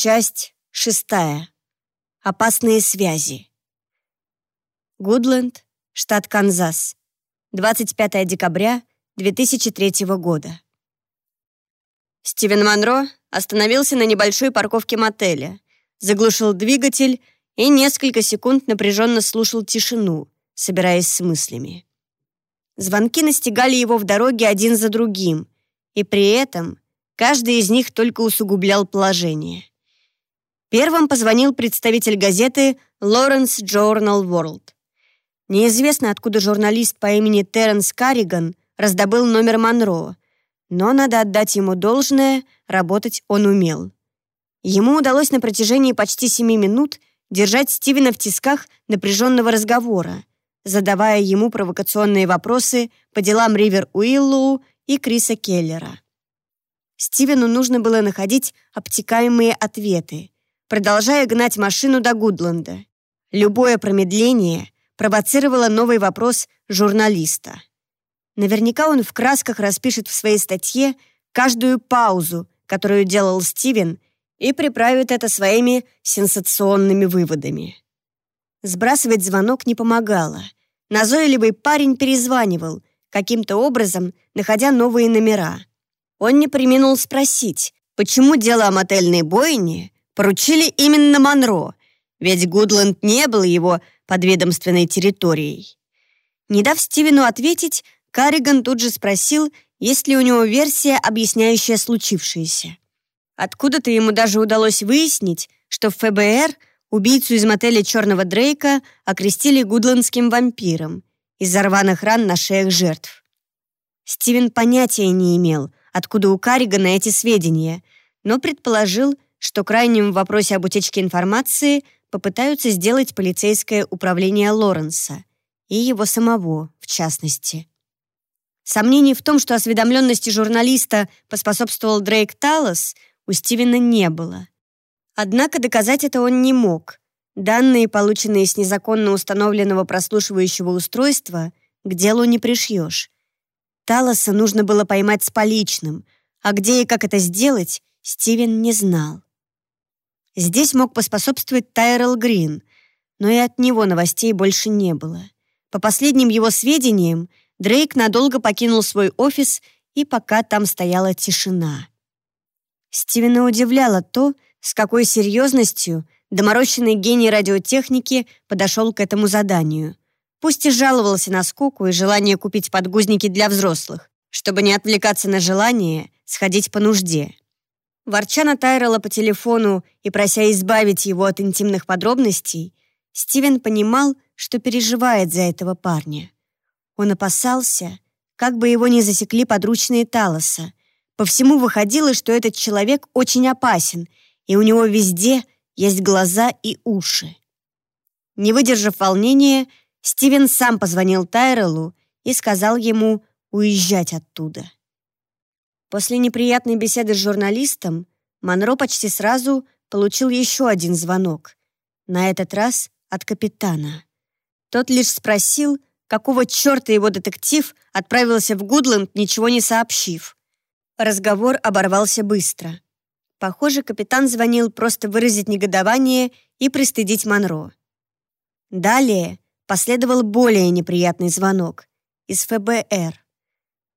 Часть шестая. Опасные связи. Гудленд, штат Канзас. 25 декабря 2003 года. Стивен Монро остановился на небольшой парковке мотеля, заглушил двигатель и несколько секунд напряженно слушал тишину, собираясь с мыслями. Звонки настигали его в дороге один за другим, и при этом каждый из них только усугублял положение. Первым позвонил представитель газеты Lawrence Journal World. Неизвестно, откуда журналист по имени Терренс Карриган раздобыл номер Монро, но надо отдать ему должное, работать он умел. Ему удалось на протяжении почти семи минут держать Стивена в тисках напряженного разговора, задавая ему провокационные вопросы по делам Ривер Уиллоу и Криса Келлера. Стивену нужно было находить обтекаемые ответы, продолжая гнать машину до Гудленда. Любое промедление провоцировало новый вопрос журналиста. Наверняка он в красках распишет в своей статье каждую паузу, которую делал Стивен, и приправит это своими сенсационными выводами. Сбрасывать звонок не помогало. Назойливый парень перезванивал, каким-то образом находя новые номера. Он не применул спросить, почему дело о мотельной бойне поручили именно Монро, ведь Гудленд не был его подведомственной территорией. Не дав Стивену ответить, Карриган тут же спросил, есть ли у него версия, объясняющая случившееся. Откуда-то ему даже удалось выяснить, что в ФБР убийцу из мотеля «Черного Дрейка» окрестили гудландским вампиром из-за рваных ран на шеях жертв. Стивен понятия не имел, откуда у Карригана эти сведения, но предположил, что крайним в вопросе об утечке информации попытаются сделать полицейское управление Лоренса и его самого, в частности. Сомнений в том, что осведомленности журналиста поспособствовал Дрейк Талос, у Стивена не было. Однако доказать это он не мог. Данные, полученные с незаконно установленного прослушивающего устройства, к делу не пришьешь. Талоса нужно было поймать с поличным, а где и как это сделать, Стивен не знал. Здесь мог поспособствовать Тайрел Грин, но и от него новостей больше не было. По последним его сведениям, Дрейк надолго покинул свой офис, и пока там стояла тишина. Стивена удивляло то, с какой серьезностью доморощенный гений радиотехники подошел к этому заданию. Пусть и жаловался на скуку и желание купить подгузники для взрослых, чтобы не отвлекаться на желание сходить по нужде. Ворча на Тайрела по телефону и прося избавить его от интимных подробностей, Стивен понимал, что переживает за этого парня. Он опасался, как бы его не засекли подручные Талоса. По всему выходило, что этот человек очень опасен, и у него везде есть глаза и уши. Не выдержав волнения, Стивен сам позвонил Тайрелу и сказал ему уезжать оттуда. После неприятной беседы с журналистом Монро почти сразу получил еще один звонок. На этот раз от капитана. Тот лишь спросил, какого черта его детектив отправился в Гудленд, ничего не сообщив. Разговор оборвался быстро. Похоже, капитан звонил просто выразить негодование и пристыдить Монро. Далее последовал более неприятный звонок из ФБР.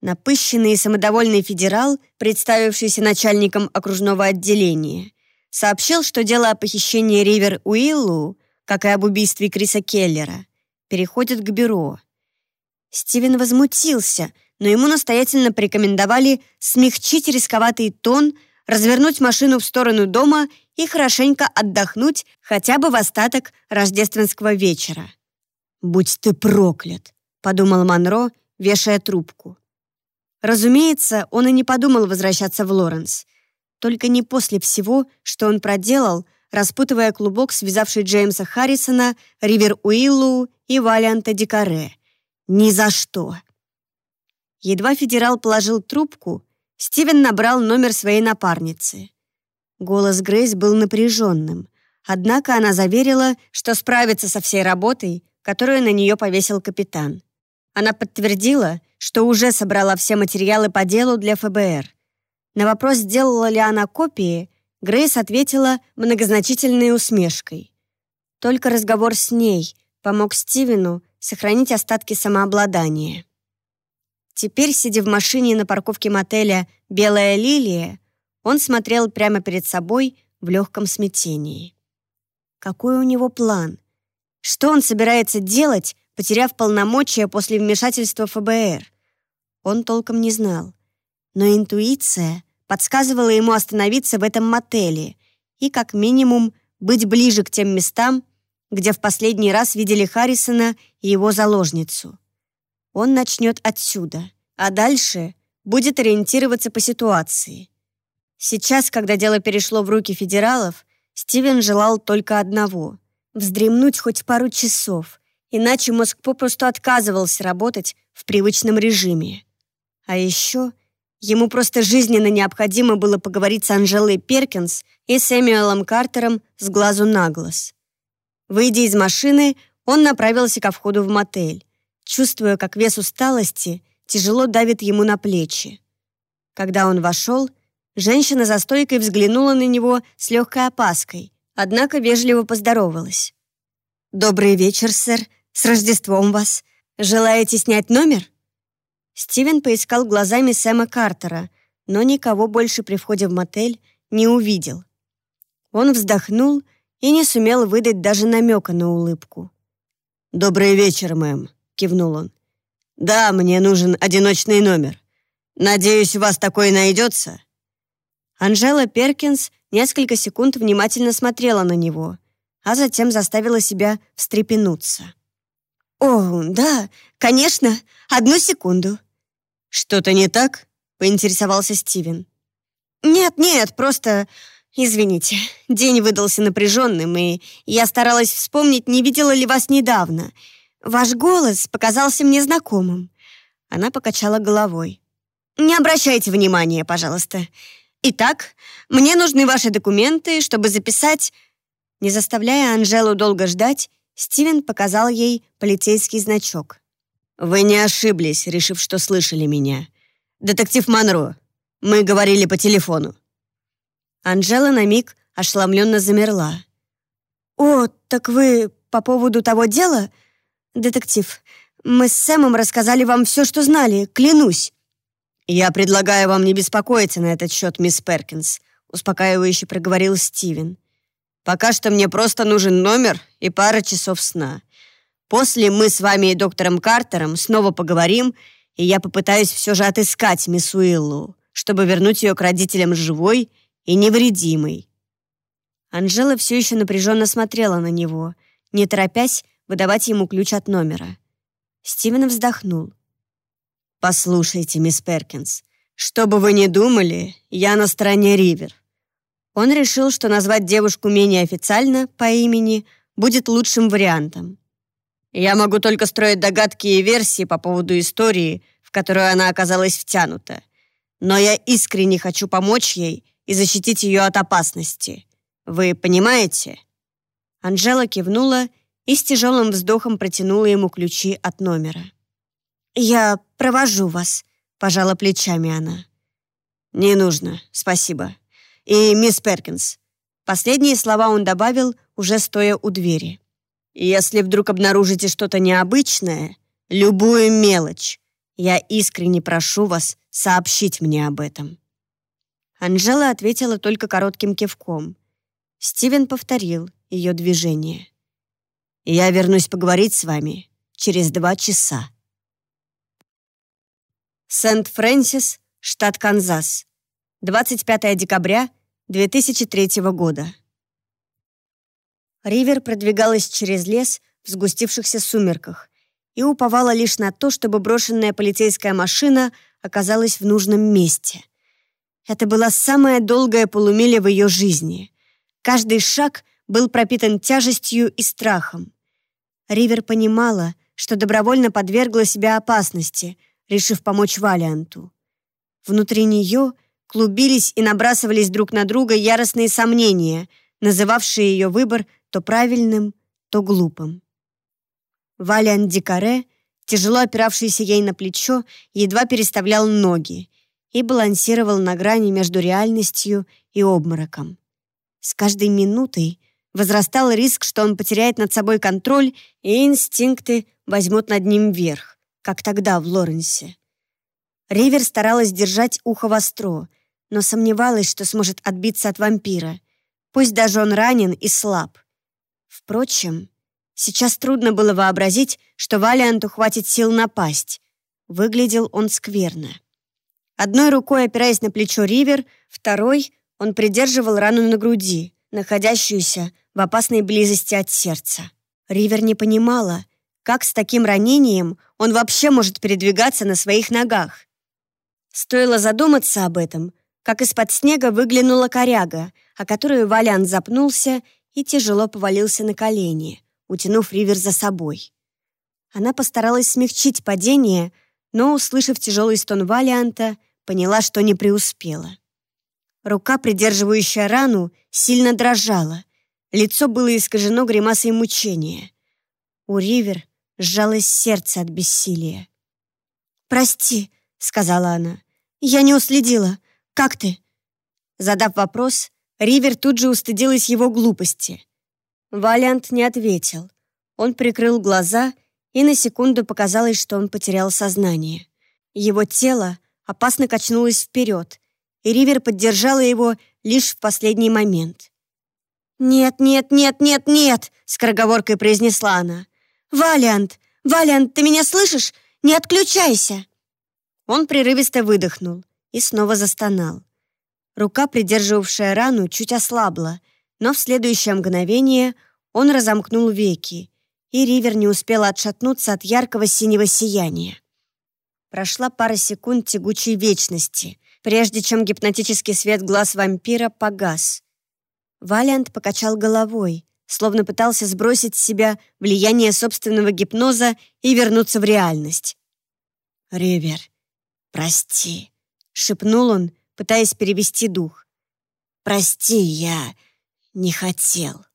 Напыщенный и самодовольный федерал, представившийся начальником окружного отделения, сообщил, что дело о похищении Ривер Уиллу, как и об убийстве Криса Келлера, переходит к бюро. Стивен возмутился, но ему настоятельно порекомендовали смягчить рисковатый тон, развернуть машину в сторону дома и хорошенько отдохнуть хотя бы в остаток рождественского вечера. «Будь ты проклят!» — подумал Монро, вешая трубку. Разумеется, он и не подумал возвращаться в Лоренс. Только не после всего, что он проделал, распутывая клубок, связавший Джеймса Харрисона, Ривер Уиллу и Валианта Дикаре. Ни за что. Едва федерал положил трубку, Стивен набрал номер своей напарницы. Голос Грейс был напряженным, однако она заверила, что справится со всей работой, которую на нее повесил капитан. Она подтвердила, что уже собрала все материалы по делу для ФБР. На вопрос, сделала ли она копии, Грейс ответила многозначительной усмешкой. Только разговор с ней помог Стивену сохранить остатки самообладания. Теперь, сидя в машине на парковке мотеля «Белая лилия», он смотрел прямо перед собой в легком смятении. Какой у него план? Что он собирается делать, потеряв полномочия после вмешательства ФБР? Он толком не знал. Но интуиция подсказывала ему остановиться в этом мотеле и, как минимум, быть ближе к тем местам, где в последний раз видели Харрисона и его заложницу. Он начнет отсюда, а дальше будет ориентироваться по ситуации. Сейчас, когда дело перешло в руки федералов, Стивен желал только одного — вздремнуть хоть пару часов, иначе мозг попросту отказывался работать в привычном режиме. А еще ему просто жизненно необходимо было поговорить с Анжелой Перкинс и Сэмюэлом Картером с глазу на глаз. Выйдя из машины, он направился ко входу в мотель, чувствуя, как вес усталости тяжело давит ему на плечи. Когда он вошел, женщина за стойкой взглянула на него с легкой опаской, однако вежливо поздоровалась. «Добрый вечер, сэр. С Рождеством вас. Желаете снять номер?» Стивен поискал глазами Сэма Картера, но никого больше при входе в мотель не увидел. Он вздохнул и не сумел выдать даже намека на улыбку. «Добрый вечер, мэм», — кивнул он. «Да, мне нужен одиночный номер. Надеюсь, у вас такой найдется?» Анжела Перкинс несколько секунд внимательно смотрела на него, а затем заставила себя встрепенуться. «О, да, конечно, одну секунду», «Что-то не так?» — поинтересовался Стивен. «Нет, нет, просто... Извините, день выдался напряженным, и я старалась вспомнить, не видела ли вас недавно. Ваш голос показался мне знакомым». Она покачала головой. «Не обращайте внимания, пожалуйста. Итак, мне нужны ваши документы, чтобы записать...» Не заставляя Анжелу долго ждать, Стивен показал ей полицейский значок. «Вы не ошиблись, решив, что слышали меня. Детектив Монро, мы говорили по телефону». Анжела на миг ошеломленно замерла. «О, так вы по поводу того дела? Детектив, мы с Сэмом рассказали вам все, что знали, клянусь». «Я предлагаю вам не беспокоиться на этот счет, мисс Перкинс», успокаивающе проговорил Стивен. «Пока что мне просто нужен номер и пара часов сна. После мы с вами и доктором Картером снова поговорим, и я попытаюсь все же отыскать мисс Уиллу, чтобы вернуть ее к родителям живой и невредимой». Анжела все еще напряженно смотрела на него, не торопясь выдавать ему ключ от номера. Стивен вздохнул. «Послушайте, мисс Перкинс, что бы вы ни думали, я на стороне Ривер». Он решил, что назвать девушку менее официально по имени будет лучшим вариантом. Я могу только строить догадки и версии по поводу истории, в которую она оказалась втянута. Но я искренне хочу помочь ей и защитить ее от опасности. Вы понимаете?» Анжела кивнула и с тяжелым вздохом протянула ему ключи от номера. «Я провожу вас», — пожала плечами она. «Не нужно, спасибо. И мисс Перкинс». Последние слова он добавил, уже стоя у двери. Если вдруг обнаружите что-то необычное, любую мелочь, я искренне прошу вас сообщить мне об этом». Анжела ответила только коротким кивком. Стивен повторил ее движение. «Я вернусь поговорить с вами через два часа». Сент-Фрэнсис, штат Канзас. 25 декабря 2003 года. Ривер продвигалась через лес в сгустившихся сумерках и уповала лишь на то, чтобы брошенная полицейская машина оказалась в нужном месте. Это была самая долгая полумиля в ее жизни. Каждый шаг был пропитан тяжестью и страхом. Ривер понимала, что добровольно подвергла себя опасности, решив помочь Валианту. Внутри нее клубились и набрасывались друг на друга яростные сомнения, называвшие ее выбор то правильным, то глупым. Валиан Дикаре, тяжело опиравшийся ей на плечо, едва переставлял ноги и балансировал на грани между реальностью и обмороком. С каждой минутой возрастал риск, что он потеряет над собой контроль, и инстинкты возьмут над ним верх, как тогда в Лоренсе. Ривер старалась держать ухо востро, но сомневалась, что сможет отбиться от вампира, пусть даже он ранен и слаб. Впрочем, сейчас трудно было вообразить, что Валианту хватит сил напасть. Выглядел он скверно. Одной рукой опираясь на плечо Ривер, второй он придерживал рану на груди, находящуюся в опасной близости от сердца. Ривер не понимала, как с таким ранением он вообще может передвигаться на своих ногах. Стоило задуматься об этом, как из-под снега выглянула коряга, о которую Валян запнулся и тяжело повалился на колени, утянув Ривер за собой. Она постаралась смягчить падение, но, услышав тяжелый стон Валианта, поняла, что не преуспела. Рука, придерживающая рану, сильно дрожала. Лицо было искажено гримасой мучения. У Ривер сжалось сердце от бессилия. «Прости», — сказала она. «Я не уследила. Как ты?» Задав вопрос, Ривер тут же устыдилась его глупости. Валиант не ответил. Он прикрыл глаза, и на секунду показалось, что он потерял сознание. Его тело опасно качнулось вперед, и Ривер поддержала его лишь в последний момент. «Нет, нет, нет, нет, нет!» — скороговоркой произнесла она. «Валиант! Валиант, ты меня слышишь? Не отключайся!» Он прерывисто выдохнул и снова застонал. Рука, придерживавшая рану, чуть ослабла, но в следующее мгновение он разомкнул веки, и Ривер не успела отшатнуться от яркого синего сияния. Прошла пара секунд тягучей вечности, прежде чем гипнотический свет глаз вампира погас. Валиант покачал головой, словно пытался сбросить с себя влияние собственного гипноза и вернуться в реальность. «Ривер, прости», — шепнул он, пытаясь перевести дух. «Прости, я не хотел».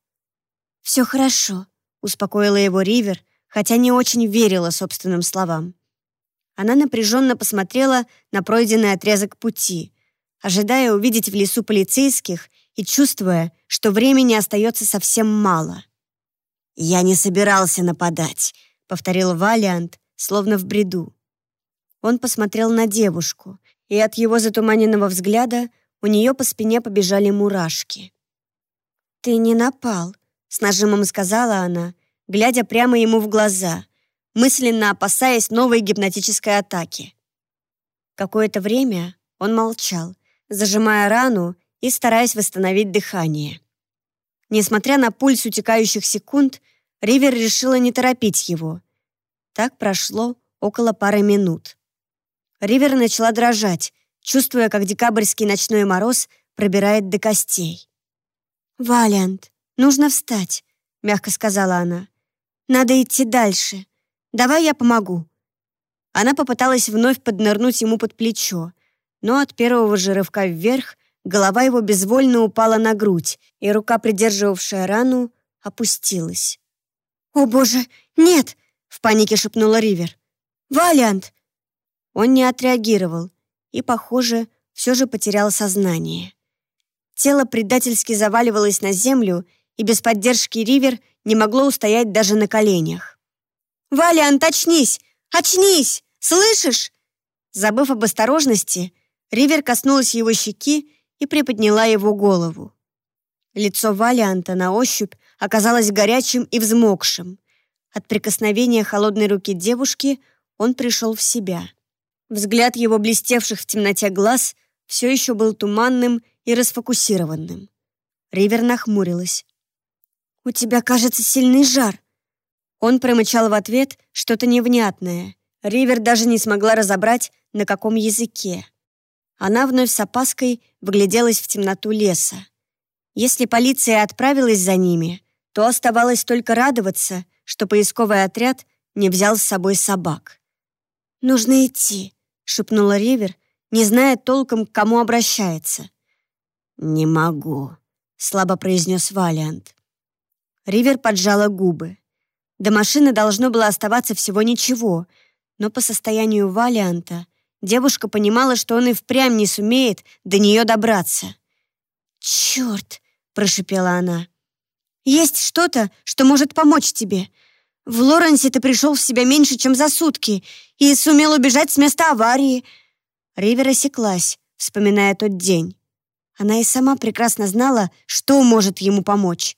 «Все хорошо», — успокоила его Ривер, хотя не очень верила собственным словам. Она напряженно посмотрела на пройденный отрезок пути, ожидая увидеть в лесу полицейских и чувствуя, что времени остается совсем мало. «Я не собирался нападать», — повторил Валиант, словно в бреду. Он посмотрел на девушку, и от его затуманенного взгляда у нее по спине побежали мурашки. «Ты не напал», — с нажимом сказала она, глядя прямо ему в глаза — мысленно опасаясь новой гипнотической атаки. Какое-то время он молчал, зажимая рану и стараясь восстановить дыхание. Несмотря на пульс утекающих секунд, Ривер решила не торопить его. Так прошло около пары минут. Ривер начала дрожать, чувствуя, как декабрьский ночной мороз пробирает до костей. «Валиант, нужно встать», — мягко сказала она. «Надо идти дальше. Давай я помогу». Она попыталась вновь поднырнуть ему под плечо, но от первого же рывка вверх голова его безвольно упала на грудь, и рука, придерживавшая рану, опустилась. «О, боже, нет!» — в панике шепнула Ривер. «Валиант!» Он не отреагировал и, похоже, все же потерял сознание. Тело предательски заваливалось на землю, и без поддержки Ривер не могло устоять даже на коленях. «Валиант, очнись! Очнись! Слышишь?» Забыв об осторожности, Ривер коснулась его щеки и приподняла его голову. Лицо Валианта на ощупь оказалось горячим и взмокшим. От прикосновения холодной руки девушки он пришел в себя. Взгляд его блестевших в темноте глаз все еще был туманным и расфокусированным. Ривер нахмурилась. «У тебя, кажется, сильный жар», он промычал в ответ что-то невнятное. Ривер даже не смогла разобрать, на каком языке. Она вновь с опаской вгляделась в темноту леса. Если полиция отправилась за ними, то оставалось только радоваться, что поисковый отряд не взял с собой собак. «Нужно идти», — шепнула Ривер, не зная толком, к кому обращается. «Не могу», — слабо произнес Валиант. Ривер поджала губы. До машины должно было оставаться всего ничего, но по состоянию Валианта девушка понимала, что он и впрямь не сумеет до нее добраться. «Черт!» — прошипела она. «Есть что-то, что может помочь тебе. В Лоренсе ты пришел в себя меньше, чем за сутки, и сумел убежать с места аварии». Ривер осеклась, вспоминая тот день. Она и сама прекрасно знала, что может ему помочь.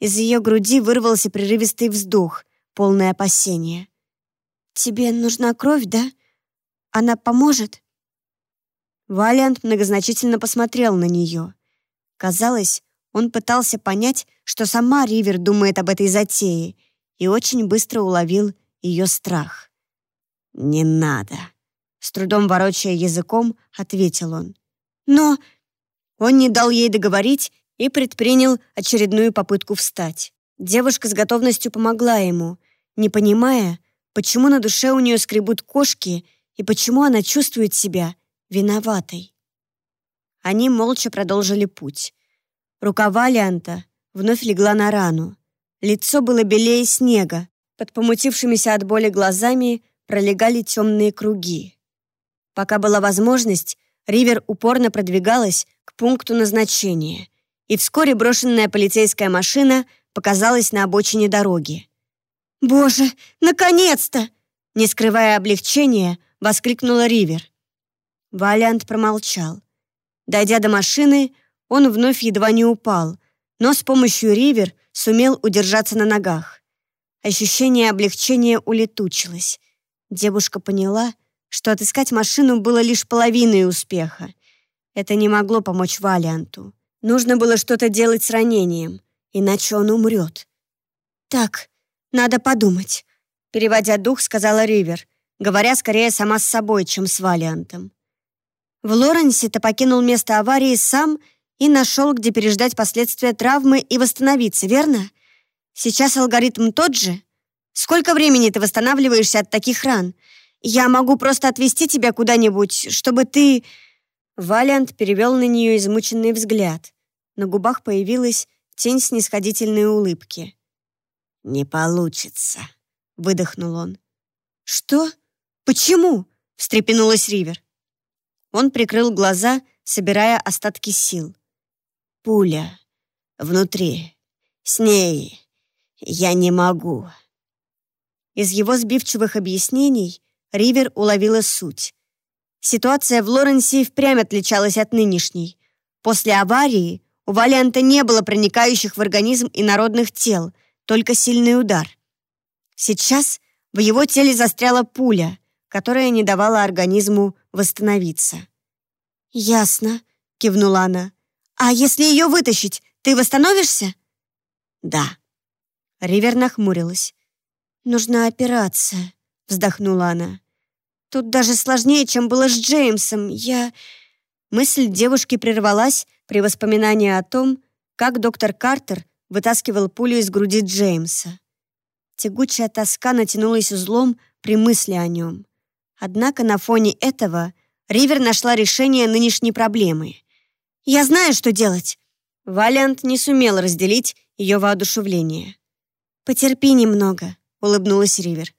Из ее груди вырвался прерывистый вздох, полное опасения. «Тебе нужна кровь, да? Она поможет?» Валиант многозначительно посмотрел на нее. Казалось, он пытался понять, что сама Ривер думает об этой затее, и очень быстро уловил ее страх. «Не надо», — с трудом ворочая языком, ответил он. «Но...» Он не дал ей договорить и предпринял очередную попытку встать. Девушка с готовностью помогла ему, не понимая, почему на душе у нее скребут кошки и почему она чувствует себя виноватой. Они молча продолжили путь. Рука Валианта вновь легла на рану. Лицо было белее снега. Под помутившимися от боли глазами пролегали темные круги. Пока была возможность, Ривер упорно продвигалась к пункту назначения, и вскоре брошенная полицейская машина показалась на обочине дороги. «Боже, наконец-то!» Не скрывая облегчения, воскликнула Ривер. Валиант промолчал. Дойдя до машины, он вновь едва не упал, но с помощью Ривер сумел удержаться на ногах. Ощущение облегчения улетучилось. Девушка поняла, что отыскать машину было лишь половиной успеха. Это не могло помочь Валианту. Нужно было что-то делать с ранением, иначе он умрет. «Так, надо подумать», — переводя дух, сказала Ривер, говоря скорее сама с собой, чем с Валиантом. В Лоренсе ты покинул место аварии сам и нашел, где переждать последствия травмы и восстановиться, верно? Сейчас алгоритм тот же? Сколько времени ты восстанавливаешься от таких ран? Я могу просто отвезти тебя куда-нибудь, чтобы ты...» Валиант перевел на нее измученный взгляд. На губах появилась тень снисходительной улыбки. «Не получится», — выдохнул он. «Что? Почему?» — встрепенулась Ривер. Он прикрыл глаза, собирая остатки сил. «Пуля. Внутри. С ней. Я не могу». Из его сбивчивых объяснений Ривер уловила суть. Ситуация в Лоренсе впрямь отличалась от нынешней. После аварии у Валианта не было проникающих в организм инородных тел, только сильный удар. Сейчас в его теле застряла пуля, которая не давала организму восстановиться. «Ясно», — кивнула она. «А если ее вытащить, ты восстановишься?» «Да». Ривер нахмурилась. «Нужна операция», — вздохнула она. «Тут даже сложнее, чем было с Джеймсом. Я...» Мысль девушки прервалась при воспоминании о том, как доктор Картер вытаскивал пулю из груди Джеймса. Тягучая тоска натянулась узлом при мысли о нем. Однако на фоне этого Ривер нашла решение нынешней проблемы. «Я знаю, что делать!» Валиант не сумел разделить ее воодушевление. «Потерпи немного», — улыбнулась Ривер.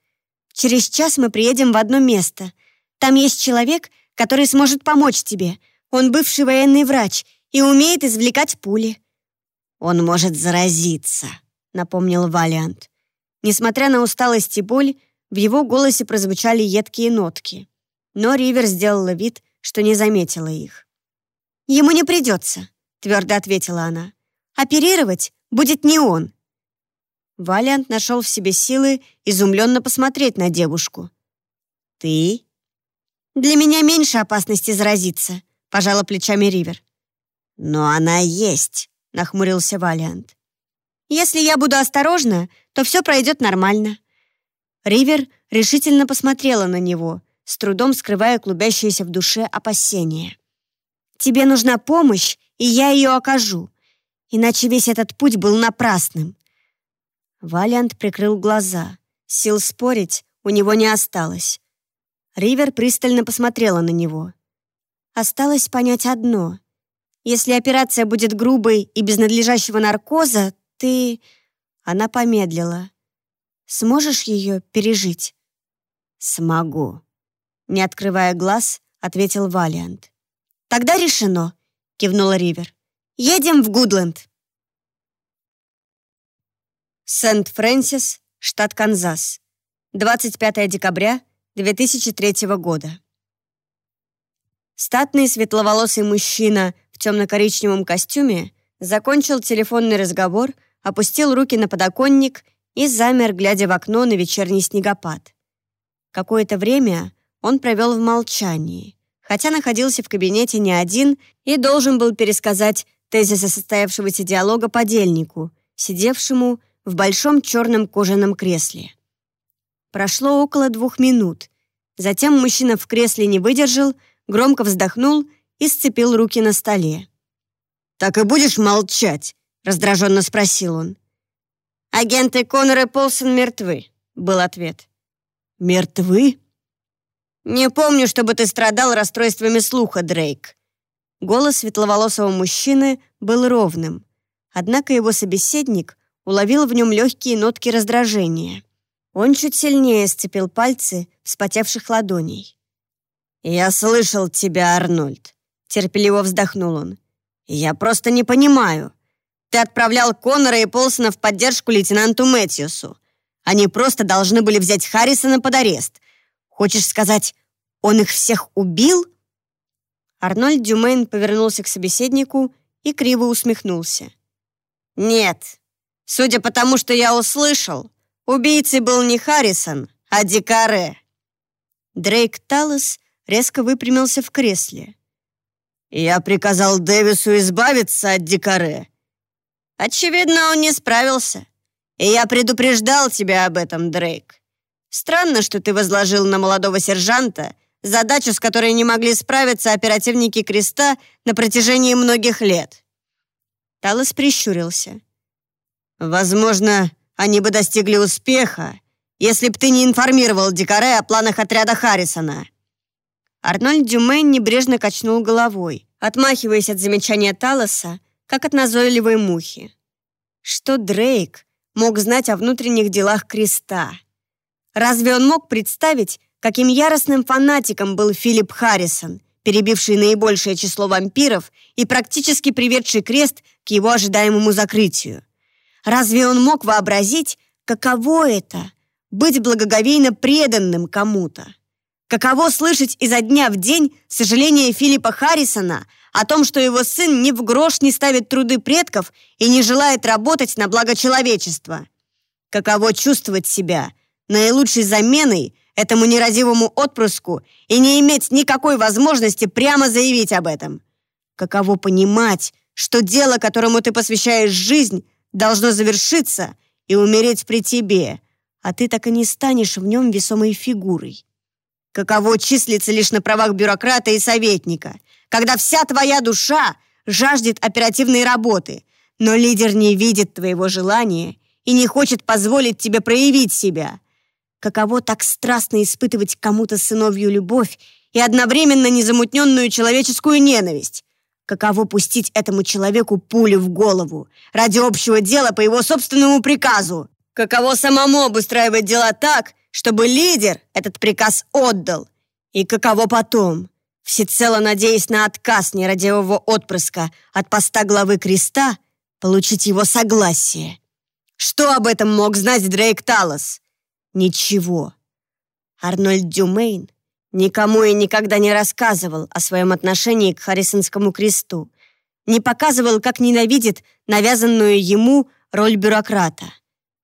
«Через час мы приедем в одно место. Там есть человек, который сможет помочь тебе. Он бывший военный врач и умеет извлекать пули». «Он может заразиться», — напомнил Валиант. Несмотря на усталость и боль, в его голосе прозвучали едкие нотки. Но Ривер сделала вид, что не заметила их. «Ему не придется», — твердо ответила она. «Оперировать будет не он». Валиант нашел в себе силы изумленно посмотреть на девушку. «Ты?» «Для меня меньше опасности заразиться», — пожала плечами Ривер. «Но она есть», — нахмурился Валиант. «Если я буду осторожна, то все пройдет нормально». Ривер решительно посмотрела на него, с трудом скрывая клубящиеся в душе опасения. «Тебе нужна помощь, и я ее окажу, иначе весь этот путь был напрасным». Валиант прикрыл глаза. Сил спорить у него не осталось. Ривер пристально посмотрела на него. Осталось понять одно. Если операция будет грубой и без надлежащего наркоза, ты... Она помедлила. Сможешь ее пережить? Смогу. Не открывая глаз, ответил Валиант. Тогда решено, кивнула Ривер. Едем в Гудленд. Сент-Фрэнсис, штат Канзас. 25 декабря 2003 года. Статный светловолосый мужчина в темно-коричневом костюме закончил телефонный разговор, опустил руки на подоконник и замер, глядя в окно на вечерний снегопад. Какое-то время он провел в молчании, хотя находился в кабинете не один и должен был пересказать тезисы состоявшегося диалога подельнику, сидевшему в большом черном кожаном кресле. Прошло около двух минут. Затем мужчина в кресле не выдержал, громко вздохнул и сцепил руки на столе. «Так и будешь молчать?» — раздраженно спросил он. «Агенты Коннор и Полсон мертвы», — был ответ. «Мертвы?» «Не помню, чтобы ты страдал расстройствами слуха, Дрейк». Голос светловолосого мужчины был ровным, однако его собеседник уловил в нем легкие нотки раздражения. Он чуть сильнее сцепил пальцы вспотевших ладоней. «Я слышал тебя, Арнольд», — терпеливо вздохнул он. «Я просто не понимаю. Ты отправлял Коннора и Полсона в поддержку лейтенанту Мэтьюсу. Они просто должны были взять Харрисона под арест. Хочешь сказать, он их всех убил?» Арнольд Дюмейн повернулся к собеседнику и криво усмехнулся. «Нет. Судя по тому, что я услышал, убийцей был не Харрисон, а Дикаре». Дрейк Таллес резко выпрямился в кресле. «Я приказал Дэвису избавиться от Дикаре». «Очевидно, он не справился. И я предупреждал тебя об этом, Дрейк. Странно, что ты возложил на молодого сержанта задачу, с которой не могли справиться оперативники Креста на протяжении многих лет». Талос прищурился. «Возможно, они бы достигли успеха, если б ты не информировал Дикаре о планах отряда Харрисона». Арнольд Дюмейн небрежно качнул головой, отмахиваясь от замечания Талоса, как от назойливой мухи. Что Дрейк мог знать о внутренних делах Креста? Разве он мог представить, каким яростным фанатиком был Филипп Харрисон, перебивший наибольшее число вампиров и практически приведший крест к его ожидаемому закрытию? Разве он мог вообразить, каково это — быть благоговейно преданным кому-то? Каково слышать изо дня в день сожаление Филиппа Харрисона о том, что его сын ни в грош не ставит труды предков и не желает работать на благо человечества? Каково чувствовать себя наилучшей заменой этому нерадивому отпрыску и не иметь никакой возможности прямо заявить об этом? Каково понимать, что дело, которому ты посвящаешь жизнь, должно завершиться и умереть при тебе, а ты так и не станешь в нем весомой фигурой? Каково числиться лишь на правах бюрократа и советника, когда вся твоя душа жаждет оперативной работы, но лидер не видит твоего желания и не хочет позволить тебе проявить себя. Каково так страстно испытывать кому-то сыновью любовь и одновременно незамутненную человеческую ненависть? Каково пустить этому человеку пулю в голову ради общего дела по его собственному приказу? Каково самому обустраивать дела так, чтобы лидер этот приказ отдал. И каково потом, всецело надеясь на отказ нерадивого отпрыска от поста главы креста, получить его согласие. Что об этом мог знать Дрейк Талос? Ничего. Арнольд Дюмейн никому и никогда не рассказывал о своем отношении к Харрисонскому кресту, не показывал, как ненавидит навязанную ему роль бюрократа,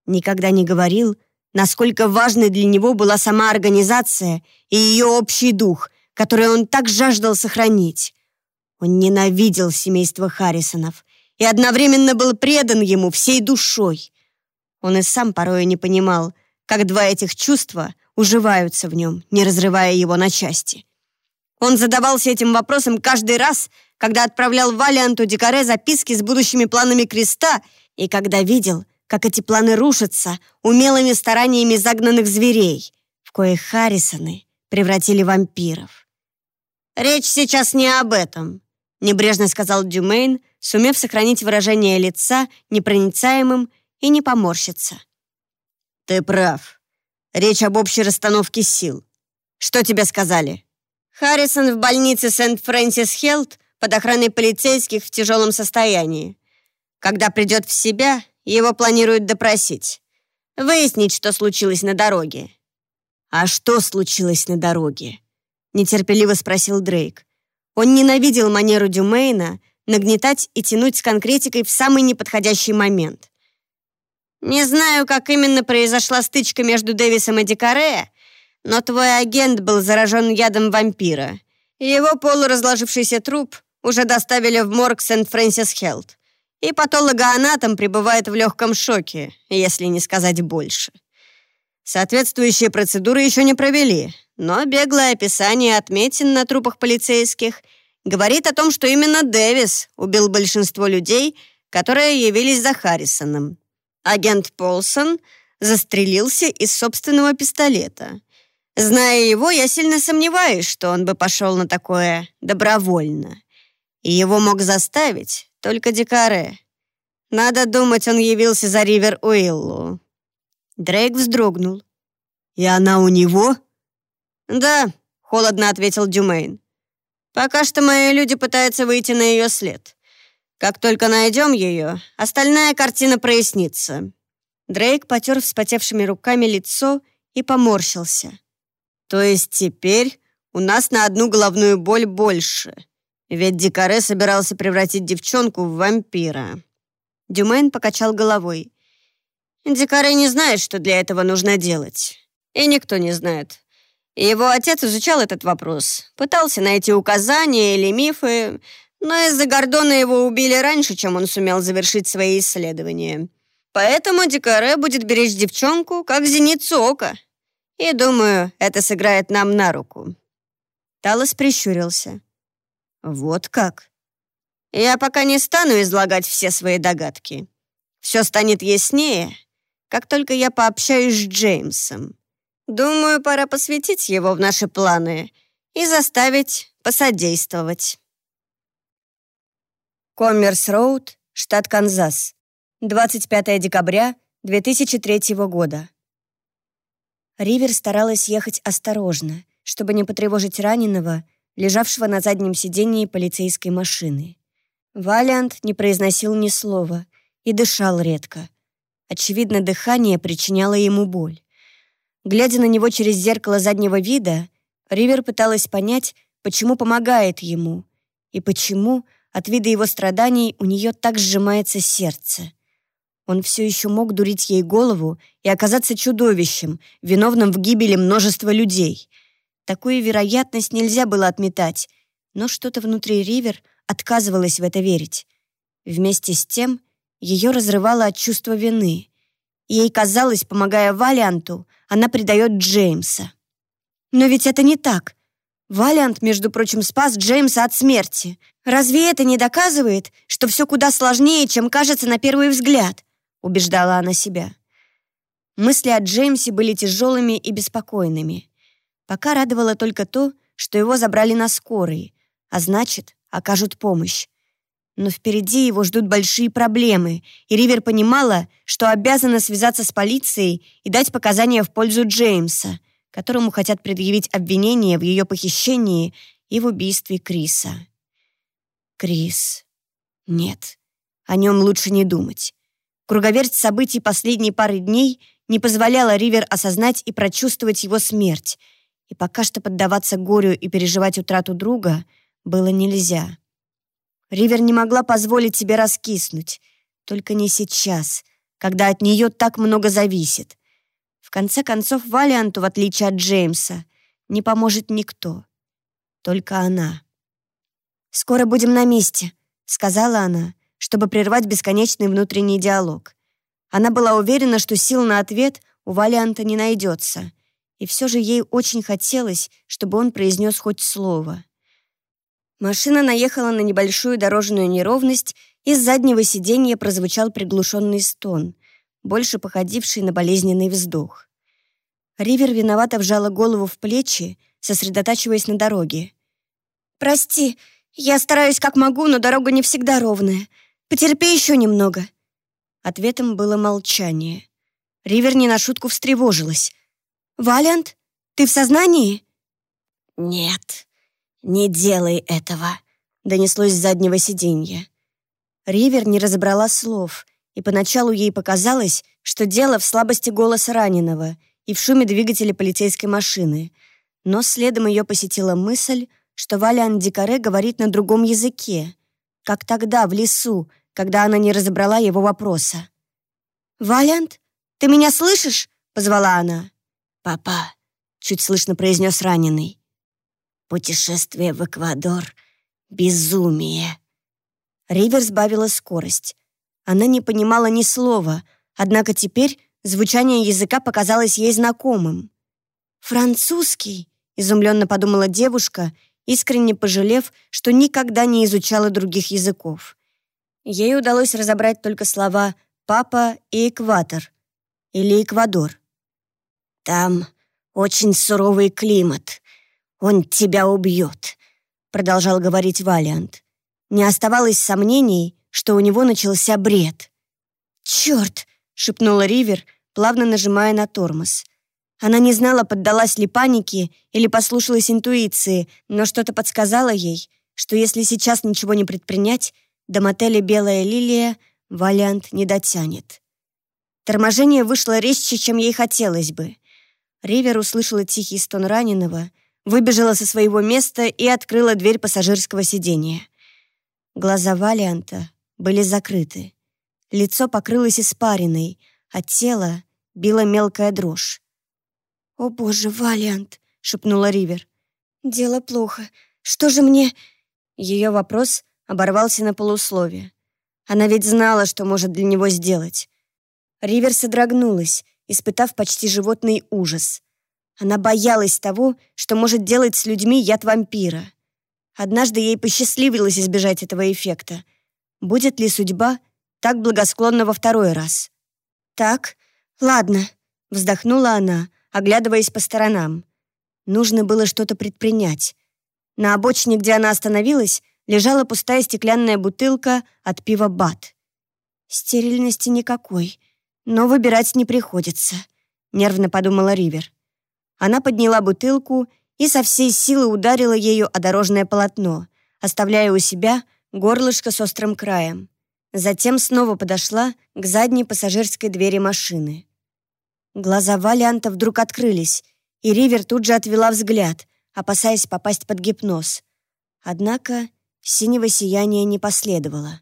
никогда не говорил, насколько важной для него была сама организация и ее общий дух, который он так жаждал сохранить. Он ненавидел семейство Харрисонов и одновременно был предан ему всей душой. Он и сам порой не понимал, как два этих чувства уживаются в нем, не разрывая его на части. Он задавался этим вопросом каждый раз, когда отправлял Валианту Дикаре записки с будущими планами креста и когда видел, как эти планы рушатся умелыми стараниями загнанных зверей, в коих Харрисоны превратили вампиров. «Речь сейчас не об этом», — небрежно сказал Дюмейн, сумев сохранить выражение лица непроницаемым и не поморщиться. «Ты прав. Речь об общей расстановке сил. Что тебе сказали?» «Харрисон в больнице Сент-Фрэнсис Хелт под охраной полицейских в тяжелом состоянии. Когда придет в себя, Его планируют допросить. Выяснить, что случилось на дороге». «А что случилось на дороге?» Нетерпеливо спросил Дрейк. Он ненавидел манеру Дюмейна нагнетать и тянуть с конкретикой в самый неподходящий момент. «Не знаю, как именно произошла стычка между Дэвисом и Дикаре, но твой агент был заражен ядом вампира. Его полуразложившийся труп уже доставили в морг Сент-Фрэнсис-Хелд, и патологоанатом пребывает в легком шоке, если не сказать больше. Соответствующие процедуры еще не провели, но беглое описание отметин на трупах полицейских говорит о том, что именно Дэвис убил большинство людей, которые явились за Харрисоном. Агент Полсон застрелился из собственного пистолета. Зная его, я сильно сомневаюсь, что он бы пошел на такое добровольно. И его мог заставить только Дикаре. Надо думать, он явился за Ривер Уиллу. Дрейк вздрогнул. «И она у него?» «Да», — холодно ответил Дюмейн. «Пока что мои люди пытаются выйти на ее след. Как только найдем ее, остальная картина прояснится». Дрейк потер вспотевшими руками лицо и поморщился. «То есть теперь у нас на одну головную боль больше. Ведь Дикаре собирался превратить девчонку в вампира». Дюмейн покачал головой. «Дикаре не знает, что для этого нужно делать. И никто не знает. Его отец изучал этот вопрос, пытался найти указания или мифы, но из-за Гордона его убили раньше, чем он сумел завершить свои исследования. Поэтому Дикаре будет беречь девчонку, как зеницу ока. И думаю, это сыграет нам на руку». Талос прищурился. «Вот как?» «Я пока не стану излагать все свои догадки. Все станет яснее, как только я пообщаюсь с Джеймсом. Думаю, пора посвятить его в наши планы и заставить посодействовать. Коммерс-Роуд, штат Канзас. 25 декабря 2003 года. Ривер старалась ехать осторожно, чтобы не потревожить раненого, лежавшего на заднем сидении полицейской машины. Валиант не произносил ни слова и дышал редко. Очевидно, дыхание причиняло ему боль. Глядя на него через зеркало заднего вида, Ривер пыталась понять, почему помогает ему и почему от вида его страданий у нее так сжимается сердце. Он все еще мог дурить ей голову и оказаться чудовищем, виновным в гибели множества людей. Такую вероятность нельзя было отметать, но что-то внутри Ривер отказывалось в это верить. Вместе с тем ее разрывало от чувства вины. Ей казалось, помогая Валианту, она предает Джеймса. Но ведь это не так. Валиант, между прочим, спас Джеймса от смерти. Разве это не доказывает, что все куда сложнее, чем кажется на первый взгляд? Убеждала она себя. Мысли о Джеймсе были тяжелыми и беспокойными. Пока радовало только то, что его забрали на скорой, а значит, окажут помощь. Но впереди его ждут большие проблемы, и Ривер понимала, что обязана связаться с полицией и дать показания в пользу Джеймса, которому хотят предъявить обвинение в ее похищении и в убийстве Криса. Крис. Нет, о нем лучше не думать. Круговерть событий последней пары дней не позволяла Ривер осознать и прочувствовать его смерть, и пока что поддаваться горю и переживать утрату друга было нельзя. Ривер не могла позволить себе раскиснуть. Только не сейчас, когда от нее так много зависит. Конце концов, Валианту, в отличие от Джеймса, не поможет никто. Только она. «Скоро будем на месте», — сказала она, чтобы прервать бесконечный внутренний диалог. Она была уверена, что сил на ответ у Валианта не найдется, и все же ей очень хотелось, чтобы он произнес хоть слово. Машина наехала на небольшую дорожную неровность, и с заднего сиденья прозвучал приглушенный стон, больше походивший на болезненный вздох. Ривер виновато вжала голову в плечи, сосредотачиваясь на дороге. «Прости, я стараюсь как могу, но дорога не всегда ровная. Потерпи еще немного». Ответом было молчание. Ривер не на шутку встревожилась. «Валиант, ты в сознании?» «Нет», «Не делай этого», — донеслось с заднего сиденья. Ривер не разобрала слов И поначалу ей показалось, что дело в слабости голоса раненого и в шуме двигателя полицейской машины. Но следом ее посетила мысль, что Валиан Дикаре говорит на другом языке, как тогда, в лесу, когда она не разобрала его вопроса. «Валиант, ты меня слышишь?» — позвала она. «Папа», — чуть слышно произнес раненый. «Путешествие в Эквадор — безумие». Ривер сбавила скорость. Она не понимала ни слова, однако теперь звучание языка показалось ей знакомым. «Французский», — изумленно подумала девушка, искренне пожалев, что никогда не изучала других языков. Ей удалось разобрать только слова «папа» и «экватор» или «эквадор». «Там очень суровый климат. Он тебя убьет», — продолжал говорить Валиант. Не оставалось сомнений, что у него начался бред. «Черт!» — шепнула Ривер, плавно нажимая на тормоз. Она не знала, поддалась ли панике или послушалась интуиции, но что-то подсказало ей, что если сейчас ничего не предпринять, до мотеля «Белая лилия» Валиант не дотянет. Торможение вышло резче, чем ей хотелось бы. Ривер услышала тихий стон раненого, выбежала со своего места и открыла дверь пассажирского сидения. Глаза Валианта были закрыты. Лицо покрылось испариной, а тело била мелкая дрожь. «О боже, Валиант!» — шепнула Ривер. «Дело плохо. Что же мне...» Ее вопрос оборвался на полусловие. Она ведь знала, что может для него сделать. Ривер содрогнулась, испытав почти животный ужас. Она боялась того, что может делать с людьми яд вампира. Однажды ей посчастливилось избежать этого эффекта. Будет ли судьба так благосклонна во второй раз? «Так, ладно», — вздохнула она, оглядываясь по сторонам. Нужно было что-то предпринять. На обочине, где она остановилась, лежала пустая стеклянная бутылка от пива «Бат». Стерильности никакой, но выбирать не приходится, нервно подумала Ривер. Она подняла бутылку и со всей силы ударила ею о дорожное полотно, оставляя у себя горлышко с острым краем. Затем снова подошла к задней пассажирской двери машины. Глаза Валианта вдруг открылись, и Ривер тут же отвела взгляд, опасаясь попасть под гипноз. Однако синего сияния не последовало.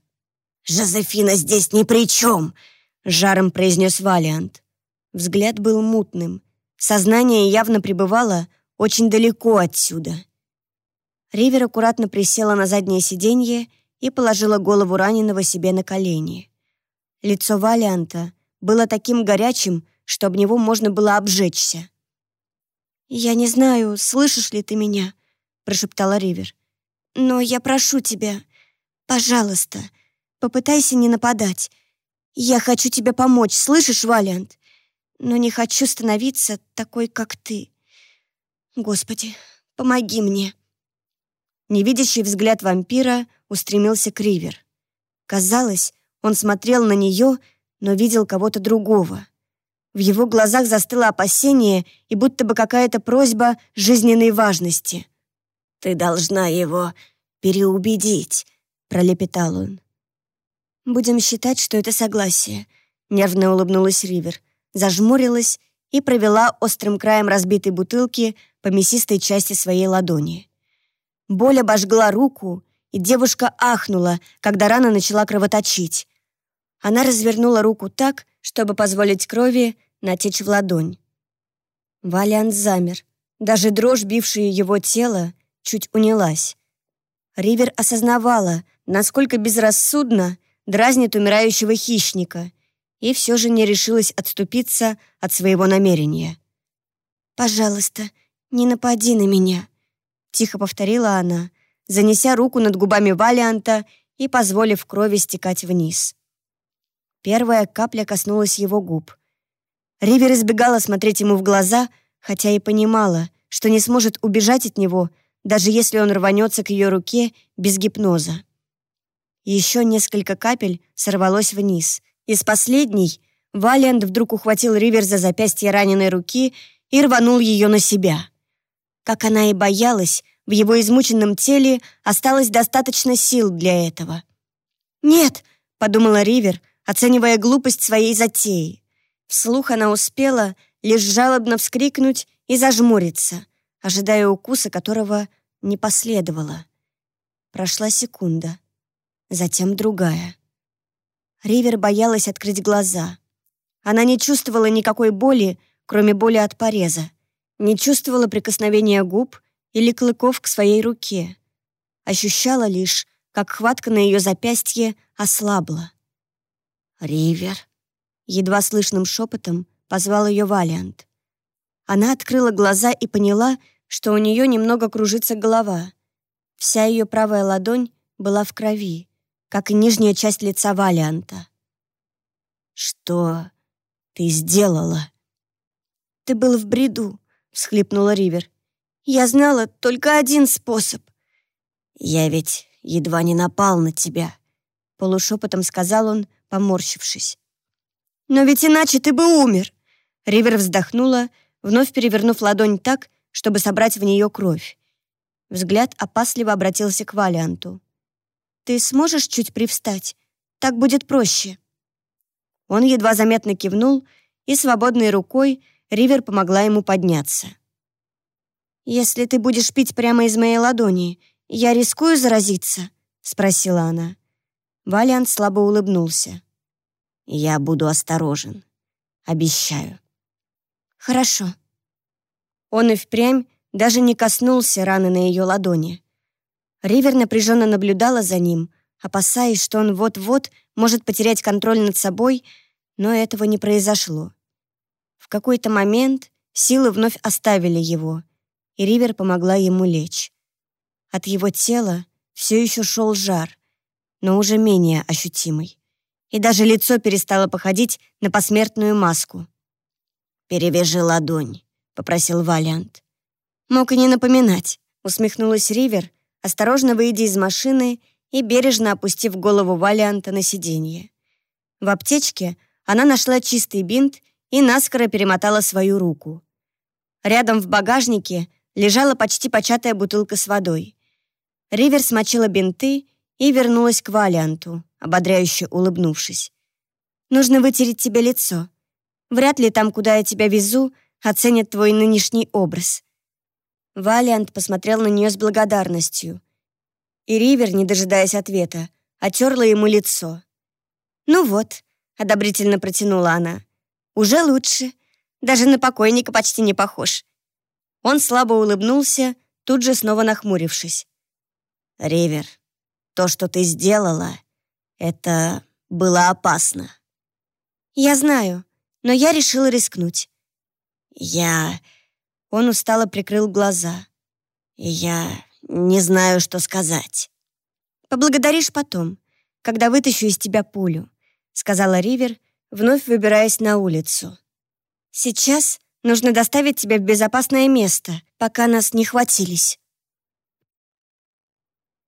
«Жозефина здесь ни при чем!» — жаром произнес Валиант. Взгляд был мутным. Сознание явно пребывало очень далеко отсюда. Ривер аккуратно присела на заднее сиденье и положила голову раненого себе на колени. Лицо Валианта было таким горячим, что об него можно было обжечься. «Я не знаю, слышишь ли ты меня?» — прошептала Ривер. «Но я прошу тебя, пожалуйста, попытайся не нападать. Я хочу тебе помочь, слышишь, Валиант? Но не хочу становиться такой, как ты. Господи, помоги мне!» Невидящий взгляд вампира устремился к Ривер. Казалось, он смотрел на нее, но видел кого-то другого. В его глазах застыло опасение и будто бы какая-то просьба жизненной важности. «Ты должна его переубедить», — пролепетал он. «Будем считать, что это согласие», — нервно улыбнулась Ривер, зажмурилась и провела острым краем разбитой бутылки по мясистой части своей ладони. Боль обожгла руку, и девушка ахнула, когда рана начала кровоточить. Она развернула руку так, чтобы позволить крови натечь в ладонь. Валиант замер. Даже дрожь, бившая его тело, чуть унялась. Ривер осознавала, насколько безрассудно дразнит умирающего хищника, и все же не решилась отступиться от своего намерения. «Пожалуйста, не напади на меня», — тихо повторила она, занеся руку над губами Валианта и позволив крови стекать вниз. Первая капля коснулась его губ. Ривер избегала смотреть ему в глаза, хотя и понимала, что не сможет убежать от него, даже если он рванется к ее руке без гипноза. Еще несколько капель сорвалось вниз. Из последней Валиант вдруг ухватил Ривер за запястье раненой руки и рванул ее на себя. Как она и боялась, в его измученном теле осталось достаточно сил для этого. «Нет!» — подумала Ривер, оценивая глупость своей затеи. Вслух она успела лишь жалобно вскрикнуть и зажмуриться, ожидая укуса, которого не последовало. Прошла секунда, затем другая. Ривер боялась открыть глаза. Она не чувствовала никакой боли, кроме боли от пореза, не чувствовала прикосновения губ или клыков к своей руке. Ощущала лишь, как хватка на ее запястье ослабла. «Ривер», — едва слышным шепотом позвал ее Валиант. Она открыла глаза и поняла, что у нее немного кружится голова. Вся ее правая ладонь была в крови, как и нижняя часть лица Валианта. «Что ты сделала?» «Ты был в бреду», — всхлипнула Ривер. «Я знала только один способ». «Я ведь едва не напал на тебя», — полушепотом сказал он, поморщившись. «Но ведь иначе ты бы умер!» Ривер вздохнула, вновь перевернув ладонь так, чтобы собрать в нее кровь. Взгляд опасливо обратился к Валианту. «Ты сможешь чуть привстать? Так будет проще». Он едва заметно кивнул, и свободной рукой Ривер помогла ему подняться. «Если ты будешь пить прямо из моей ладони, я рискую заразиться?» — спросила она. Валиант слабо улыбнулся. «Я буду осторожен. Обещаю». «Хорошо». Он и впрямь даже не коснулся раны на ее ладони. Ривер напряженно наблюдала за ним, опасаясь, что он вот-вот может потерять контроль над собой, но этого не произошло. В какой-то момент силы вновь оставили его, и Ривер помогла ему лечь. От его тела все еще шел жар, но уже менее ощутимый. И даже лицо перестало походить на посмертную маску. «Перевяжи ладонь», — попросил Валиант. «Мог и не напоминать», — усмехнулась Ривер, осторожно выйдя из машины и бережно опустив голову Валианта на сиденье. В аптечке она нашла чистый бинт и наскоро перемотала свою руку. Рядом в багажнике лежала почти початая бутылка с водой. Ривер смочила бинты и вернулась к Валианту, ободряюще улыбнувшись. «Нужно вытереть тебе лицо. Вряд ли там, куда я тебя везу, оценят твой нынешний образ». Валиант посмотрел на нее с благодарностью. И Ривер, не дожидаясь ответа, отерла ему лицо. «Ну вот», — одобрительно протянула она, — «уже лучше. Даже на покойника почти не похож». Он слабо улыбнулся, тут же снова нахмурившись. «Ривер, то, что ты сделала, это было опасно». «Я знаю, но я решила рискнуть». «Я...» Он устало прикрыл глаза. «Я не знаю, что сказать». «Поблагодаришь потом, когда вытащу из тебя пулю», сказала Ривер, вновь выбираясь на улицу. «Сейчас нужно доставить тебя в безопасное место, пока нас не хватились».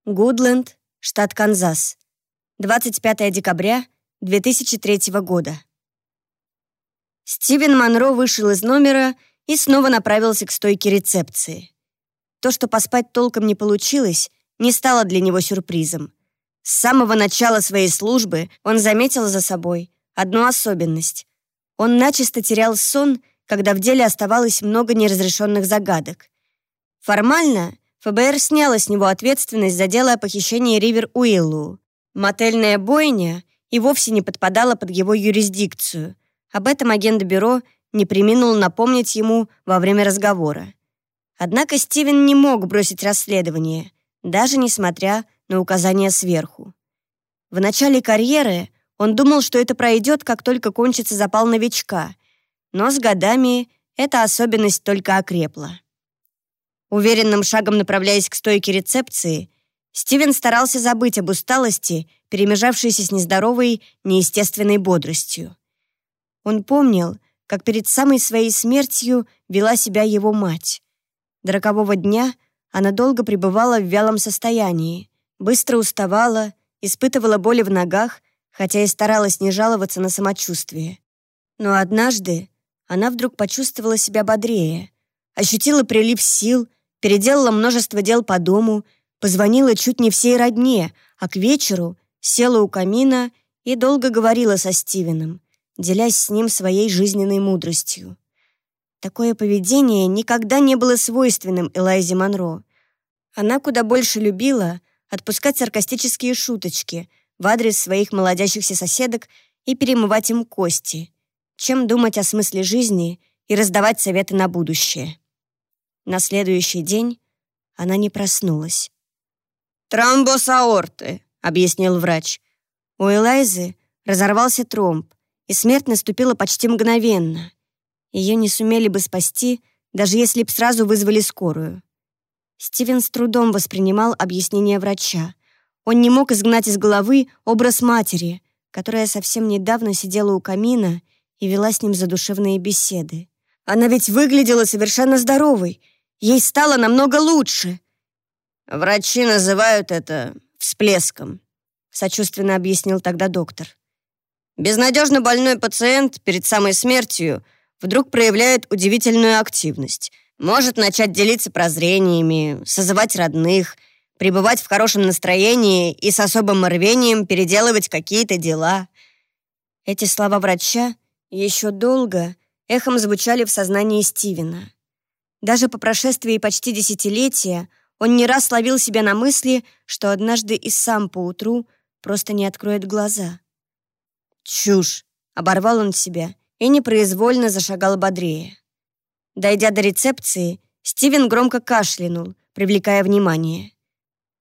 Гудленд, штат Канзас. 25 декабря 2003 года. Стивен Монро вышел из номера и снова направился к стойке рецепции. То, что поспать толком не получилось, не стало для него сюрпризом. С самого начала своей службы он заметил за собой одну особенность. Он начисто терял сон, когда в деле оставалось много неразрешенных загадок. Формально ФБР сняло с него ответственность за дело о похищении Ривер Уиллу. Мотельная бойня и вовсе не подпадала под его юрисдикцию. Об этом агент бюро не приминул напомнить ему во время разговора. Однако Стивен не мог бросить расследование, даже несмотря на указания сверху. В начале карьеры он думал, что это пройдет, как только кончится запал новичка, но с годами эта особенность только окрепла. Уверенным шагом направляясь к стойке рецепции, Стивен старался забыть об усталости, перемежавшейся с нездоровой, неестественной бодростью. Он помнил, как перед самой своей смертью вела себя его мать. До рокового дня она долго пребывала в вялом состоянии, быстро уставала, испытывала боли в ногах, хотя и старалась не жаловаться на самочувствие. Но однажды она вдруг почувствовала себя бодрее, ощутила прилив сил переделала множество дел по дому, позвонила чуть не всей родне, а к вечеру села у камина и долго говорила со Стивеном, делясь с ним своей жизненной мудростью. Такое поведение никогда не было свойственным Элайзе Монро. Она куда больше любила отпускать саркастические шуточки в адрес своих молодящихся соседок и перемывать им кости, чем думать о смысле жизни и раздавать советы на будущее. На следующий день она не проснулась. «Тромбоз аорты», — объяснил врач. У Элайзы разорвался тромб, и смерть наступила почти мгновенно. Ее не сумели бы спасти, даже если б сразу вызвали скорую. Стивен с трудом воспринимал объяснение врача. Он не мог изгнать из головы образ матери, которая совсем недавно сидела у камина и вела с ним задушевные беседы. Она ведь выглядела совершенно здоровой. Ей стало намного лучше. «Врачи называют это всплеском», — сочувственно объяснил тогда доктор. «Безнадежно больной пациент перед самой смертью вдруг проявляет удивительную активность. Может начать делиться прозрениями, созывать родных, пребывать в хорошем настроении и с особым рвением переделывать какие-то дела». Эти слова врача еще долго эхом звучали в сознании Стивена. Даже по прошествии почти десятилетия он не раз ловил себя на мысли, что однажды и сам поутру просто не откроет глаза. «Чушь!» — оборвал он себя и непроизвольно зашагал бодрее. Дойдя до рецепции, Стивен громко кашлянул, привлекая внимание.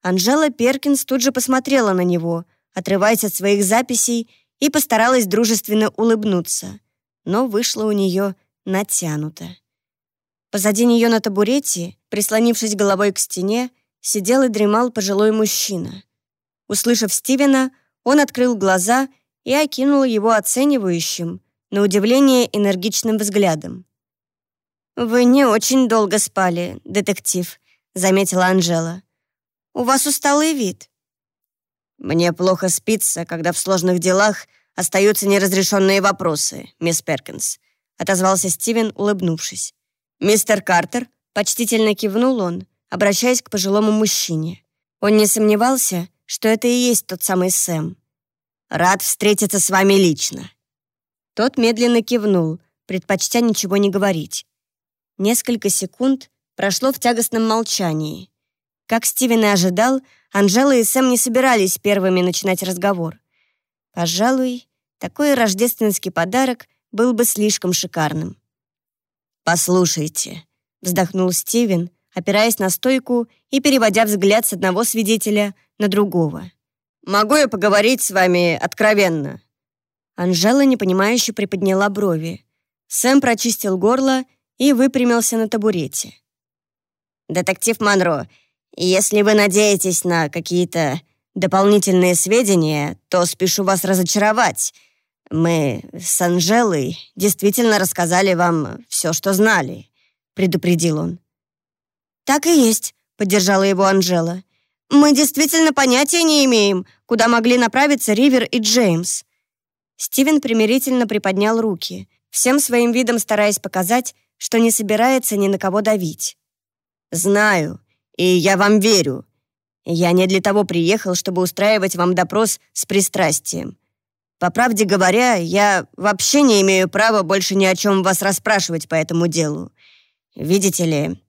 Анжела Перкинс тут же посмотрела на него, отрываясь от своих записей, и постаралась дружественно улыбнуться, но вышло у нее натянуто. Позади нее на табурете, прислонившись головой к стене, сидел и дремал пожилой мужчина. Услышав Стивена, он открыл глаза и окинул его оценивающим, на удивление энергичным взглядом. «Вы не очень долго спали, детектив», — заметила Анжела. «У вас усталый вид». «Мне плохо спится, когда в сложных делах остаются неразрешенные вопросы, мисс Перкинс», — отозвался Стивен, улыбнувшись. «Мистер Картер?» — почтительно кивнул он, обращаясь к пожилому мужчине. Он не сомневался, что это и есть тот самый Сэм. «Рад встретиться с вами лично». Тот медленно кивнул, предпочтя ничего не говорить. Несколько секунд прошло в тягостном молчании. Как Стивен и ожидал, Анжела и Сэм не собирались первыми начинать разговор. Пожалуй, такой рождественский подарок был бы слишком шикарным. «Послушайте», — вздохнул Стивен, опираясь на стойку и переводя взгляд с одного свидетеля на другого. «Могу я поговорить с вами откровенно?» Анжела непонимающе приподняла брови. Сэм прочистил горло и выпрямился на табурете. «Детектив Монро, если вы надеетесь на какие-то дополнительные сведения, то спешу вас разочаровать. Мы с Анжелой действительно рассказали вам все, что знали», — предупредил он. «Так и есть», — поддержала его Анжела. «Мы действительно понятия не имеем, куда могли направиться Ривер и Джеймс. Стивен примирительно приподнял руки, всем своим видом стараясь показать, что не собирается ни на кого давить. «Знаю, и я вам верю. Я не для того приехал, чтобы устраивать вам допрос с пристрастием. По правде говоря, я вообще не имею права больше ни о чем вас расспрашивать по этому делу. Видите ли,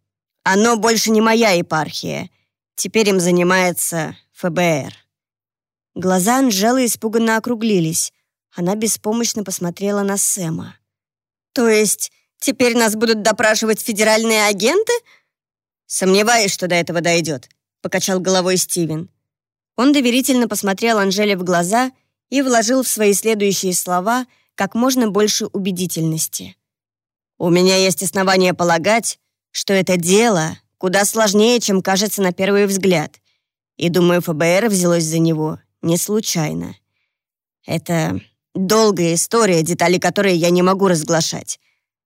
оно больше не моя епархия. Теперь им занимается ФБР». Глаза Анжелы испуганно округлились, она беспомощно посмотрела на Сэма. «То есть теперь нас будут допрашивать федеральные агенты?» «Сомневаюсь, что до этого дойдет», — покачал головой Стивен. Он доверительно посмотрел Анжеле в глаза и вложил в свои следующие слова как можно больше убедительности. «У меня есть основания полагать, что это дело куда сложнее, чем кажется на первый взгляд, и, думаю, ФБР взялось за него не случайно. Это Долгая история, детали которой я не могу разглашать.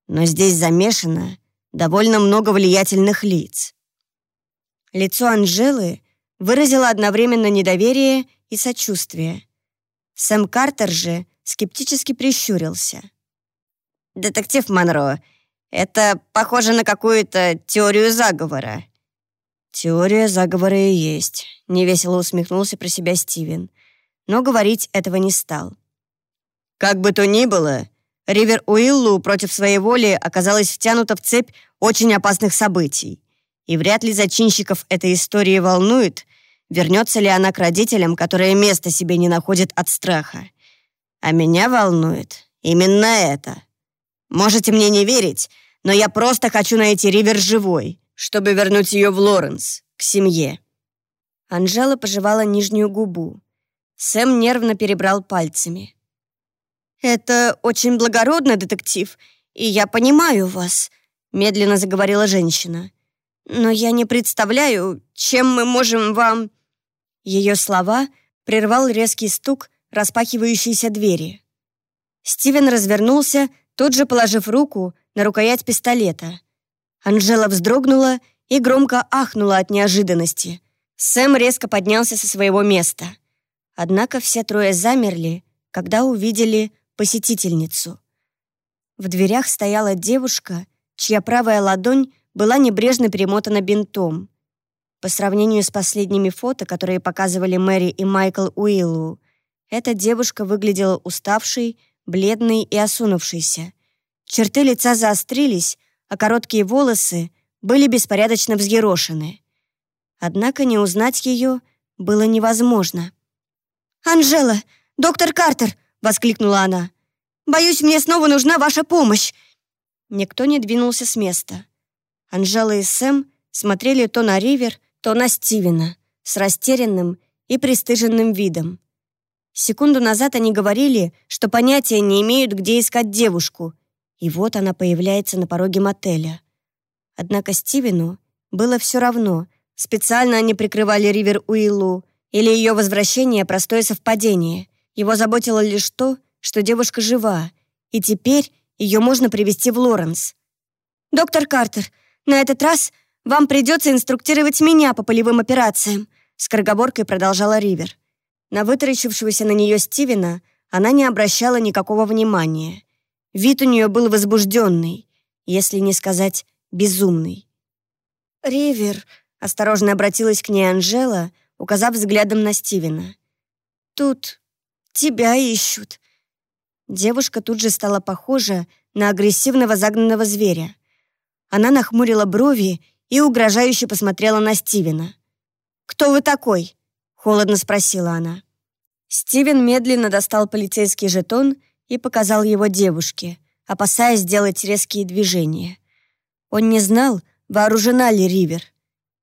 Но здесь замешано довольно много влиятельных лиц. Лицо Анжелы выразило одновременно недоверие и сочувствие. Сэм Картер же скептически прищурился. «Детектив Монро, это похоже на какую-то теорию заговора». «Теория заговора и есть», — невесело усмехнулся про себя Стивен. но говорить этого не стал. Как бы то ни было, Ривер Уиллу против своей воли оказалась втянута в цепь очень опасных событий. И вряд ли зачинщиков этой истории волнует, вернется ли она к родителям, которые места себе не находят от страха. А меня волнует именно это. Можете мне не верить, но я просто хочу найти Ривер живой, чтобы вернуть ее в Лоренс, к семье». Анжела пожевала нижнюю губу. Сэм нервно перебрал пальцами. «Это очень благородно, детектив, и я понимаю вас», медленно заговорила женщина. «Но я не представляю, чем мы можем вам...» Ее слова прервал резкий стук распахивающейся двери. Стивен развернулся, тут же положив руку на рукоять пистолета. Анжела вздрогнула и громко ахнула от неожиданности. Сэм резко поднялся со своего места. Однако все трое замерли, когда увидели посетительницу. В дверях стояла девушка, чья правая ладонь была небрежно перемотана бинтом. По сравнению с последними фото, которые показывали Мэри и Майкл Уиллу, эта девушка выглядела уставшей, бледной и осунувшейся. Черты лица заострились, а короткие волосы были беспорядочно взъерошены. Однако не узнать ее было невозможно. «Анжела! Доктор Картер!» — воскликнула она. «Боюсь, мне снова нужна ваша помощь!» Никто не двинулся с места. Анжела и Сэм смотрели то на Ривер, то на Стивена с растерянным и пристыженным видом. Секунду назад они говорили, что понятия не имеют, где искать девушку, и вот она появляется на пороге мотеля. Однако Стивену было все равно, специально они прикрывали Ривер Уиллу, или ее возвращение — простое совпадение. Его заботило лишь то, что девушка жива, и теперь ее можно привести в Лоренс. «Доктор Картер, на этот раз вам придется инструктировать меня по полевым операциям», скороговоркой продолжала Ривер. На вытаращившегося на нее Стивена она не обращала никакого внимания. Вид у нее был возбужденный, если не сказать безумный. «Ривер», — осторожно обратилась к ней Анжела, указав взглядом на Стивена. «Тут Тебя ищут». Девушка тут же стала похожа на агрессивного загнанного зверя. Она нахмурила брови и угрожающе посмотрела на Стивена. «Кто вы такой?» — холодно спросила она. Стивен медленно достал полицейский жетон и показал его девушке, опасаясь сделать резкие движения. Он не знал, вооружена ли Ривер.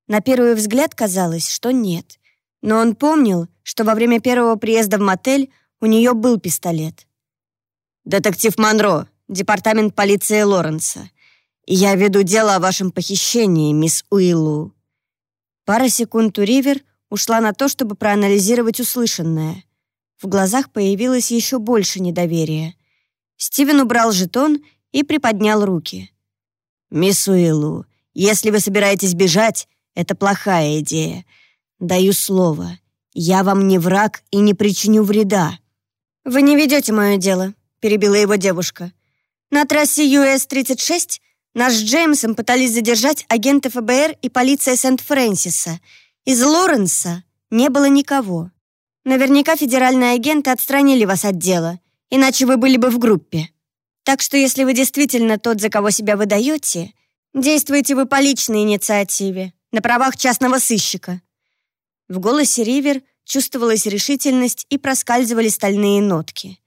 На первый взгляд казалось, что нет. Но он помнил, что во время первого приезда в мотель у нее был пистолет. «Детектив Монро, департамент полиции Лоренса. Я веду дело о вашем похищении, мисс Уиллу». Пара секунд у Ривер ушла на то, чтобы проанализировать услышанное. В глазах появилось еще больше недоверия. Стивен убрал жетон и приподнял руки. «Мисс Уиллу, если вы собираетесь бежать, это плохая идея. Даю слово, я вам не враг и не причиню вреда». «Вы не ведете мое дело», — перебила его девушка. «На трассе US-36 наш с Джеймсом пытались задержать агенты ФБР и полиция Сент-Фрэнсиса. Из Лоренса не было никого. Наверняка федеральные агенты отстранили вас от дела, иначе вы были бы в группе. Так что если вы действительно тот, за кого себя выдаете, действуете вы по личной инициативе, на правах частного сыщика». В голосе Ривер — чувствовалась решительность и проскальзывали стальные нотки.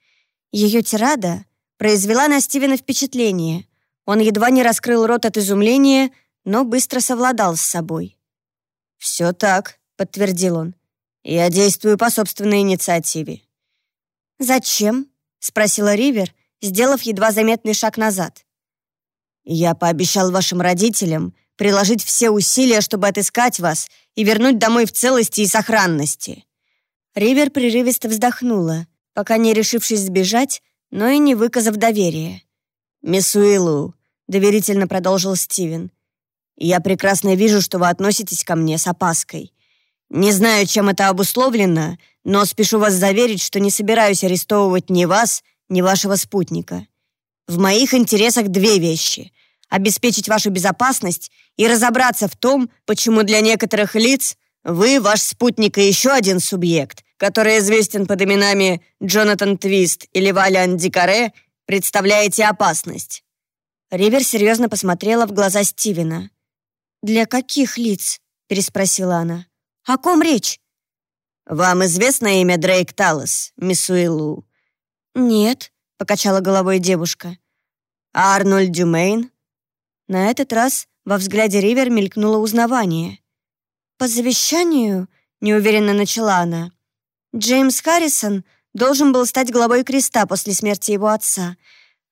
Ее тирада произвела на Стивена впечатление. Он едва не раскрыл рот от изумления, но быстро совладал с собой. «Все так», — подтвердил он. «Я действую по собственной инициативе». «Зачем?» — спросила Ривер, сделав едва заметный шаг назад. «Я пообещал вашим родителям приложить все усилия, чтобы отыскать вас и вернуть домой в целости и сохранности. Ривер прерывисто вздохнула, пока не решившись сбежать, но и не выказав доверия. «Мисс Уиллу», — доверительно продолжил Стивен, «я прекрасно вижу, что вы относитесь ко мне с опаской. Не знаю, чем это обусловлено, но спешу вас заверить, что не собираюсь арестовывать ни вас, ни вашего спутника. В моих интересах две вещи — обеспечить вашу безопасность и разобраться в том, почему для некоторых лиц вы, ваш спутник и еще один субъект который известен под именами Джонатан Твист или Валиан Дикаре, представляете опасность». Ривер серьезно посмотрела в глаза Стивена. «Для каких лиц?» — переспросила она. «О ком речь?» «Вам известно имя Дрейк Талос, мисс Уиллу?» «Нет», — покачала головой девушка. «А Арнольд Дюмейн?» На этот раз во взгляде Ривер мелькнуло узнавание. «По завещанию», — неуверенно начала она, «Джеймс Харрисон должен был стать главой креста после смерти его отца.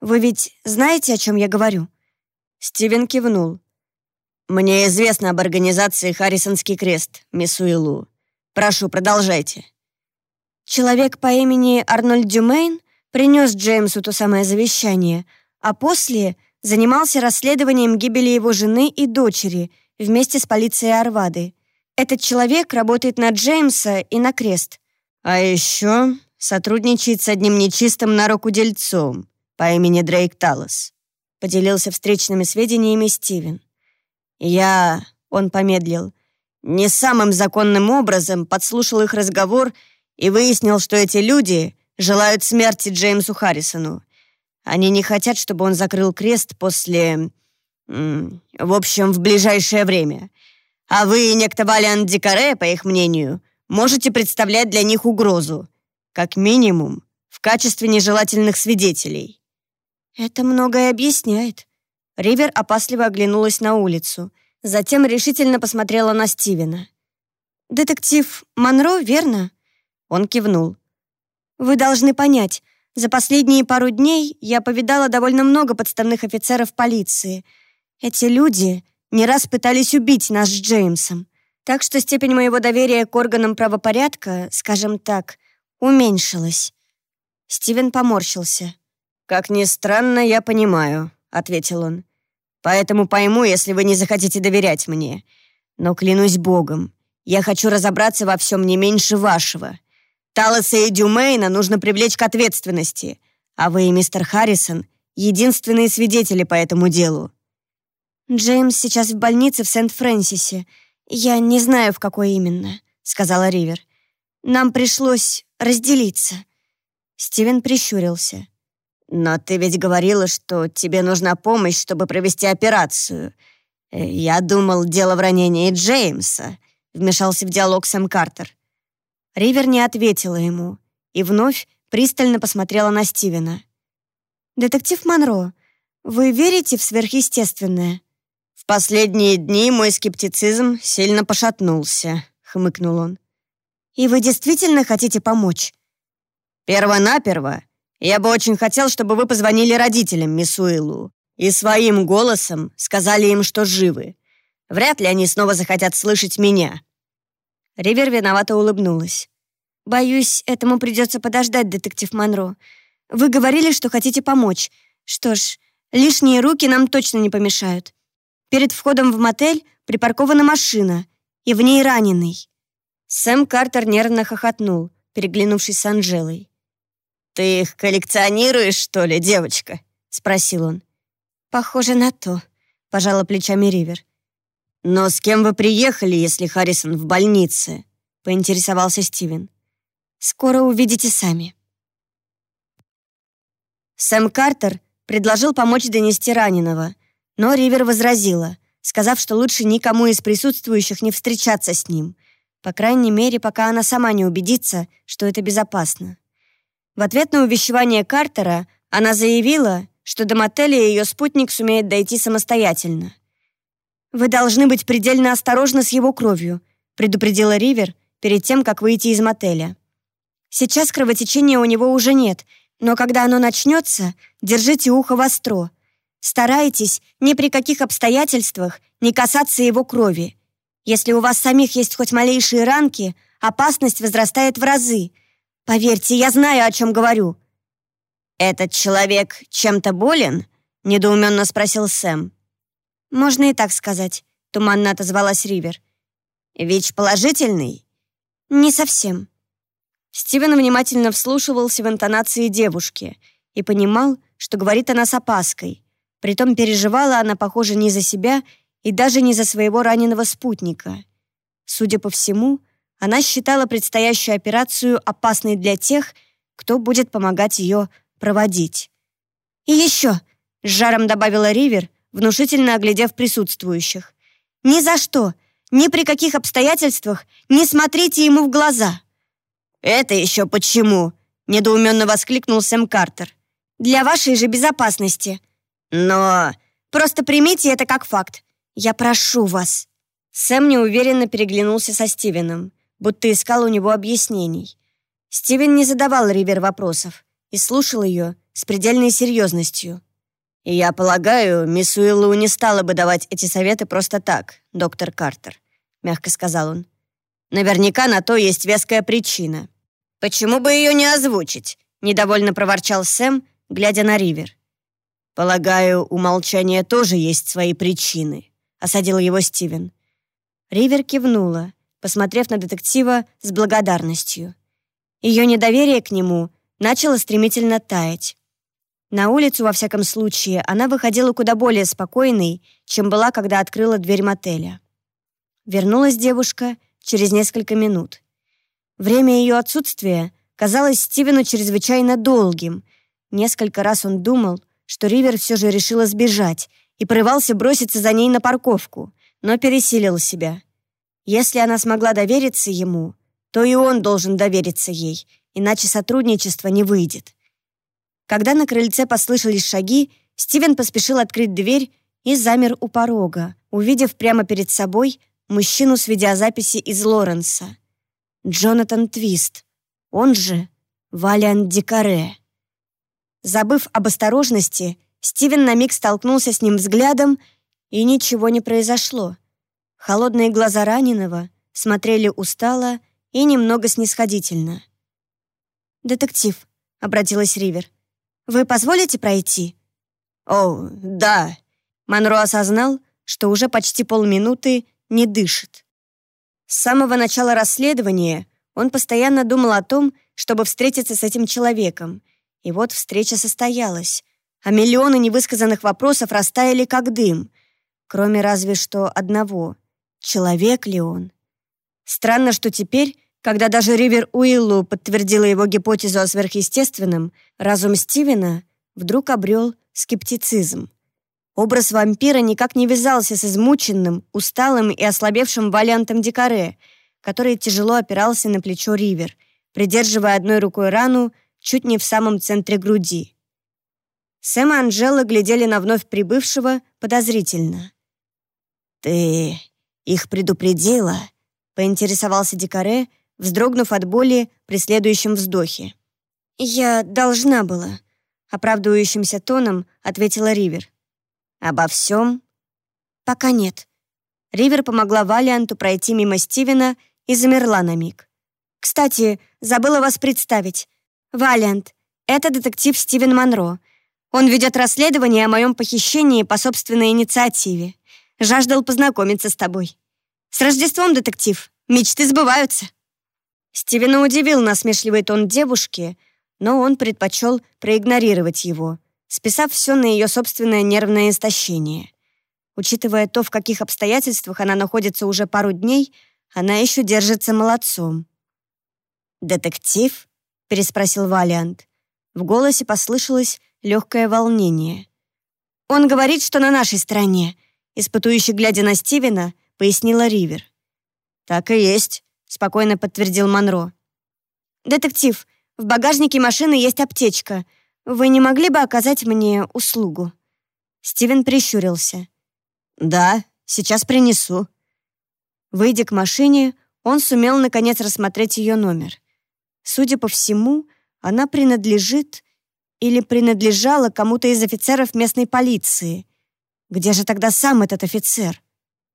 Вы ведь знаете, о чем я говорю?» Стивен кивнул. «Мне известно об организации «Харрисонский крест», мисс Уиллу. Прошу, продолжайте». Человек по имени Арнольд Дюмейн принес Джеймсу то самое завещание, а после занимался расследованием гибели его жены и дочери вместе с полицией Арвады. Этот человек работает на Джеймса и на крест. А еще сотрудничает с одним нечистым на руку дельцом по имени Дрейк Талос. Поделился встречными сведениями Стивен. Я, он помедлил, не самым законным образом подслушал их разговор и выяснил, что эти люди желают смерти Джеймсу Харрисону. Они не хотят, чтобы он закрыл крест после... В общем, в ближайшее время. А вы, некто Валиан Дикаре, по их мнению, можете представлять для них угрозу. Как минимум, в качестве нежелательных свидетелей. Это многое объясняет. Ривер опасливо оглянулась на улицу. Затем решительно посмотрела на Стивена. «Детектив Монро, верно?» Он кивнул. «Вы должны понять, за последние пару дней я повидала довольно много подставных офицеров полиции. Эти люди не раз пытались убить нас с Джеймсом, так что степень моего доверия к органам правопорядка, скажем так, уменьшилась. Стивен поморщился. «Как ни странно, я понимаю», — ответил он. «Поэтому пойму, если вы не захотите доверять мне. Но клянусь Богом, я хочу разобраться во всем не меньше вашего. Талоса и Дюмейна нужно привлечь к ответственности, а вы и мистер Харрисон — единственные свидетели по этому делу». «Джеймс сейчас в больнице в Сент-Фрэнсисе. Я не знаю, в какой именно», — сказала Ривер. «Нам пришлось разделиться». Стивен прищурился. «Но ты ведь говорила, что тебе нужна помощь, чтобы провести операцию. Э, я думал, дело в ранении Джеймса», — вмешался в диалог Сэм Картер. Ривер не ответила ему и вновь пристально посмотрела на Стивена. «Детектив Монро, вы верите в сверхъестественное?» «В последние дни мой скептицизм сильно пошатнулся», — хмыкнул он. «И вы действительно хотите помочь?» «Первонаперво я бы очень хотел, чтобы вы позвонили родителям, мисс Уиллу, и своим голосом сказали им, что живы. Вряд ли они снова захотят слышать меня. Ривер виновато улыбнулась. «Боюсь, этому придется подождать, детектив Монро. Вы говорили, что хотите помочь. Что ж, лишние руки нам точно не помешают. Перед входом в мотель припаркована машина, и в ней раненый». Сэм Картер нервно хохотнул, переглянувшись с Анжелой. «Ты их коллекционируешь, что ли, девочка?» — спросил он. «Похоже на то», — пожала плечами Ривер. «Но с кем вы приехали, если Харрисон в больнице?» — поинтересовался Стивен. «Скоро увидите сами». Сэм Картер предложил помочь донести раненого, но Ривер возразила, сказав, что лучше никому из присутствующих не встречаться с ним, по крайней мере, пока она сама не убедится, что это безопасно. В ответ на увещевание Картера она заявила, что до мотеля ее спутник сумеет дойти самостоятельно — «Вы должны быть предельно осторожны с его кровью», предупредила Ривер перед тем, как выйти из мотеля. «Сейчас кровотечения у него уже нет, но когда оно начнется, держите ухо востро. Старайтесь ни при каких обстоятельствах не касаться его крови. Если у вас самих есть хоть малейшие ранки, опасность возрастает в разы. Поверьте, я знаю, о чем говорю». «Этот человек чем-то болен?» — недоуменно спросил Сэм. «Можно и так сказать», — туманно отозвалась Ривер. «ВИЧ положительный?» «Не совсем». Стивен внимательно вслушивался в интонации девушки и понимал, что говорит она с опаской. Притом переживала она, похоже, не за себя и даже не за своего раненого спутника. Судя по всему, Она считала предстоящую операцию опасной для тех, кто будет помогать ее проводить. «И еще», — с жаром добавила Ривер, внушительно оглядев присутствующих, «ни за что, ни при каких обстоятельствах не смотрите ему в глаза». «Это еще почему?» — недоуменно воскликнул Сэм Картер. «Для вашей же безопасности». «Но...» «Просто примите это как факт. Я прошу вас». Сэм неуверенно переглянулся со Стивеном, будто искал у него объяснений. Стивен не задавал Ривер вопросов и слушал ее с предельной серьезностью. «Я полагаю, мисс Уиллоу не стала бы давать эти советы просто так, доктор Картер», — мягко сказал он. «Наверняка на то есть веская причина». «Почему бы ее не озвучить?» — недовольно проворчал Сэм, глядя на Ривер. «Полагаю, у молчания тоже есть свои причины», — осадил его Стивен. Ривер кивнула, посмотрев на детектива с благодарностью. Ее недоверие к нему начало стремительно таять. На улицу, во всяком случае, она выходила куда более спокойной, чем была, когда открыла дверь мотеля. Вернулась девушка через несколько минут. Время ее отсутствия казалось Стивену чрезвычайно долгим. Несколько раз он думал, что Ривер все же решила сбежать и порывался броситься за ней на парковку, но пересилил себя. Если она смогла довериться ему, то и он должен довериться ей, иначе сотрудничество не выйдет. Когда на крыльце послышались шаги, Стивен поспешил открыть дверь и замер у порога, увидев прямо перед собой мужчину с видеозаписи из Лоренса. Джонатан Твист, он же Валиан Дикаре. Забыв об осторожности, Стивен на миг столкнулся с ним взглядом, и ничего не произошло. Холодные глаза раненого смотрели устало и немного снисходительно. «Детектив», — обратилась Ривер, — «вы позволите пройти?» «О, да». Монро осознал, что уже почти полминуты не дышит. С самого начала расследования он постоянно думал о том, чтобы встретиться с этим человеком. И вот встреча состоялась. А миллионы невысказанных вопросов растаяли как дым. Кроме разве что одного. Человек ли он? Странно, что теперь когда даже Ривер Уиллу подтвердила его гипотезу о сверхъестественном, разум Стивена вдруг обрел скептицизм. Образ вампира никак не вязался с измученным, усталым и ослабевшим валиантом Дикаре, который тяжело опирался на плечо Ривер, придерживая одной рукой рану чуть не в самом центре груди. Сэм и Анжела глядели на вновь прибывшего подозрительно. «Ты их предупредила?» — поинтересовался Дикаре, вздрогнув от боли при следующем вздохе. «Я должна была», — оправдывающимся тоном ответила Ривер. «Обо всем?» «Пока нет». Ривер помогла Валианту пройти мимо Стивена и замерла на миг. «Кстати, забыла вас представить. Валиант, это детектив Стивен Монро. Он ведет расследование о моем похищении по собственной инициативе. Жаждал познакомиться с тобой. С Рождеством, детектив. Мечты сбываются». Стивена удивил насмешливый тон девушки, но он предпочел проигнорировать его, списав все на ее собственное нервное истощение. Учитывая то, в каких обстоятельствах она находится уже пару дней, она еще держится молодцом. «Детектив?» — переспросил Валиант. В голосе послышалось легкое волнение. «Он говорит, что на нашей стороне», — испытующе глядя на Стивена, пояснила Ривер. «Так и есть», — спокойно подтвердил Монро. «Детектив, в багажнике машины есть аптечка. Вы не могли бы оказать мне услугу?» Стивен прищурился. «Да, сейчас принесу». Выйдя к машине, он сумел наконец рассмотреть ее номер. Судя по всему, она принадлежит или принадлежала кому-то из офицеров местной полиции. Где же тогда сам этот офицер?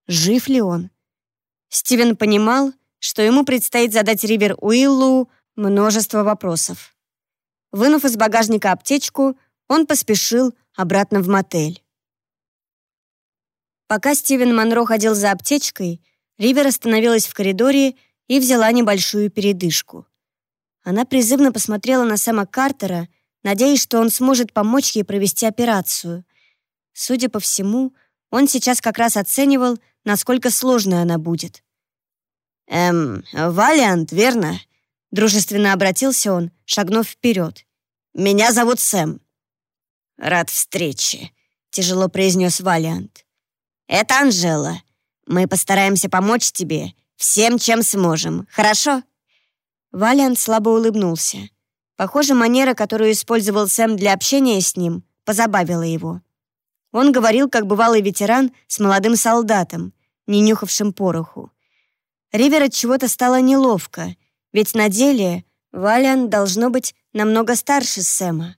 Жив ли он? Стивен понимал, что ему предстоит задать Ривер Уиллу множество вопросов. Вынув из багажника аптечку, он поспешил обратно в мотель. Пока Стивен Монро ходил за аптечкой, Ривер остановилась в коридоре и взяла небольшую передышку. Она призывно посмотрела на Сэма Картера, надеясь, что он сможет помочь ей провести операцию. Судя по всему, он сейчас как раз оценивал, насколько сложной она будет. «Эм, Валиант, верно?» Дружественно обратился он, шагнув вперед. «Меня зовут Сэм». «Рад встрече», — тяжело произнес Валиант. «Это Анжела. Мы постараемся помочь тебе всем, чем сможем. Хорошо?» Валиант слабо улыбнулся. Похоже, манера, которую использовал Сэм для общения с ним, позабавила его. Он говорил, как бывалый ветеран с молодым солдатом, не нюхавшим пороху. Ривер от чего-то стало неловко, ведь на деле Валиан должно быть намного старше Сэма.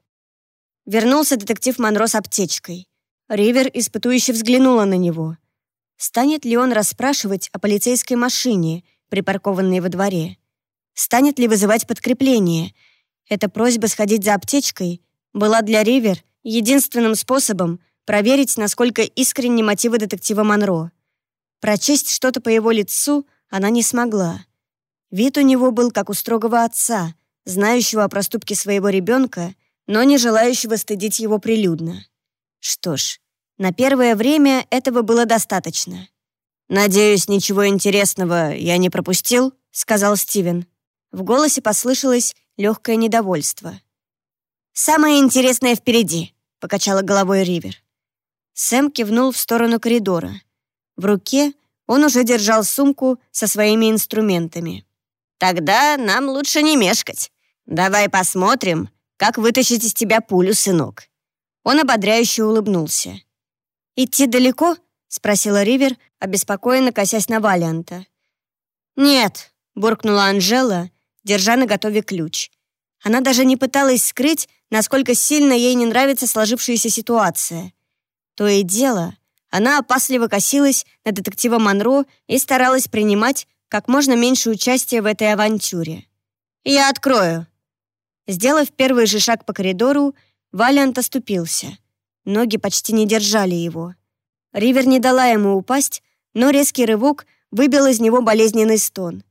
Вернулся детектив Монро с аптечкой. Ривер испытующе взглянула на него. Станет ли он расспрашивать о полицейской машине, припаркованной во дворе? Станет ли вызывать подкрепление — эта просьба сходить за аптечкой была для Ривер единственным способом проверить, насколько искренни мотивы детектива Монро. Прочесть что-то по его лицу она не смогла. Вид у него был как у строгого отца, знающего о проступке своего ребенка, но не желающего стыдить его прилюдно. Что ж, на первое время этого было достаточно. «Надеюсь, ничего интересного я не пропустил?» — сказал Стивен. В голосе послышалось легкое недовольство. «Самое интересное впереди», — покачала головой Ривер. Сэм кивнул в сторону коридора. В руке он уже держал сумку со своими инструментами. «Тогда нам лучше не мешкать. Давай посмотрим, как вытащить из тебя пулю, сынок». Он ободряюще улыбнулся. «Идти далеко?» — спросила Ривер, обеспокоенно косясь на Валианта. «Нет», — буркнула Анжела, держа на готове ключ. Она даже не пыталась скрыть, насколько сильно ей не нравится сложившаяся ситуация. То и дело, она опасливо косилась на детектива Монро и старалась принимать как можно меньше участия в этой авантюре. «Я открою». Сделав первый же шаг по коридору, Валиант оступился. Ноги почти не держали его. Ривер не дала ему упасть, но резкий рывок выбил из него болезненный стон.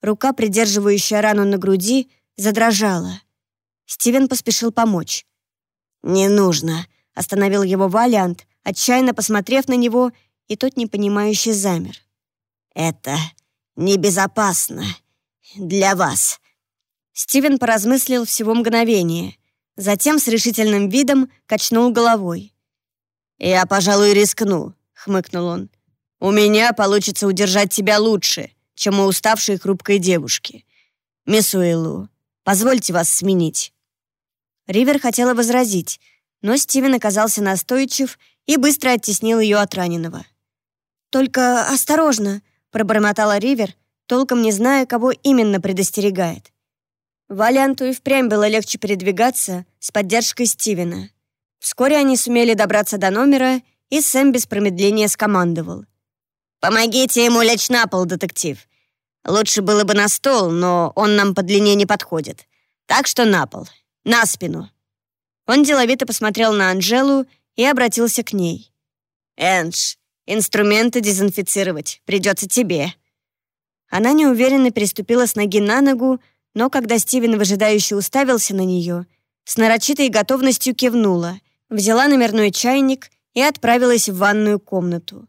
Рука, придерживающая рану на груди, задрожала. Стивен поспешил помочь. «Не нужно», — остановил его Валиант, отчаянно посмотрев на него, и тот непонимающе замер. «Это небезопасно для вас». Стивен поразмыслил всего мгновение, затем с решительным видом качнул головой. «Я, пожалуй, рискну», — хмыкнул он. «У меня получится удержать тебя лучше, чем у уставшей хрупкой девушки. Мисс Уиллу, позвольте вас сменить». Ривер хотела возразить, но Стивен оказался настойчив и быстро оттеснил ее от раненого. «Только осторожно», — пробормотала Ривер, толком не зная, кого именно предостерегает. Валианту и впрямь было легче передвигаться с поддержкой Стивена. Вскоре они сумели добраться до номера, и Сэм без промедления скомандовал. «Помогите ему лечь на пол, детектив. Лучше было бы на стол, но он нам по длине не подходит. Так что на пол, на спину». Он деловито посмотрел на Анжелу и обратился к ней. «Эндж, инструменты дезинфицировать придется тебе». Она неуверенно переступила с ноги на ногу, но когда Стивен выжидающе уставился на нее, с нарочитой готовностью кивнула, взяла номерной чайник и отправилась в ванную комнату.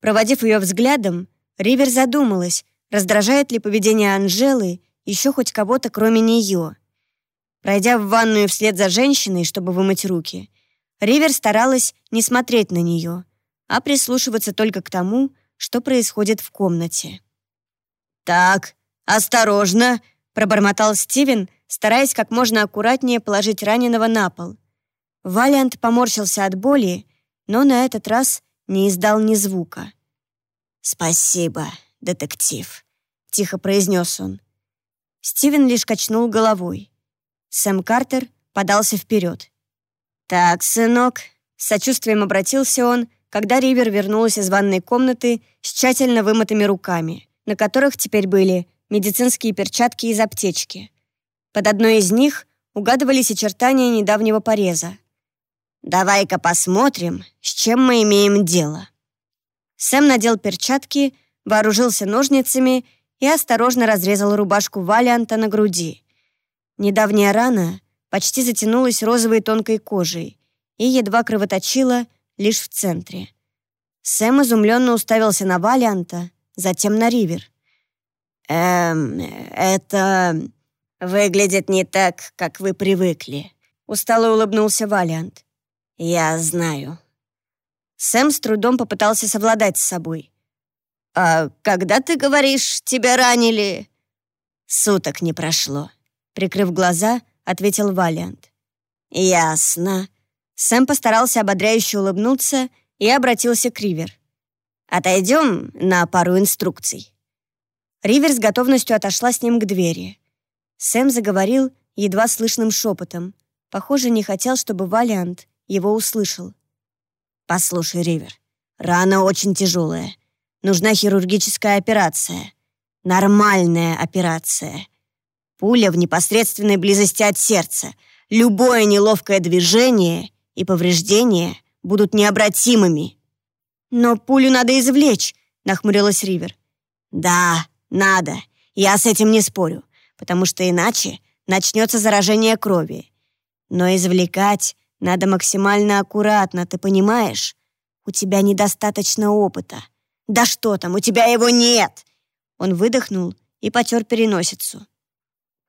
Проводив ее взглядом, Ривер задумалась, Раздражает ли поведение Анжелы еще хоть кого-то, кроме нее? Пройдя в ванную вслед за женщиной, чтобы вымыть руки, Ривер старалась не смотреть на нее, а прислушиваться только к тому, что происходит в комнате. «Так, осторожно!» — пробормотал Стивен, стараясь как можно аккуратнее положить раненого на пол. Валиант поморщился от боли, но на этот раз не издал ни звука. «Спасибо», детектив», — тихо произнес он. Стивен лишь качнул головой. Сэм Картер подался вперед. «Так, сынок», — с сочувствием обратился он, когда Ривер вернулась из ванной комнаты с тщательно вымытыми руками, на которых теперь были медицинские перчатки из аптечки. Под одной из них угадывались очертания недавнего пореза. «Давай-ка посмотрим, с чем мы имеем дело». Сэм надел перчатки вооружился ножницами и осторожно разрезал рубашку Валианта на груди. Недавняя рана почти затянулась розовой тонкой кожей и едва кровоточила лишь в центре. Сэм изумленно уставился на Валианта, затем на Ривер. «Эм, это выглядит не так, как вы привыкли», — устало улыбнулся Валиант. «Я знаю». Сэм с трудом попытался совладать с собой. «А когда, ты говоришь, тебя ранили?» «Суток не прошло», — прикрыв глаза, ответил Валиант. «Ясно». Сэм постарался ободряюще улыбнуться и обратился к Ривер. «Отойдем на пару инструкций». Ривер с готовностью отошла с ним к двери. Сэм заговорил едва слышным шепотом. Похоже, не хотел, чтобы Валиант его услышал. «Послушай, Ривер, рана очень тяжелая. Нужна хирургическая операция. Нормальная операция. Пуля в непосредственной близости от сердца. Любое неловкое движение и повреждение будут необратимыми». «Но пулю надо извлечь», — нахмурилась Ривер. «Да, надо. Я с этим не спорю, потому что иначе начнется заражение крови. Но извлекать надо максимально аккуратно, ты понимаешь? У тебя недостаточно опыта. Да что там, у тебя его нет!» Он выдохнул и потер переносицу.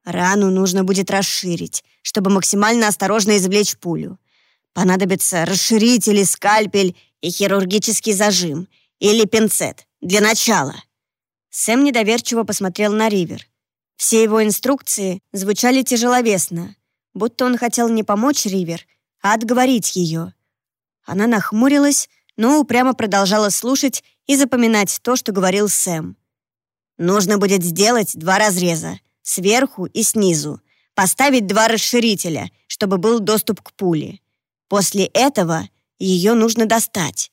Рану нужно будет расширить, чтобы максимально осторожно извлечь пулю. Понадобится расширитель, скальпель и хирургический зажим, или пинцет, для начала. Сэм недоверчиво посмотрел на Ривер. Все его инструкции звучали тяжеловесно, будто он хотел не помочь Ривер, а отговорить ее. Она нахмурилась, но упрямо продолжала слушать и запоминать то, что говорил Сэм. «Нужно будет сделать два разреза, сверху и снизу, поставить два расширителя, чтобы был доступ к пуле. После этого ее нужно достать.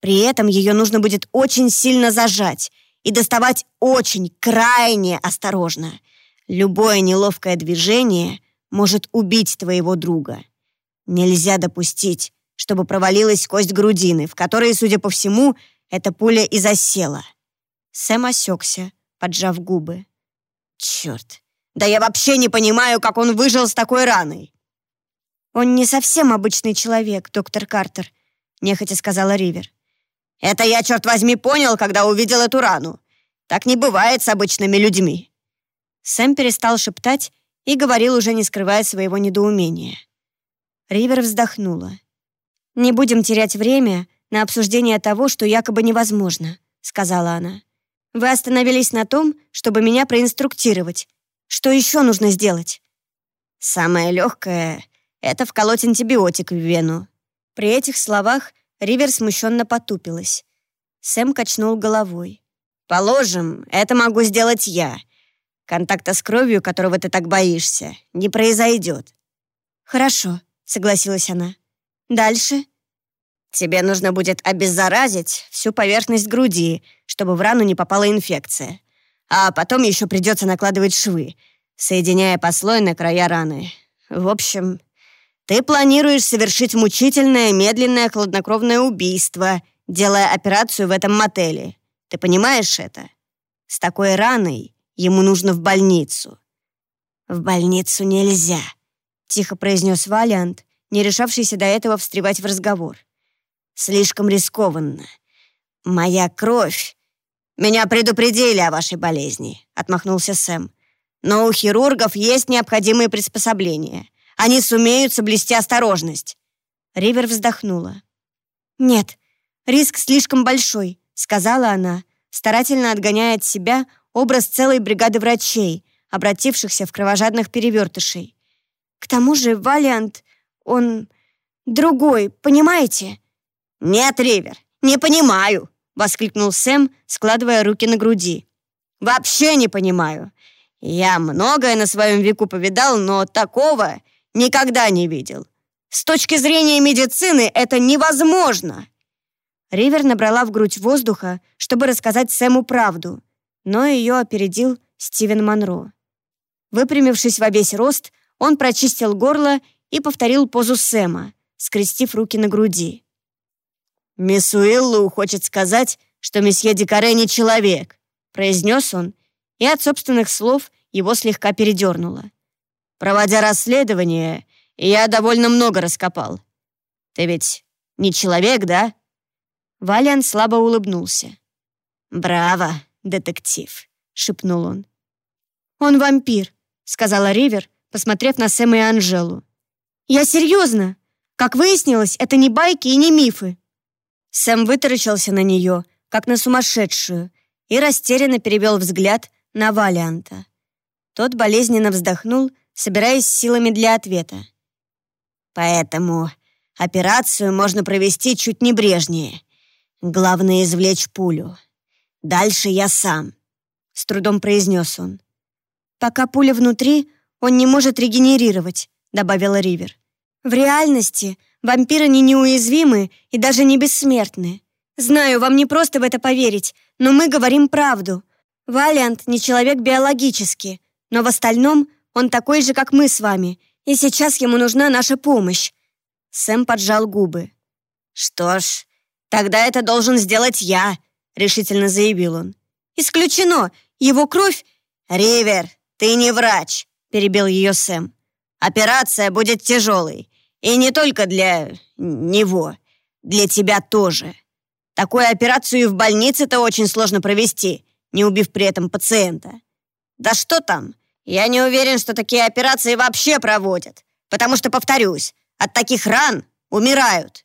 При этом ее нужно будет очень сильно зажать и доставать очень, крайне осторожно. Любое неловкое движение может убить твоего друга. Нельзя допустить, чтобы провалилась кость грудины, в которой, судя по всему, эта пуля и засела. Сэм осекся, поджав губы. Черт, да я вообще не понимаю, как он выжил с такой раной. Он не совсем обычный человек, доктор Картер, нехотя сказала Ривер. Это я, черт возьми, понял, когда увидел эту рану. Так не бывает с обычными людьми». Сэм перестал шептать и говорил, уже не скрывая своего недоумения. Ривер вздохнула. «Не будем терять время на обсуждение того, что якобы невозможно», — сказала она. «Вы остановились на том, чтобы меня проинструктировать. Что еще нужно сделать?» «Самое легкое — это вколоть антибиотик в вену». При этих словах Ривер смущенно потупилась. Сэм качнул головой. «Положим, это могу сделать я. Контакта с кровью, которого ты так боишься, не произойдет». «Хорошо», — согласилась она. «Дальше?» «Тебе нужно будет обеззаразить всю поверхность груди, чтобы в рану не попала инфекция. А потом еще придется накладывать швы, соединяя послойно края раны. В общем, ты планируешь совершить мучительное, медленное, хладнокровное убийство, делая операцию в этом мотеле. Ты понимаешь это? С такой раной ему нужно в больницу». «В больницу нельзя», — тихо произнес Валиант, не решавшийся до этого встревать в разговор. «Слишком рискованно. Моя кровь...» «Меня предупредили о вашей болезни», — отмахнулся Сэм. «Но у хирургов есть необходимые приспособления. Они сумеют соблюсти осторожность». Ривер вздохнула. «Нет, риск слишком большой», — сказала она, старательно отгоняя от себя образ целой бригады врачей, обратившихся в кровожадных перевертышей. «К тому же Валиант, он другой, понимаете?» «Нет, Ривер, не понимаю», — воскликнул Сэм, складывая руки на груди. «Вообще не понимаю. Я многое на своем веку повидал, но такого Никогда не видел. С точки зрения медицины это невозможно. Ривер набрала в грудь воздуха, чтобы рассказать Сэму правду, но ее опередил Стивен Монро. Выпрямившись во весь рост, он прочистил горло и повторил позу Сэма, скрестив руки на груди. «Мисс Уиллу хочет сказать, что месье Дикаре не человек», произнес он, и от собственных слов его слегка передернуло. Проводя расследование, я довольно много раскопал. Ты ведь не человек, да?» Валиан слабо улыбнулся. «Браво, детектив. шепнул он. «Он вампир», — сказала Ривер, посмотрев на Сэма и Анжелу. «Я серьезно. Как выяснилось, это не байки и не мифы». Сэм вытаращился на нее, как на сумасшедшую, и растерянно перевел взгляд на Валианта. Тот болезненно вздохнул, собираясь силами для ответа. «Поэтому операцию можно провести чуть небрежнее. Главное — извлечь пулю. Дальше я сам», — с трудом произнес он. «Пока пуля внутри, он не может регенерировать», — добавила Ривер. «В реальности вампиры не неуязвимы и даже не бессмертны. Знаю, вам не просто в это поверить, но мы говорим правду. Валиант не человек биологически, но в остальном он такой же, как мы с вами, и сейчас ему нужна наша помощь». Сэм поджал губы. «Что ж, тогда это должен сделать я», — решительно заявил он. «Исключено! Его кровь...» «Ривер, ты не врач», — перебил ее Сэм. «Операция будет тяжелой. И не только для... него. Для тебя тоже. Такую операцию в больнице-то очень сложно провести, не убив при этом пациента. Да что там? Я не уверен, что такие операции вообще проводят. Потому что, повторюсь, от таких ран умирают.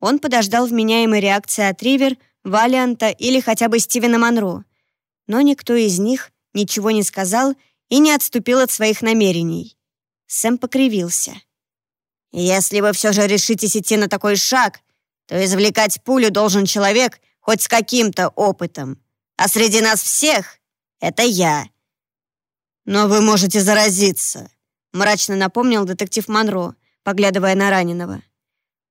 Он подождал вменяемой реакции от Ривер, Валианта или хотя бы Стивена Монро. Но никто из них ничего не сказал и не отступил от своих намерений. Сэм покривился. «Если вы все же решитесь идти на такой шаг, то извлекать пулю должен человек хоть с каким-то опытом. А среди нас всех — это я. «Но вы можете заразиться», — мрачно напомнил детектив Монро, поглядывая на раненого.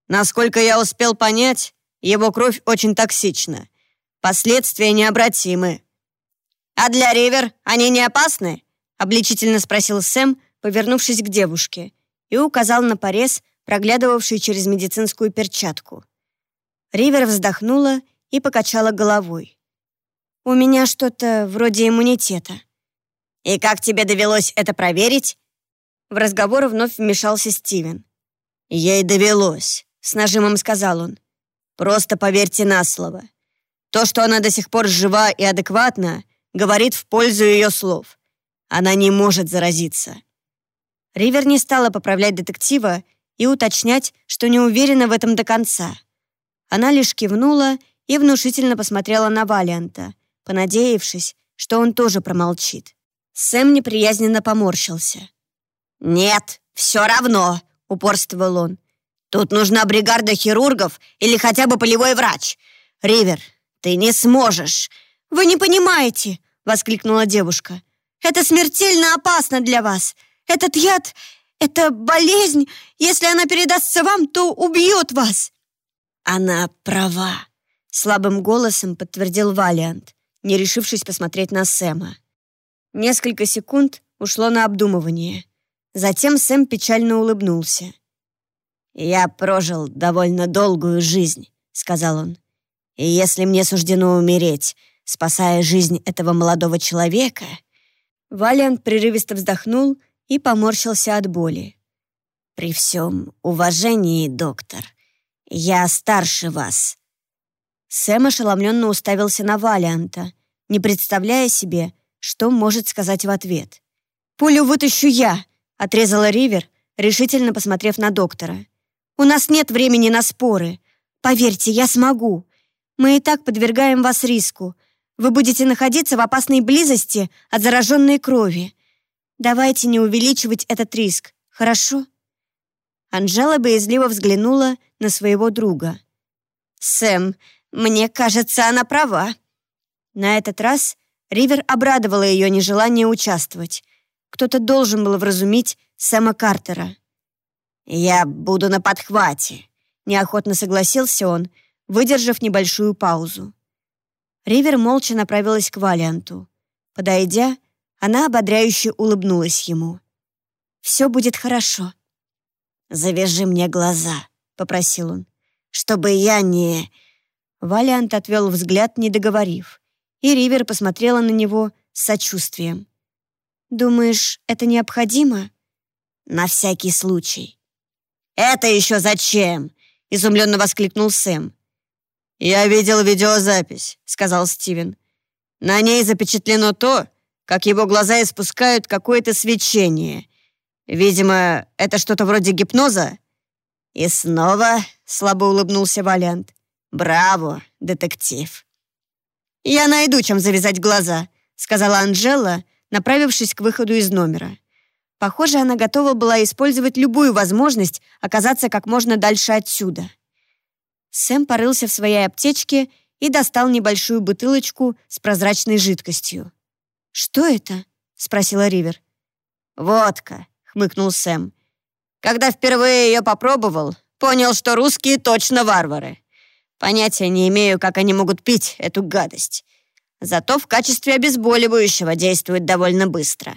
«Насколько я успел понять, его кровь очень токсична. Последствия необратимы». «А для Ривер они не опасны?» — обличительно спросил Сэм, повернувшись к девушке, и указал на порез, проглядывавший через медицинскую перчатку. Ривер вздохнула и покачала головой. «У меня что-то вроде иммунитета». «И как тебе довелось это проверить?» В разговор вновь вмешался Стивен. «Ей довелось», — с нажимом сказал он. «Просто поверьте на слово. То, что она до сих пор жива и адекватна, говорит в пользу ее слов. Она не может заразиться». Ривер не стала поправлять детектива и уточнять, что не уверена в этом до конца. Она лишь кивнула и внушительно посмотрела на Валианта, понадеявшись, что он тоже промолчит. Сэм неприязненно поморщился. «Нет, все равно», — упорствовал он. «Тут нужна бригада хирургов или хотя бы полевой врач. Ривер, ты не сможешь». «Вы не понимаете», — воскликнула девушка. «Это смертельно опасно для вас. Этот яд, эта болезнь, если она передастся вам, то убьет вас». «Она права», — слабым голосом подтвердил Валиант, не решившись посмотреть на Сэма. Несколько секунд ушло на обдумывание. Затем Сэм печально улыбнулся. «Я прожил довольно долгую жизнь», — сказал он. «И если мне суждено умереть, спасая жизнь этого молодого человека...» Валиант прерывисто вздохнул и поморщился от боли. «При всем уважении, доктор, я старше вас». Сэм ошеломленно уставился на Валианта, не представляя себе, что может сказать в ответ. «Пулю вытащу я», — отрезала Ривер, решительно посмотрев на доктора. «У нас нет времени на споры. Поверьте, я смогу. Мы и так подвергаем вас риску. Вы будете находиться в опасной близости от зараженной крови. Давайте не увеличивать этот риск, хорошо?» Анжела боязливо взглянула на своего друга. «Сэм, мне кажется, она права». На этот раз Ривер обрадовала ее нежелание участвовать. Кто-то должен был вразумить Сэма Картера. «Я буду на подхвате», — неохотно согласился он, выдержав небольшую паузу. Ривер молча направилась к Валианту. Подойдя, она ободряюще улыбнулась ему. «Все будет хорошо». «Завяжи мне глаза», — попросил он, «чтобы я не...» Валиант отвел взгляд, не договорив и Ривер посмотрела на него с сочувствием. «Думаешь, это необходимо?» «На всякий случай». «Это еще зачем?» — изумленно воскликнул Сэм. «Я видел видеозапись», — сказал Стивен. На ней запечатлено то, как его глаза испускают какое-то свечение. Видимо, это что-то вроде гипноза. И снова слабо улыбнулся Валент. Браво, детектив. Я найду, чем завязать глаза, сказала Анжела, направившись к выходу из номера. Похоже, она готова была использовать любую возможность оказаться как можно дальше отсюда. Сэм порылся в своей аптечке и достал небольшую бутылочку с прозрачной жидкостью. «Что это?» — спросила Ривер. «Водка», — хмыкнул Сэм. «Когда впервые ее попробовал, понял, что русские точно варвары. Понятия не имею, как они могут пить эту гадость. Зато в качестве обезболивающего действует довольно быстро.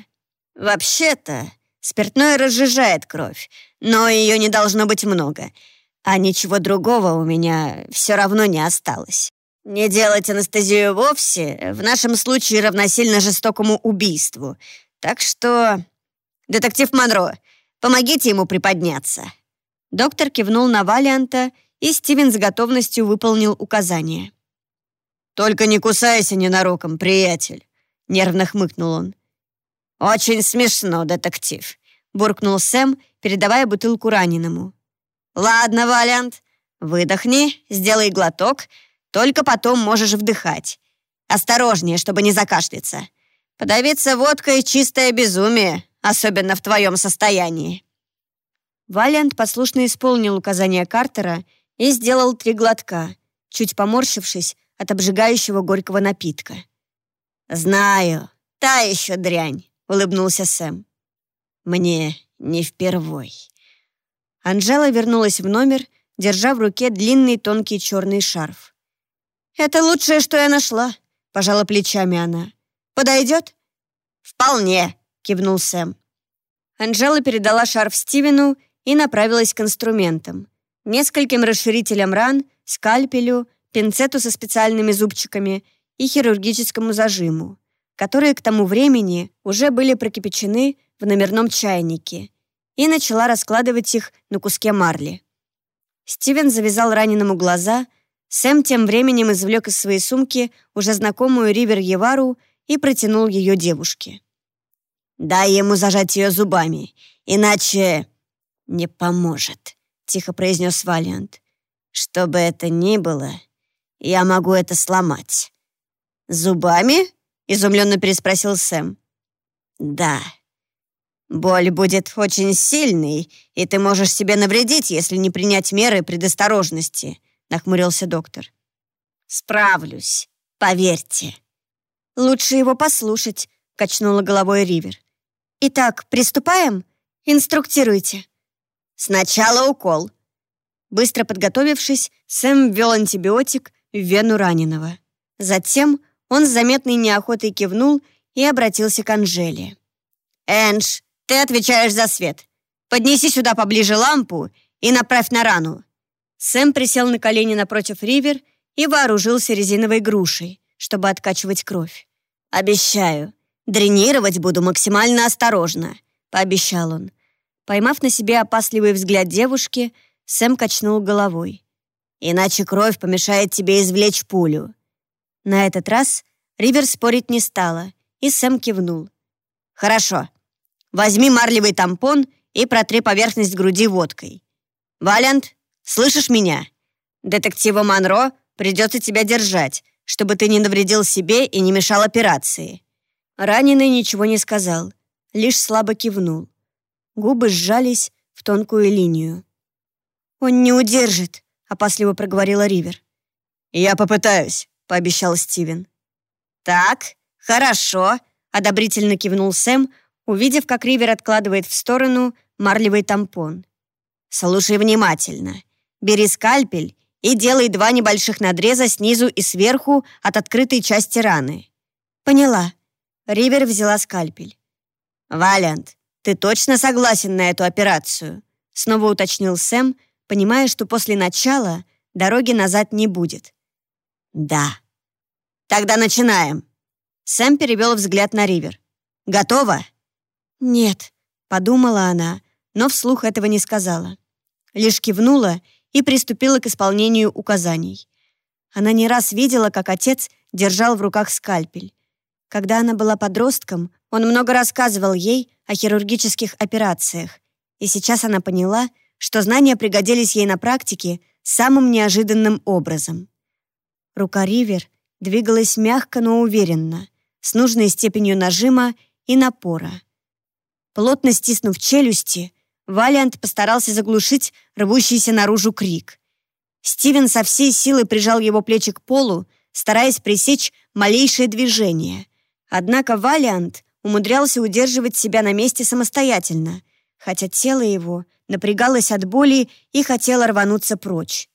Вообще-то, спиртное разжижает кровь, но ее не должно быть много, а ничего другого у меня все равно не осталось. Не делать анестезию вовсе в нашем случае равносильно жестокому убийству. Так что... Детектив Монро, помогите ему приподняться». Доктор кивнул на Валианта, и Стивен с готовностью выполнил указание. «Только не кусайся ненароком, приятель», — нервно хмыкнул он. «Очень смешно, детектив», — буркнул Сэм, передавая бутылку раненому. «Ладно, Валиант, выдохни, сделай глоток, только потом можешь вдыхать. Осторожнее, чтобы не закашляться. Подавиться водкой — чистое безумие, особенно в твоем состоянии». Валиант послушно исполнил указания Картера и сделал три глотка, чуть поморщившись от обжигающего горького напитка. «Знаю, та еще дрянь», — улыбнулся Сэм. «Мне не впервой». Анжела вернулась в номер, держа в руке длинный тонкий черный шарф. «Это лучшее, что я нашла», — пожала плечами она. «Подойдет?» «Вполне», — кивнул Сэм. Анжела передала шарф Стивену и направилась к инструментам. Нескольким расширителям ран, скальпелю, пинцету со специальными зубчиками и хирургическому зажиму, которые к тому времени уже были прокипячены в номерном чайнике, и начала раскладывать их на куске марли. Стивен завязал раненому глаза, Сэм тем временем извлек из своей сумки уже знакомую Ривер Евару и протянул ее девушке. «Дай ему зажать ее зубами, иначе не поможет», — тихо произнес Валиант. «Что бы это ни было, я могу это сломать». «Зубами?» — изумленно переспросил Сэм. «Да. Боль будет очень сильной, и ты можешь себе навредить, если не принять меры предосторожности», — нахмурился доктор. «Справлюсь, поверьте». «Лучше его послушать», — качнула головой Ривер. «Итак, приступаем? Инструктируйте». «Сначала укол». Быстро подготовившись, Сэм ввел антибиотик в вену раненого. Затем он с заметной неохотой кивнул и обратился к Анжеле. «Эндж, ты отвечаешь за свет. Поднеси сюда поближе лампу и направь на рану. Сэм присел на колени напротив Ривер и вооружился резиновой грушей, чтобы откачивать кровь. «Обещаю, дренировать буду максимально осторожно», — пообещал он. Поймав на себе опасливый взгляд девушки, Сэм качнул головой. «Иначе кровь помешает тебе извлечь пулю». На этот раз Ривер спорить не стала, и Сэм кивнул. «Хорошо. Возьми марлевый тампон и протри поверхность груди водкой. Валент, Слышишь меня? Детективу Монро придется тебя держать, чтобы ты не навредил себе и не мешал операции». Раненый ничего не сказал, лишь слабо кивнул. Губы сжались в тонкую линию. «Он не удержит», — опасливо проговорила Ривер. «Я попытаюсь», — пообещал Стивен. «Так, хорошо», — одобрительно кивнул Сэм, увидев, как Ривер откладывает в сторону марлевый тампон. «Слушай внимательно. Бери скальпель и делай два небольших надреза снизу и сверху от открытой части раны». «Поняла». Ривер взяла скальпель. «Валиант, ты точно согласен на эту операцию?» Снова уточнил Сэм, понимая, что после начала дороги назад не будет. «Да». «Тогда начинаем». Сэм перевел взгляд на Ривер. «Готова?» «Нет», — подумала она, но вслух этого не сказала. Лишь кивнула и приступила к исполнению указаний. Она не раз видела, как отец держал в руках скальпель. Когда она была подростком, он много рассказывал ей о хирургических операциях, и сейчас она поняла, что знания пригодились ей на практике самым неожиданным образом. Рука Ривер двигалась мягко, но уверенно, с нужной степенью нажима и напора. Плотно стиснув челюсти, Валиант постарался заглушить рвущийся наружу крик. Стивен со всей силы прижал его плечи к полу, стараясь пресечь малейшее движение. Однако Валиант умудрялся удерживать себя на месте самостоятельно, хотя тело его напрягалось от боли и хотело рвануться прочь.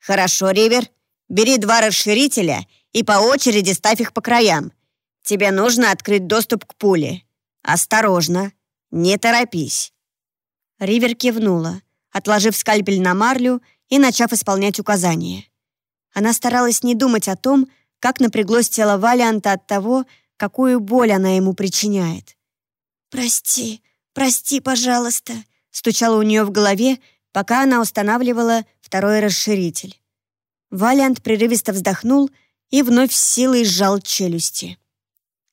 «Хорошо, Ривер, бери два расширителя и по очереди ставь их по краям. Тебе нужно открыть доступ к пуле. Осторожно, не торопись». Ривер кивнула, отложив скальпель на марлю и начав исполнять указания. Она старалась не думать о том, как напряглось тело Валианта от того, какую боль она ему причиняет. «Прости, прости, пожалуйста», — стучало у нее в голове, пока она устанавливала второй расширитель. Валиант прерывисто вздохнул и вновь с силой сжал челюсти.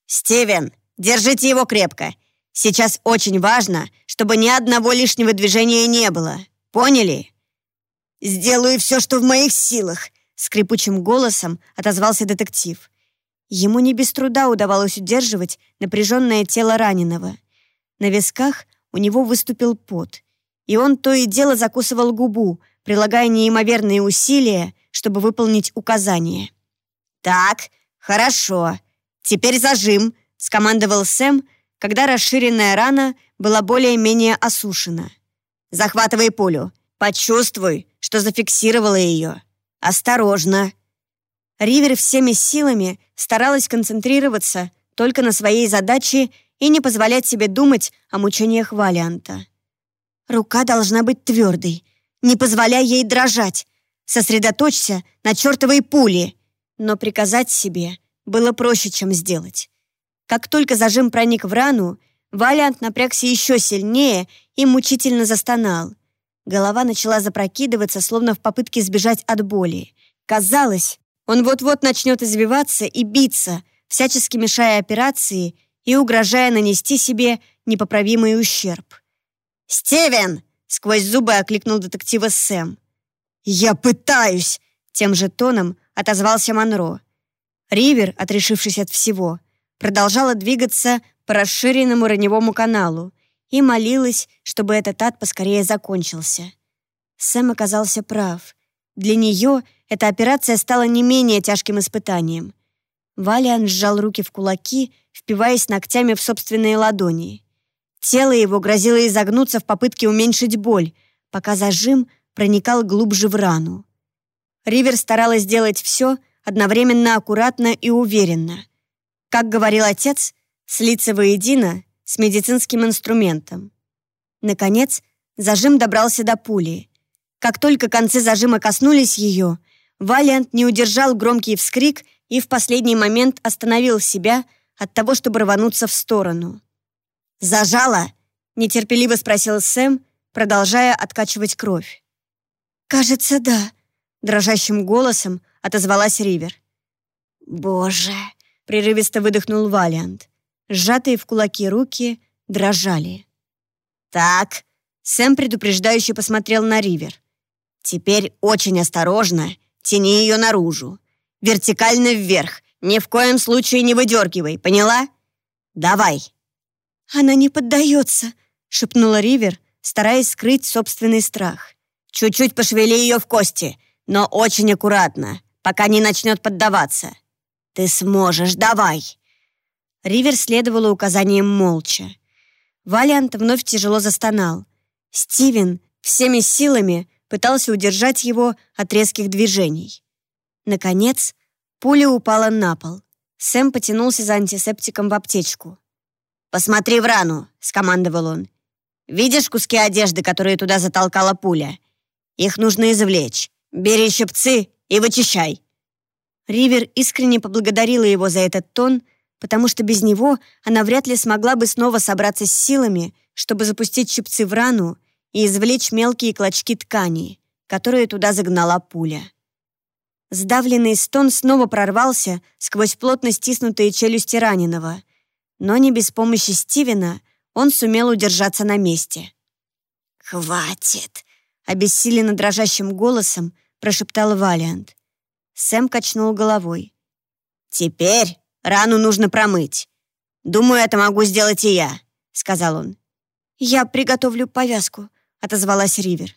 «Стивен, держите его крепко. Сейчас очень важно, чтобы ни одного лишнего движения не было. Поняли?» «Сделаю все, что в моих силах», — скрипучим голосом отозвался детектив. Ему не без труда удавалось удерживать напряженное тело раненого. На висках у него выступил пот, и он то и дело закусывал губу, прилагая неимоверные усилия, чтобы выполнить указание. «Так, хорошо. Теперь зажим», — скомандовал Сэм, когда расширенная рана была более-менее осушена. «Захватывай пулю. Почувствуй, что зафиксировала ее. Осторожно!» Ривер всеми силами старалась концентрироваться только на своей задаче и не позволять себе думать о мучениях Валианта. Рука должна быть твердой. Не позволяй ей дрожать. Сосредоточься на чертовой пуле. Но приказать себе было проще, чем сделать. Как только зажим проник в рану, Валиант напрягся еще сильнее и мучительно застонал. Голова начала запрокидываться, словно в попытке сбежать от боли. Казалось, он вот-вот начнет извиваться и биться, всячески мешая операции и угрожая нанести себе непоправимый ущерб. «Стивен!» — сквозь зубы окликнул детектива Сэм. «Я пытаюсь!» — тем же тоном отозвался Монро. Ривер, отрешившись от всего, продолжала двигаться по расширенному раневому каналу и молилась, чтобы этот ад поскорее закончился. Сэм оказался прав. Для нее эта операция стала не менее тяжким испытанием. Валиан сжал руки в кулаки, впиваясь ногтями в собственные ладони. Тело его грозило изогнуться в попытке уменьшить боль, пока зажим проникал глубже в рану. Ривер старалась сделать все одновременно аккуратно и уверенно. Как говорил отец, слиться воедино с медицинским инструментом. Наконец, зажим добрался до пули. Как только концы зажима коснулись ее, Валиант не удержал громкий вскрик и в последний момент остановил себя от того, чтобы рвануться в сторону. «Зажало?» — нетерпеливо спросил Сэм, продолжая откачивать кровь. «Кажется, да», — дрожащим голосом отозвалась Ривер. «Боже!» — прерывисто выдохнул Валиант. Сжатые в кулаки руки дрожали. «Так», — Сэм предупреждающе посмотрел на Ривер. «Теперь очень осторожно Тяни ее наружу. Вертикально вверх. Ни в коем случае не выдергивай, поняла? Давай. Она не поддается, шепнула Ривер, стараясь скрыть собственный страх. Чуть-чуть пошевели ее в кости, но очень аккуратно, пока не начнет поддаваться. Ты сможешь, давай. Ривер следовала указаниям молча. Валиант вновь тяжело застонал. Стивен всеми силами пытался удержать его от резких движений. Наконец, пуля упала на пол. Сэм потянулся за антисептиком в аптечку. «Посмотри в рану», — скомандовал он. «Видишь куски одежды, которые туда затолкала пуля? Их нужно извлечь. Бери щипцы и вычищай». Ривер искренне поблагодарила его за этот тон, потому что без него она вряд ли смогла бы снова собраться с силами, чтобы запустить щипцы в рану и извлечь мелкие клочки ткани, которые туда загнала пуля. Сдавленный стон снова прорвался сквозь плотно стиснутые челюсти раненого, но не без помощи Стивена он сумел удержаться на месте. «Хватит!» — обессиленно дрожащим голосом прошептал Валиант. Сэм качнул головой. «Теперь рану нужно промыть. Думаю, это могу сделать и я», — сказал он. «Я приготовлю повязку», — отозвалась Ривер.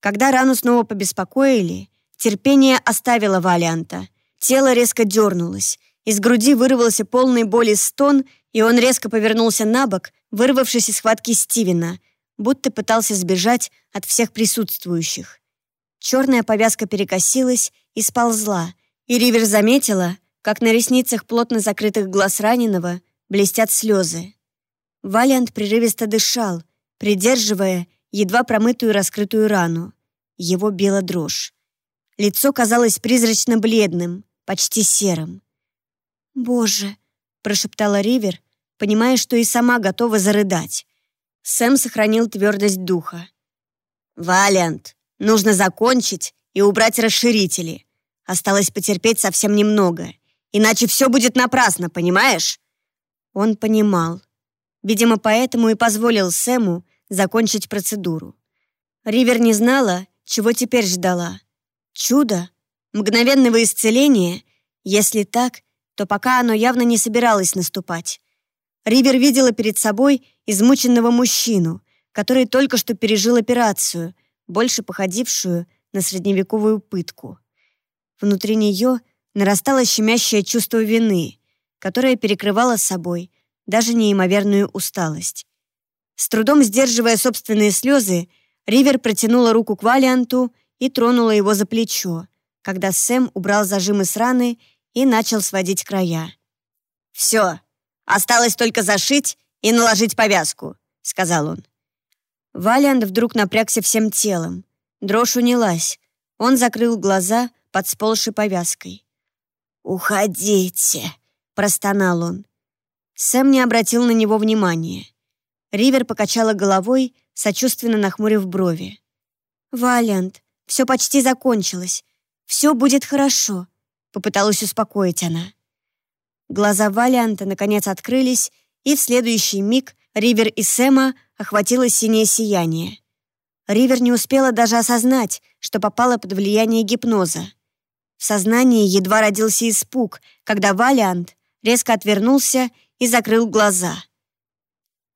Когда рану снова побеспокоили, терпение оставило Валианта. Тело резко дернулось. Из груди вырвался полный боли стон, и он резко повернулся на бок, вырвавшись из схватки Стивена, будто пытался сбежать от всех присутствующих. Черная повязка перекосилась и сползла, и Ривер заметила, как на ресницах плотно закрытых глаз раненого блестят слезы. Валиант прерывисто дышал, придерживая едва промытую раскрытую рану. Его била дрожь. Лицо казалось призрачно бледным, почти серым. «Боже!» — прошептала Ривер, понимая, что и сама готова зарыдать. Сэм сохранил твердость духа. «Валиант, нужно закончить и убрать расширители. Осталось потерпеть совсем немного, иначе все будет напрасно, понимаешь?» Он понимал. Видимо, поэтому и позволил Сэму закончить процедуру. Ривер не знала, чего теперь ждала. Чудо? Мгновенного исцеления? Если так, то пока оно явно не собиралось наступать. Ривер видела перед собой измученного мужчину, который только что пережил операцию, больше походившую на средневековую пытку. Внутри нее нарастало щемящее чувство вины, которое перекрывало собой даже неимоверную усталость. С трудом сдерживая собственные слезы, Ривер протянула руку к Валианту и тронула его за плечо, когда Сэм убрал зажимы с раны и начал сводить края. «Все, осталось только зашить и наложить повязку», — сказал он. Валиант вдруг напрягся всем телом. Дрожь унялась. Он закрыл глаза под сползшей повязкой. «Уходите», — простонал он. Сэм не обратил на него внимания. Ривер покачала головой, сочувственно нахмурив брови. «Валиант, все почти закончилось. Все будет хорошо», — попыталась успокоить она. Глаза Валианта наконец открылись, и в следующий миг Ривер и Сэма охватило синее сияние. Ривер не успела даже осознать, что попала под влияние гипноза. В сознании едва родился испуг, когда Валиант резко отвернулся и закрыл глаза.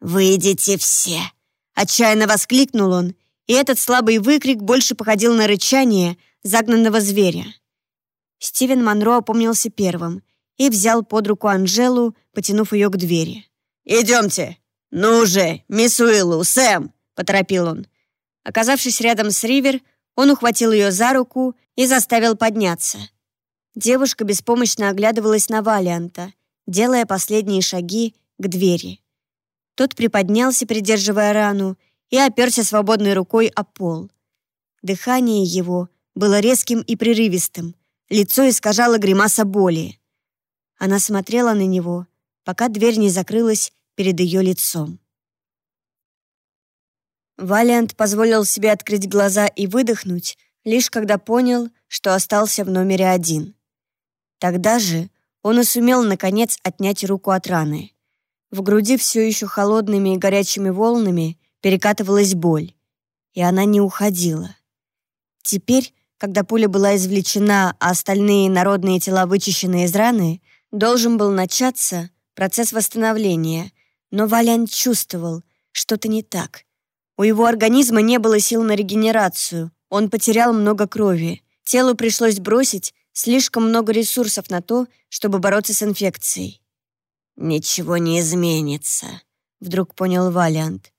«Выйдите все!» — отчаянно воскликнул он, и этот слабый выкрик больше походил на рычание загнанного зверя. Стивен Монро опомнился первым и взял под руку Анжелу, потянув ее к двери. «Идемте! Ну же, мисс Уиллу, Сэм!» — поторопил он. Оказавшись рядом с Ривер, он ухватил ее за руку и заставил подняться. Девушка беспомощно оглядывалась на Валианта — делая последние шаги к двери. Тот приподнялся, придерживая рану, и оперся свободной рукой о пол. Дыхание его было резким и прерывистым, лицо искажало гримаса боли. Она смотрела на него, пока дверь не закрылась перед ее лицом. Валиант позволил себе открыть глаза и выдохнуть, лишь когда понял, что остался в номере один. Тогда же он и сумел, наконец, отнять руку от раны. В груди все еще холодными и горячими волнами перекатывалась боль, и она не уходила. Теперь, когда пуля была извлечена, а остальные народные тела вычищены из раны, должен был начаться процесс восстановления, но Валян чувствовал, что-то не так. У его организма не было сил на регенерацию, он потерял много крови, телу пришлось бросить Слишком много ресурсов на то, чтобы бороться с инфекцией. «Ничего не изменится», — вдруг понял Валиант.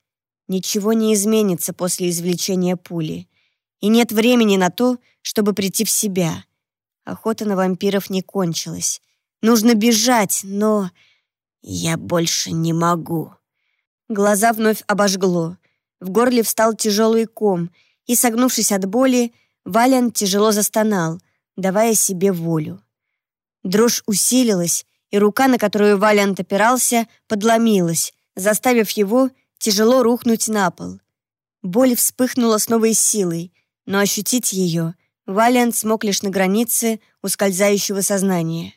«Ничего не изменится после извлечения пули. И нет времени на то, чтобы прийти в себя. Охота на вампиров не кончилась. Нужно бежать, но... Я больше не могу». Глаза вновь обожгло. В горле встал тяжелый ком, и, согнувшись от боли, Валиант тяжело застонал, давая себе волю. Дрожь усилилась, и рука, на которую Валиант опирался, подломилась, заставив его тяжело рухнуть на пол. Боль вспыхнула с новой силой, но ощутить ее Валиант смог лишь на границе ускользающего сознания.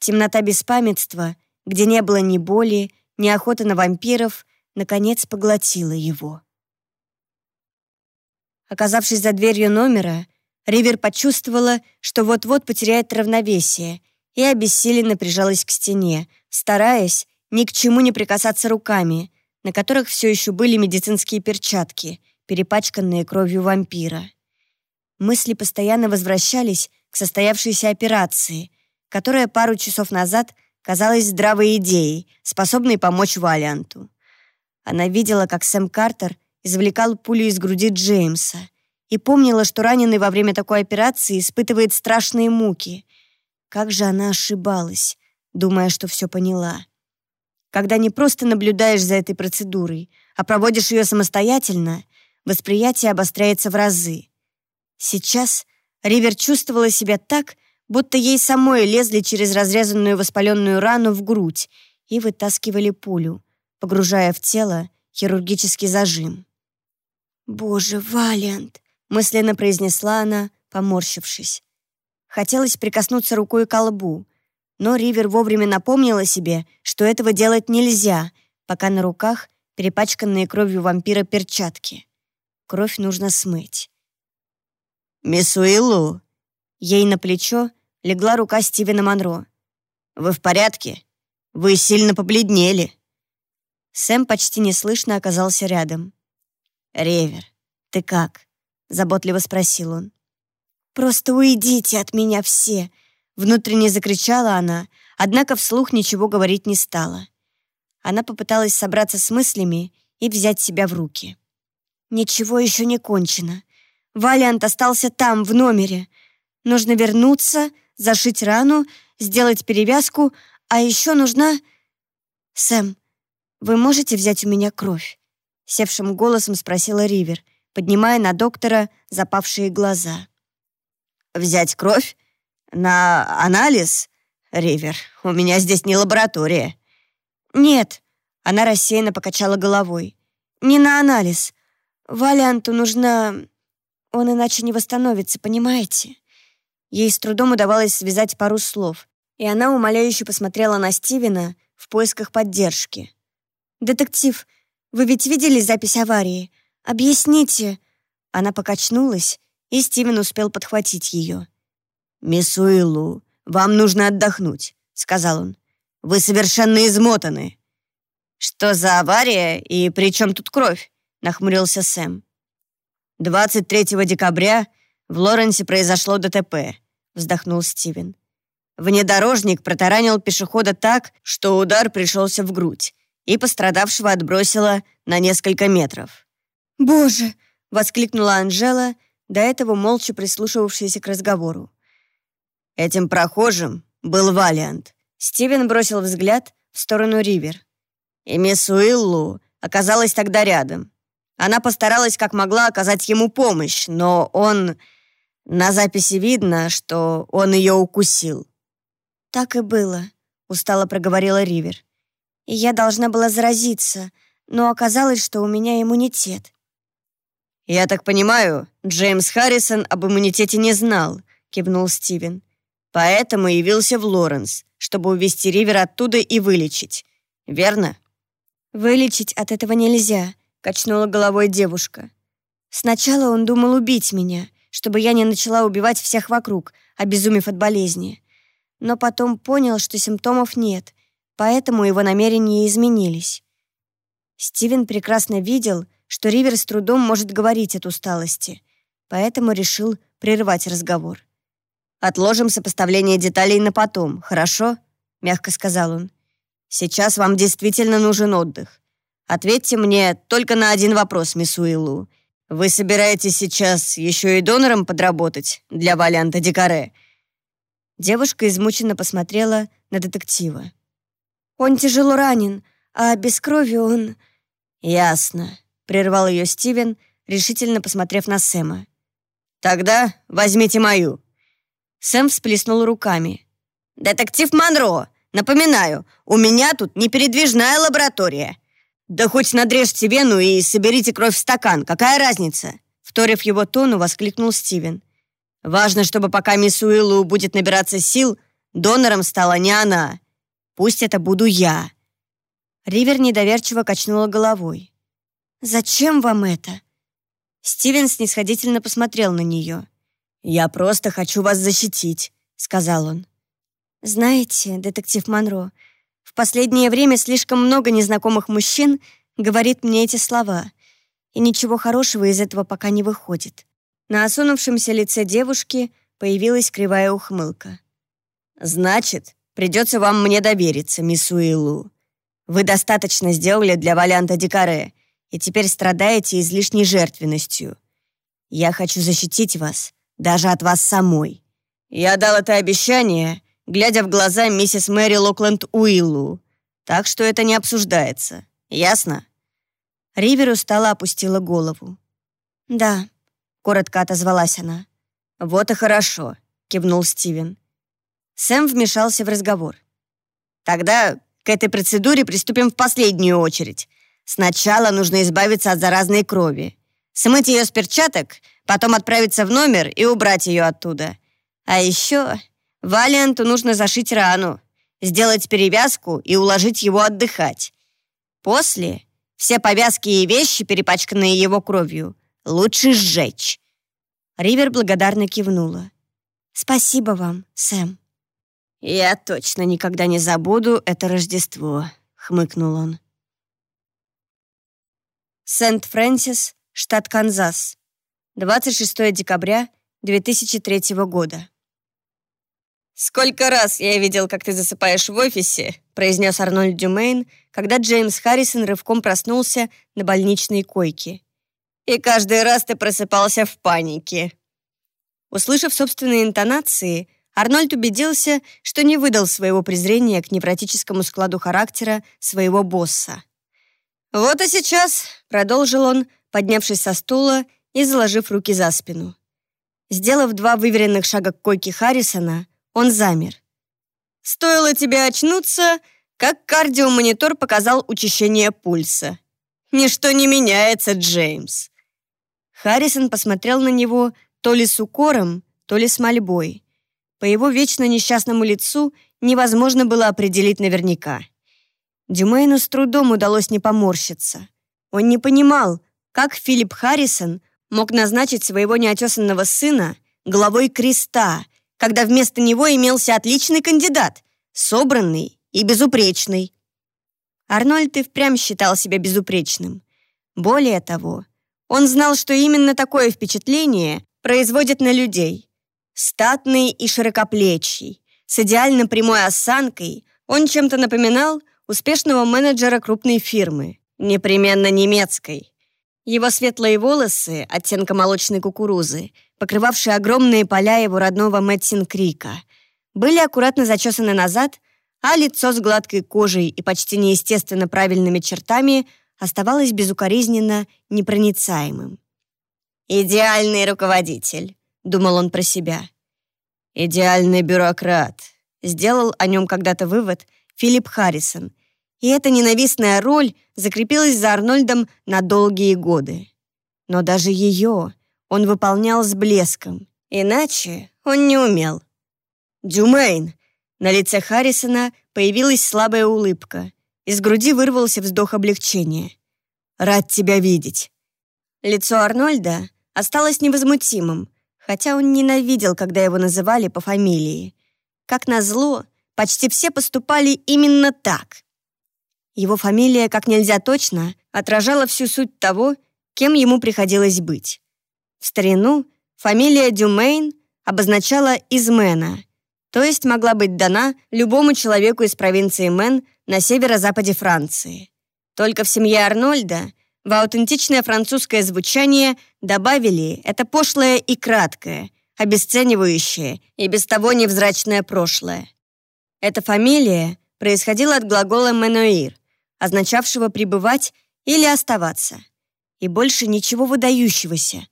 Темнота беспамятства, где не было ни боли, ни охоты на вампиров, наконец поглотила его. Оказавшись за дверью номера, Ривер почувствовала, что вот-вот потеряет равновесие, и обессиленно прижалась к стене, стараясь ни к чему не прикасаться руками, на которых все еще были медицинские перчатки, перепачканные кровью вампира. Мысли постоянно возвращались к состоявшейся операции, которая пару часов назад казалась здравой идеей, способной помочь Валианту. Она видела, как Сэм Картер извлекал пулю из груди Джеймса и помнила, что раненый во время такой операции испытывает страшные муки. Как же она ошибалась, думая, что все поняла. Когда не просто наблюдаешь за этой процедурой, а проводишь ее самостоятельно, восприятие обостряется в разы. Сейчас Ривер чувствовала себя так, будто ей самой лезли через разрезанную воспаленную рану в грудь и вытаскивали пулю, погружая в тело хирургический зажим. «Боже, Валиант!» — мысленно произнесла она, поморщившись. Хотелось прикоснуться рукой к колбу, но Ривер вовремя напомнила себе, что этого делать нельзя, пока на руках перепачканные кровью вампира перчатки. Кровь нужно смыть. «Мисс Уиллу!» Ей на плечо легла рука Стивена Монро. «Вы в порядке? Вы сильно побледнели». Сэм почти неслышно оказался рядом. «Ревер, ты как?» — заботливо спросил он. «Просто уйдите от меня все!» — внутренне закричала она, однако вслух ничего говорить не стала. Она попыталась собраться с мыслями и взять себя в руки. «Ничего еще не кончено. Валиант остался там, в номере. Нужно вернуться, зашить рану, сделать перевязку, а еще нужна... Сэм, вы можете взять у меня кровь?» Севшим голосом спросила Ривер, поднимая на доктора запавшие глаза. «Взять кровь? На анализ? Ривер, у меня здесь не лаборатория». «Нет», — она рассеянно покачала головой. «Не на анализ. Валианту нужна... Он иначе не восстановится, понимаете?» Ей с трудом удавалось связать пару слов, и она умоляюще посмотрела на Стивена в поисках поддержки. «Детектив, вы ведь видели запись аварии? Объясните!» Она покачнулась, и Стивен успел подхватить ее. «Мисс Уиллу, вам нужно отдохнуть», — сказал он. «Вы совершенно измотаны». «Что за авария и при чем тут кровь?» — нахмурился Сэм. 23 декабря в Лоренсе произошло ДТП, вздохнул Стивен. Внедорожник протаранил пешехода так, что удар пришелся в грудь, и пострадавшего отбросило на несколько метров. «Боже!» — воскликнула Анжела, до этого молча прислушивавшаяся к разговору. Этим прохожим был Валиант. Стивен бросил взгляд в сторону Ривер. И мисс Уиллу оказалась тогда рядом. Она постаралась как могла оказать ему помощь, но он... На записи видно, что он ее укусил. «Так и было», — устало проговорила Ривер. «И я должна была заразиться, но оказалось, что у меня иммунитет». «Я так понимаю, Джеймс Харрисон об иммунитете не знал», — кивнул Стивен. «Поэтому явился в Лоренс, чтобы увезти Ривер оттуда и вылечить. Верно?» «Вылечить от этого нельзя», — качнула головой девушка. «Сначала он думал убить меня, чтобы я не начала убивать всех вокруг, обезумев от болезни. Но потом понял, что симптомов нет, поэтому его намерения изменились». Стивен прекрасно видел, что Ривер с трудом может говорить от усталости, поэтому решил прервать разговор. «Отложим сопоставление деталей на потом, хорошо?» — мягко сказал он. «Сейчас вам действительно нужен отдых. Ответьте мне только на один вопрос, мисс Уиллу. Вы собираетесь сейчас еще и донором подработать для Валянта Дикаре?» Девушка измученно посмотрела на детектива. «Он тяжело ранен, а без крови он...» «Ясно», — прервал ее Стивен, решительно посмотрев на Сэма. «Тогда возьмите мою». Сэм всплеснул руками. «Детектив Монро, напоминаю, у меня тут непередвижная лаборатория. «Да хоть надрежьте вену и соберите кровь в стакан, какая разница?» Вторив его тону, воскликнул Стивен. Важно, чтобы пока мисс Уиллу будет набираться сил, донором стала не она. Пусть это буду я». Ривер недоверчиво качнула головой. «Зачем вам это?» Стивен снисходительно посмотрел на нее. «Я просто хочу вас защитить», — сказал он. «Знаете, детектив Монро, последнее время слишком много незнакомых мужчин говорит мне эти слова, и ничего хорошего из этого пока не выходит». На осунувшемся лице девушки появилась кривая ухмылка. «Значит, придется вам мне довериться, мисс Уиллу. Вы достаточно сделали для Валянта Дикаре, и теперь страдаете излишней жертвенностью. Я хочу защитить вас, даже от вас самой. Я дал это обещание, глядя в глаза миссис Мэри Локленд Уиллу, так что это не обсуждается. Ясно?» Ривер устало опустила голову. «Да», — коротко отозвалась она. «Вот и хорошо», — кивнул Стивен. Сэм вмешался в разговор. «Тогда к этой процедуре приступим в последнюю очередь. Сначала нужно избавиться от заразной крови. Смыть ее с перчаток, потом отправиться в номер и убрать ее оттуда. А еще Валианту нужно зашить рану, сделать перевязку и уложить его отдыхать. После все повязки и вещи, перепачканные его кровью, лучше сжечь. Ривер благодарно кивнула. «Спасибо вам, Сэм». «Я точно никогда не забуду это Рождество», — хмыкнул он. Сент-Фрэнсис, штат Канзас. 26 декабря 2003 года. «Сколько раз я видел, как ты засыпаешь в офисе», произнес Арнольд Дюмейн, когда Джеймс Харрисон рывком проснулся на больничной койке. «И каждый раз ты просыпался в панике». Услышав собственные интонации, Арнольд убедился, что не выдал своего презрения к невротическому складу характера своего босса. «Вот и сейчас», — продолжил он, поднявшись со стула и заложив руки за спину. Сделав два выверенных шага к койке Харрисона, он замер. «Стоило тебе очнуться, как кардиомонитор показал учащение пульса. Ничто не меняется, Джеймс». Харрисон посмотрел на него то ли с укором, то ли с мольбой. По его вечно несчастному лицу невозможно было определить наверняка. Дюмейну с трудом удалось не поморщиться. Он не понимал, как Филипп Харрисон мог назначить своего неотесанного сына главой креста, когда вместо него имелся отличный кандидат, собранный и безупречный. Арнольд и впрямь считал себя безупречным. Более того, он знал, что именно такое впечатление производит на людей. Статный и широкоплечий, с идеально прямой осанкой, он чем-то напоминал успешного менеджера крупной фирмы, непременно немецкой. Его светлые волосы, оттенка молочной кукурузы, покрывавшие огромные поля его родного Мэтсин-Крика, были аккуратно зачесаны назад, а лицо с гладкой кожей и почти неестественно правильными чертами оставалось безукоризненно непроницаемым. «Идеальный руководитель», — думал он про себя. «Идеальный бюрократ», — сделал о нем когда-то вывод Филипп Харрисон, и эта ненавистная роль закрепилась за Арнольдом на долгие годы. Но даже ее он выполнял с блеском, иначе он не умел. «Дюмейн!» На лице Харрисона появилась слабая улыбка. Из груди вырвался вздох облегчения. «Рад тебя видеть!» Лицо Арнольда осталось невозмутимым, хотя он ненавидел, когда его называли по фамилии. Как назло, почти все поступали именно так. Его фамилия как нельзя точно отражала всю суть того, кем ему приходилось быть. В старину фамилия Дюмейн обозначала «из Мэна», то есть могла быть дана любому человеку из провинции Мэн на северо-западе Франции. Только в семье Арнольда в аутентичное французское звучание добавили это пошлое и краткое, обесценивающее и без того невзрачное прошлое. Эта фамилия происходила от глагола «manoir», означавшего пребывать или оставаться. И больше ничего выдающегося.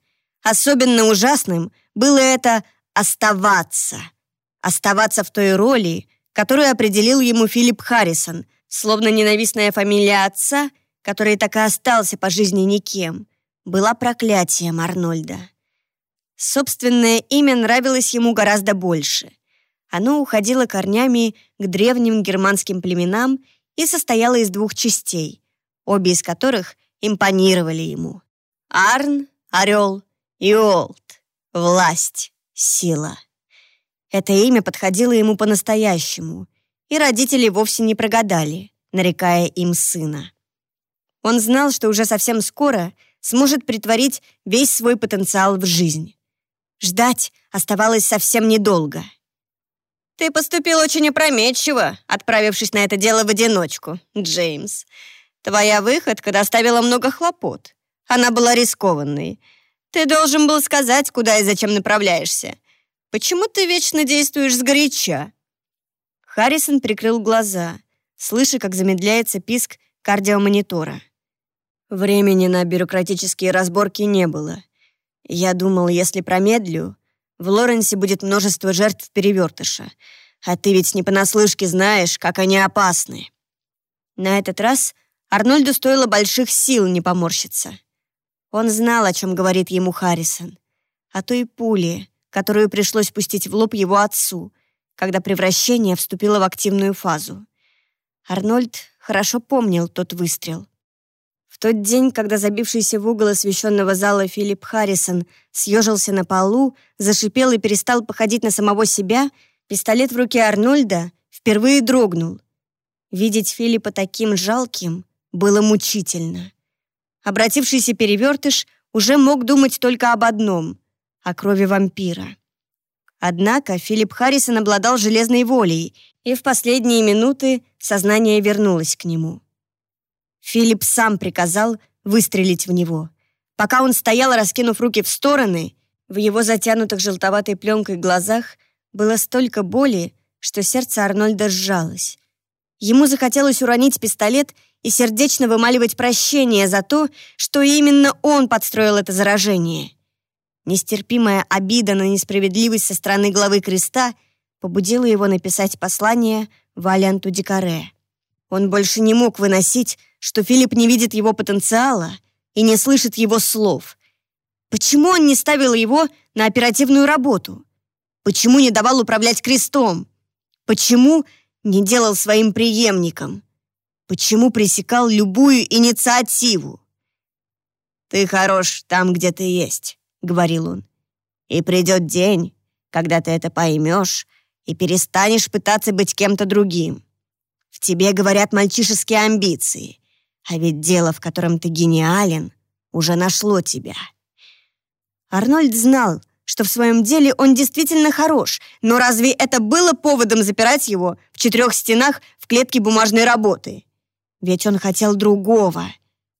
Особенно ужасным было это «оставаться». Оставаться в той роли, которую определил ему Филипп Харрисон, словно ненавистная фамилия отца, который так и остался по жизни никем, была проклятием Арнольда. Собственное имя нравилось ему гораздо больше. Оно уходило корнями к древним германским племенам и состояло из двух частей, обе из которых импонировали ему. Арн — орел, Олд — власть, сила. Это имя подходило ему по-настоящему, и родители вовсе не прогадали, нарекая им сына. Он знал, что уже совсем скоро сможет притворить весь свой потенциал в жизнь. Ждать оставалось совсем недолго. «Ты поступил очень опрометчиво, отправившись на это дело в одиночку, Джеймс. Твоя выходка доставила много хлопот. Она была рискованной. Ты должен был сказать, куда и зачем направляешься. Почему ты вечно действуешь сгоряча?» Харрисон прикрыл глаза, слыша, как замедляется писк кардиомонитора. Времени на бюрократические разборки не было. Я думал, если промедлю, в Лоренсе будет множество жертв перевертыша. А ты ведь не понаслышке знаешь, как они опасны. На этот раз Арнольду стоило больших сил не поморщиться. Он знал, о чем говорит ему Харрисон. О той пуле, которую пришлось пустить в лоб его отцу, когда превращение вступило в активную фазу. Арнольд хорошо помнил тот выстрел. В тот день, когда забившийся в угол освещенного зала Филипп Харрисон съежился на полу, зашипел и перестал походить на самого себя, пистолет в руке Арнольда впервые дрогнул. Видеть Филиппа таким жалким было мучительно. Обратившийся перевертыш уже мог думать только об одном — о крови вампира. Однако Филипп Харрисон обладал железной волей, и в последние минуты сознание вернулось к нему. Филипп сам приказал выстрелить в него. Пока он стоял, раскинув руки в стороны, в его затянутых желтоватой пленкой глазах было столько боли, что сердце Арнольда сжалось. Ему захотелось уронить пистолет и сердечно вымаливать прощение за то, что именно он подстроил это заражение. Нестерпимая обида на несправедливость со стороны главы креста побудила его написать послание Валианту Дикаре. Он больше не мог выносить, что Филипп не видит его потенциала и не слышит его слов. Почему он не ставил его на оперативную работу? Почему не давал управлять крестом? Почему не делал своим преемником? Почему пресекал любую инициативу? «Ты хорош там, где ты есть», — говорил он. «И придет день, когда ты это поймешь и перестанешь пытаться быть кем-то другим. В тебе говорят мальчишеские амбиции, а ведь дело, в котором ты гениален, уже нашло тебя. Арнольд знал, что в своем деле он действительно хорош, но разве это было поводом запирать его в четырех стенах в клетке бумажной работы? Ведь он хотел другого.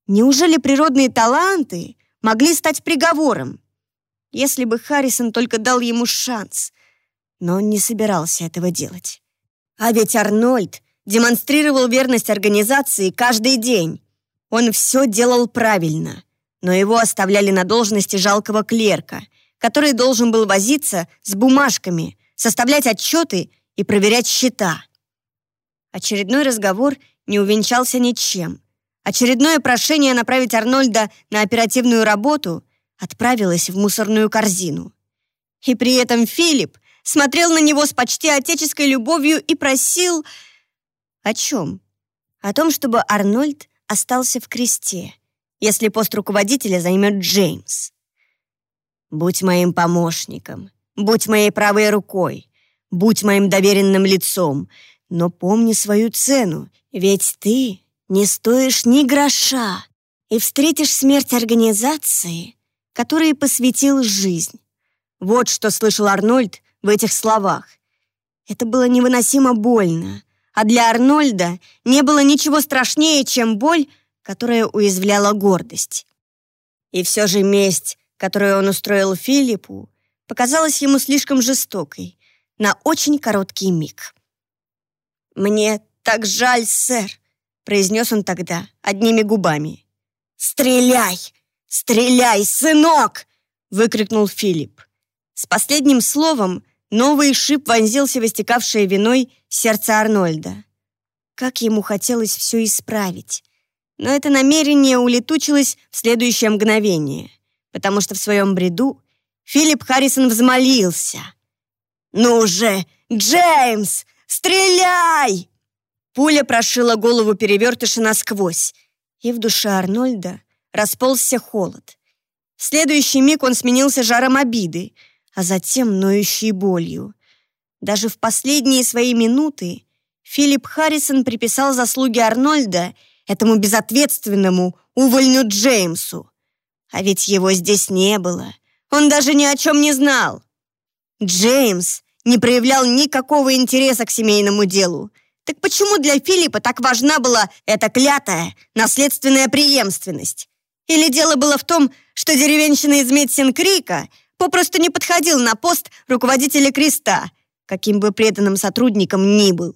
Неужели природные таланты могли стать приговором? Если бы Харрисон только дал ему шанс. Но он не собирался этого делать. А ведь Арнольд демонстрировал верность организации каждый день. Он все делал правильно, но его оставляли на должности жалкого клерка, который должен был возиться с бумажками, составлять отчеты и проверять счета. Очередной разговор не увенчался ничем. Очередное прошение направить Арнольда на оперативную работу отправилось в мусорную корзину. И при этом Филипп смотрел на него с почти отеческой любовью и просил о чем? О том, чтобы Арнольд остался в кресте, если пост руководителя займет Джеймс. «Будь моим помощником, будь моей правой рукой, будь моим доверенным лицом, но помни свою цену, ведь ты не стоишь ни гроша и встретишь смерть организации, которой посвятил жизнь». Вот что слышал Арнольд в этих словах. Это было невыносимо больно, а для Арнольда не было ничего страшнее, чем боль, которая уязвляла гордость. И все же месть, которую он устроил Филиппу, показалась ему слишком жестокой на очень короткий миг. «Мне так жаль, сэр», — произнес он тогда одними губами. «Стреляй! Стреляй, сынок!» — выкрикнул Филипп. С последним словом Новый шип вонзился в истекавшее виной сердце Арнольда. Как ему хотелось все исправить. Но это намерение улетучилось в следующее мгновение, потому что в своем бреду Филипп Харрисон взмолился. «Ну же, Джеймс, стреляй!» Пуля прошила голову перевертыша насквозь, и в душе Арнольда расползся холод. В следующий миг он сменился жаром обиды, а затем ноющей болью. Даже в последние свои минуты Филипп Харрисон приписал заслуги Арнольда этому безответственному увольню Джеймсу. А ведь его здесь не было. Он даже ни о чем не знал. Джеймс не проявлял никакого интереса к семейному делу. Так почему для Филиппа так важна была эта клятая наследственная преемственность? Или дело было в том, что деревенщина из Медсин-Крика попросту не подходил на пост руководителя Креста, каким бы преданным сотрудником ни был?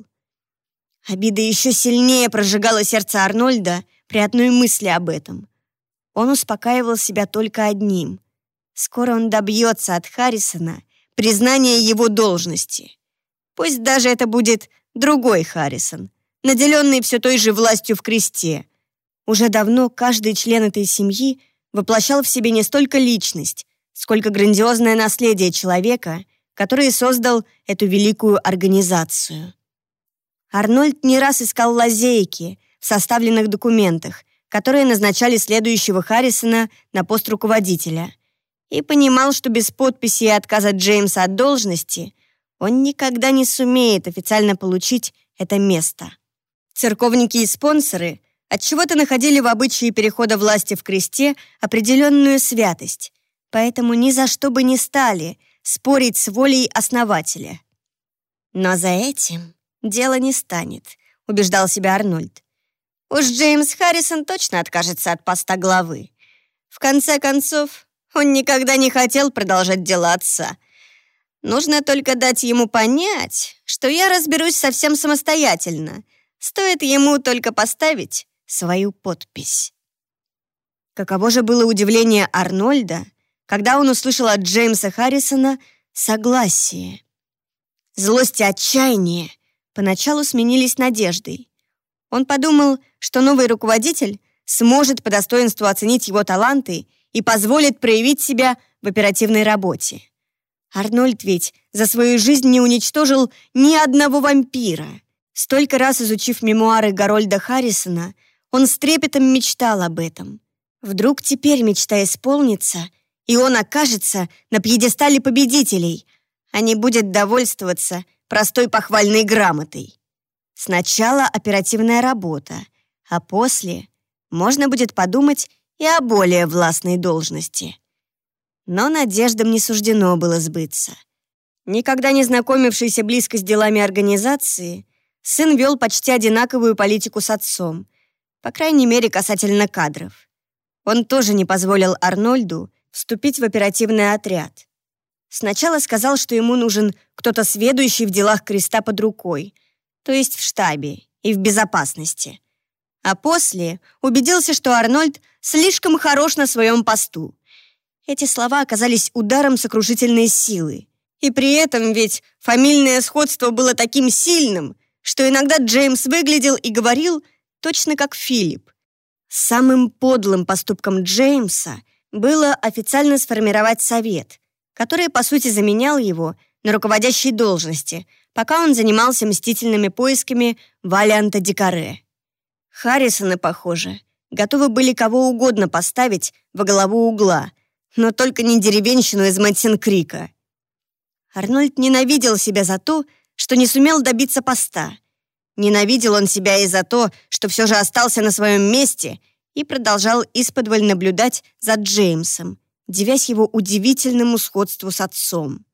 Обида еще сильнее прожигала сердце Арнольда при одной мысли об этом. Он успокаивал себя только одним. Скоро он добьется от Харрисона признания его должности. Пусть даже это будет другой Харрисон, наделенный все той же властью в кресте. Уже давно каждый член этой семьи воплощал в себе не столько личность, сколько грандиозное наследие человека, который создал эту великую организацию. Арнольд не раз искал лазейки в составленных документах, которые назначали следующего Харрисона на пост руководителя, и понимал, что без подписи и отказа Джеймса от должности он никогда не сумеет официально получить это место. Церковники и спонсоры отчего-то находили в обычае перехода власти в кресте определенную святость, поэтому ни за что бы не стали спорить с волей основателя. Но за этим дело не станет, убеждал себя Арнольд. Уж Джеймс Харрисон точно откажется от поста главы. В конце концов, он никогда не хотел продолжать дела отца. Нужно только дать ему понять, что я разберусь совсем самостоятельно. Стоит ему только поставить свою подпись. Каково же было удивление Арнольда, когда он услышал от Джеймса Харрисона согласие. Злость и отчаяние поначалу сменились надеждой. Он подумал, что новый руководитель сможет по достоинству оценить его таланты и позволит проявить себя в оперативной работе. Арнольд ведь за свою жизнь не уничтожил ни одного вампира. Столько раз изучив мемуары Гарольда Харрисона, он с трепетом мечтал об этом. Вдруг теперь мечта исполнится, и он окажется на пьедестале победителей, а не будет довольствоваться простой похвальной грамотой. Сначала оперативная работа, а после можно будет подумать и о более властной должности. Но надеждам не суждено было сбыться. Никогда не знакомившийся близко с делами организации, сын вел почти одинаковую политику с отцом, по крайней мере, касательно кадров. Он тоже не позволил Арнольду вступить в оперативный отряд. Сначала сказал, что ему нужен кто-то сведущий в делах креста под рукой, то есть в штабе и в безопасности. А после убедился, что Арнольд слишком хорош на своем посту. Эти слова оказались ударом сокрушительной силы. И при этом ведь фамильное сходство было таким сильным, что иногда Джеймс выглядел и говорил точно как Филипп. Самым подлым поступком Джеймса было официально сформировать совет, который, по сути, заменял его на руководящей должности – пока он занимался мстительными поисками Валианта Дикаре. Харрисоны, похоже, готовы были кого угодно поставить во главу угла, но только не деревенщину из Мэтсин-Крика. Арнольд ненавидел себя за то, что не сумел добиться поста. Ненавидел он себя и за то, что все же остался на своем месте и продолжал исподволь наблюдать за Джеймсом, девясь его удивительному сходству с отцом.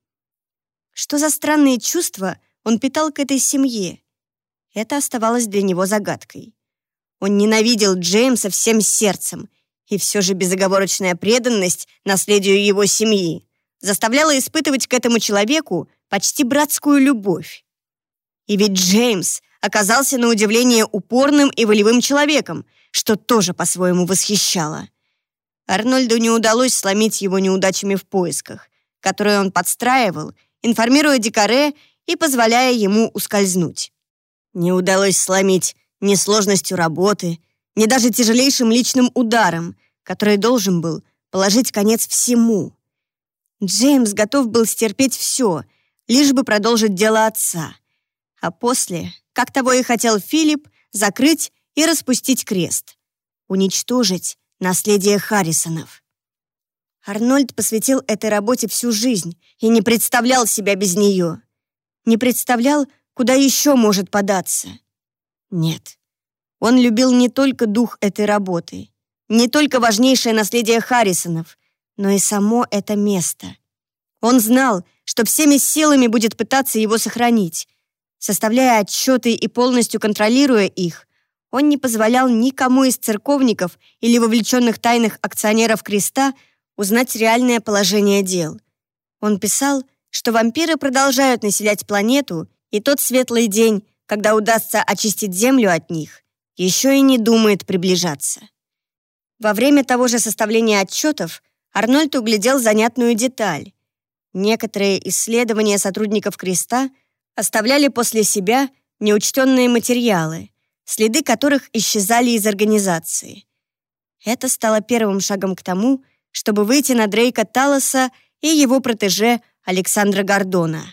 Что за странные чувства он питал к этой семье. Это оставалось для него загадкой. Он ненавидел Джеймса всем сердцем, и все же безоговорочная преданность наследию его семьи заставляла испытывать к этому человеку почти братскую любовь. И ведь Джеймс оказался на удивление упорным и волевым человеком, что тоже по-своему восхищало. Арнольду не удалось сломить его неудачами в поисках, которые он подстраивал, информируя Дикаре и позволяя ему ускользнуть. Не удалось сломить ни сложностью работы, ни даже тяжелейшим личным ударом, который должен был положить конец всему. Джеймс готов был стерпеть все, лишь бы продолжить дело отца. А после, как того и хотел Филипп, закрыть и распустить крест. Уничтожить наследие Харрисонов. Арнольд посвятил этой работе всю жизнь и не представлял себя без нее. Не представлял, куда еще может податься. Нет, он любил не только дух этой работы, не только важнейшее наследие Харрисонов, но и само это место. Он знал, что всеми силами будет пытаться его сохранить. Составляя отчеты и полностью контролируя их, он не позволял никому из церковников или вовлеченных тайных акционеров Креста узнать реальное положение дел. Он писал, что вампиры продолжают населять планету, и тот светлый день, когда удастся очистить Землю от них, еще и не думает приближаться. Во время того же составления отчетов Арнольд углядел занятную деталь. Некоторые исследования сотрудников Креста оставляли после себя неучтенные материалы, следы которых исчезали из организации. Это стало первым шагом к тому, чтобы выйти на Дрейка Талоса и его протеже Александра Гордона.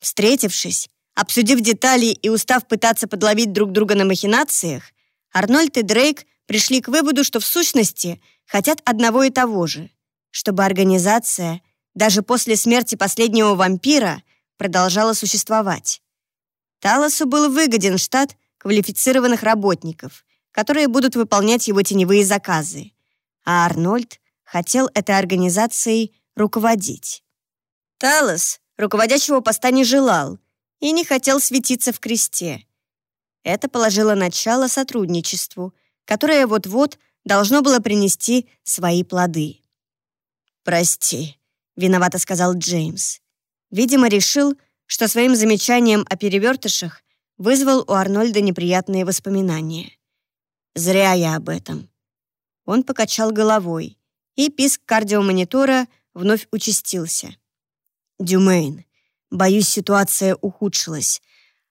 Встретившись, обсудив детали и устав пытаться подловить друг друга на махинациях, Арнольд и Дрейк пришли к выводу, что в сущности хотят одного и того же, чтобы организация даже после смерти последнего вампира продолжала существовать. Талосу был выгоден штат квалифицированных работников, которые будут выполнять его теневые заказы, а Арнольд хотел этой организацией руководить. Талос руководящего поста не желал и не хотел светиться в кресте. Это положило начало сотрудничеству, которое вот-вот должно было принести свои плоды. «Прости», — виновато сказал Джеймс. Видимо, решил, что своим замечанием о перевертышах вызвал у Арнольда неприятные воспоминания. «Зря я об этом». Он покачал головой, и писк кардиомонитора вновь участился. «Дюмейн, боюсь, ситуация ухудшилась.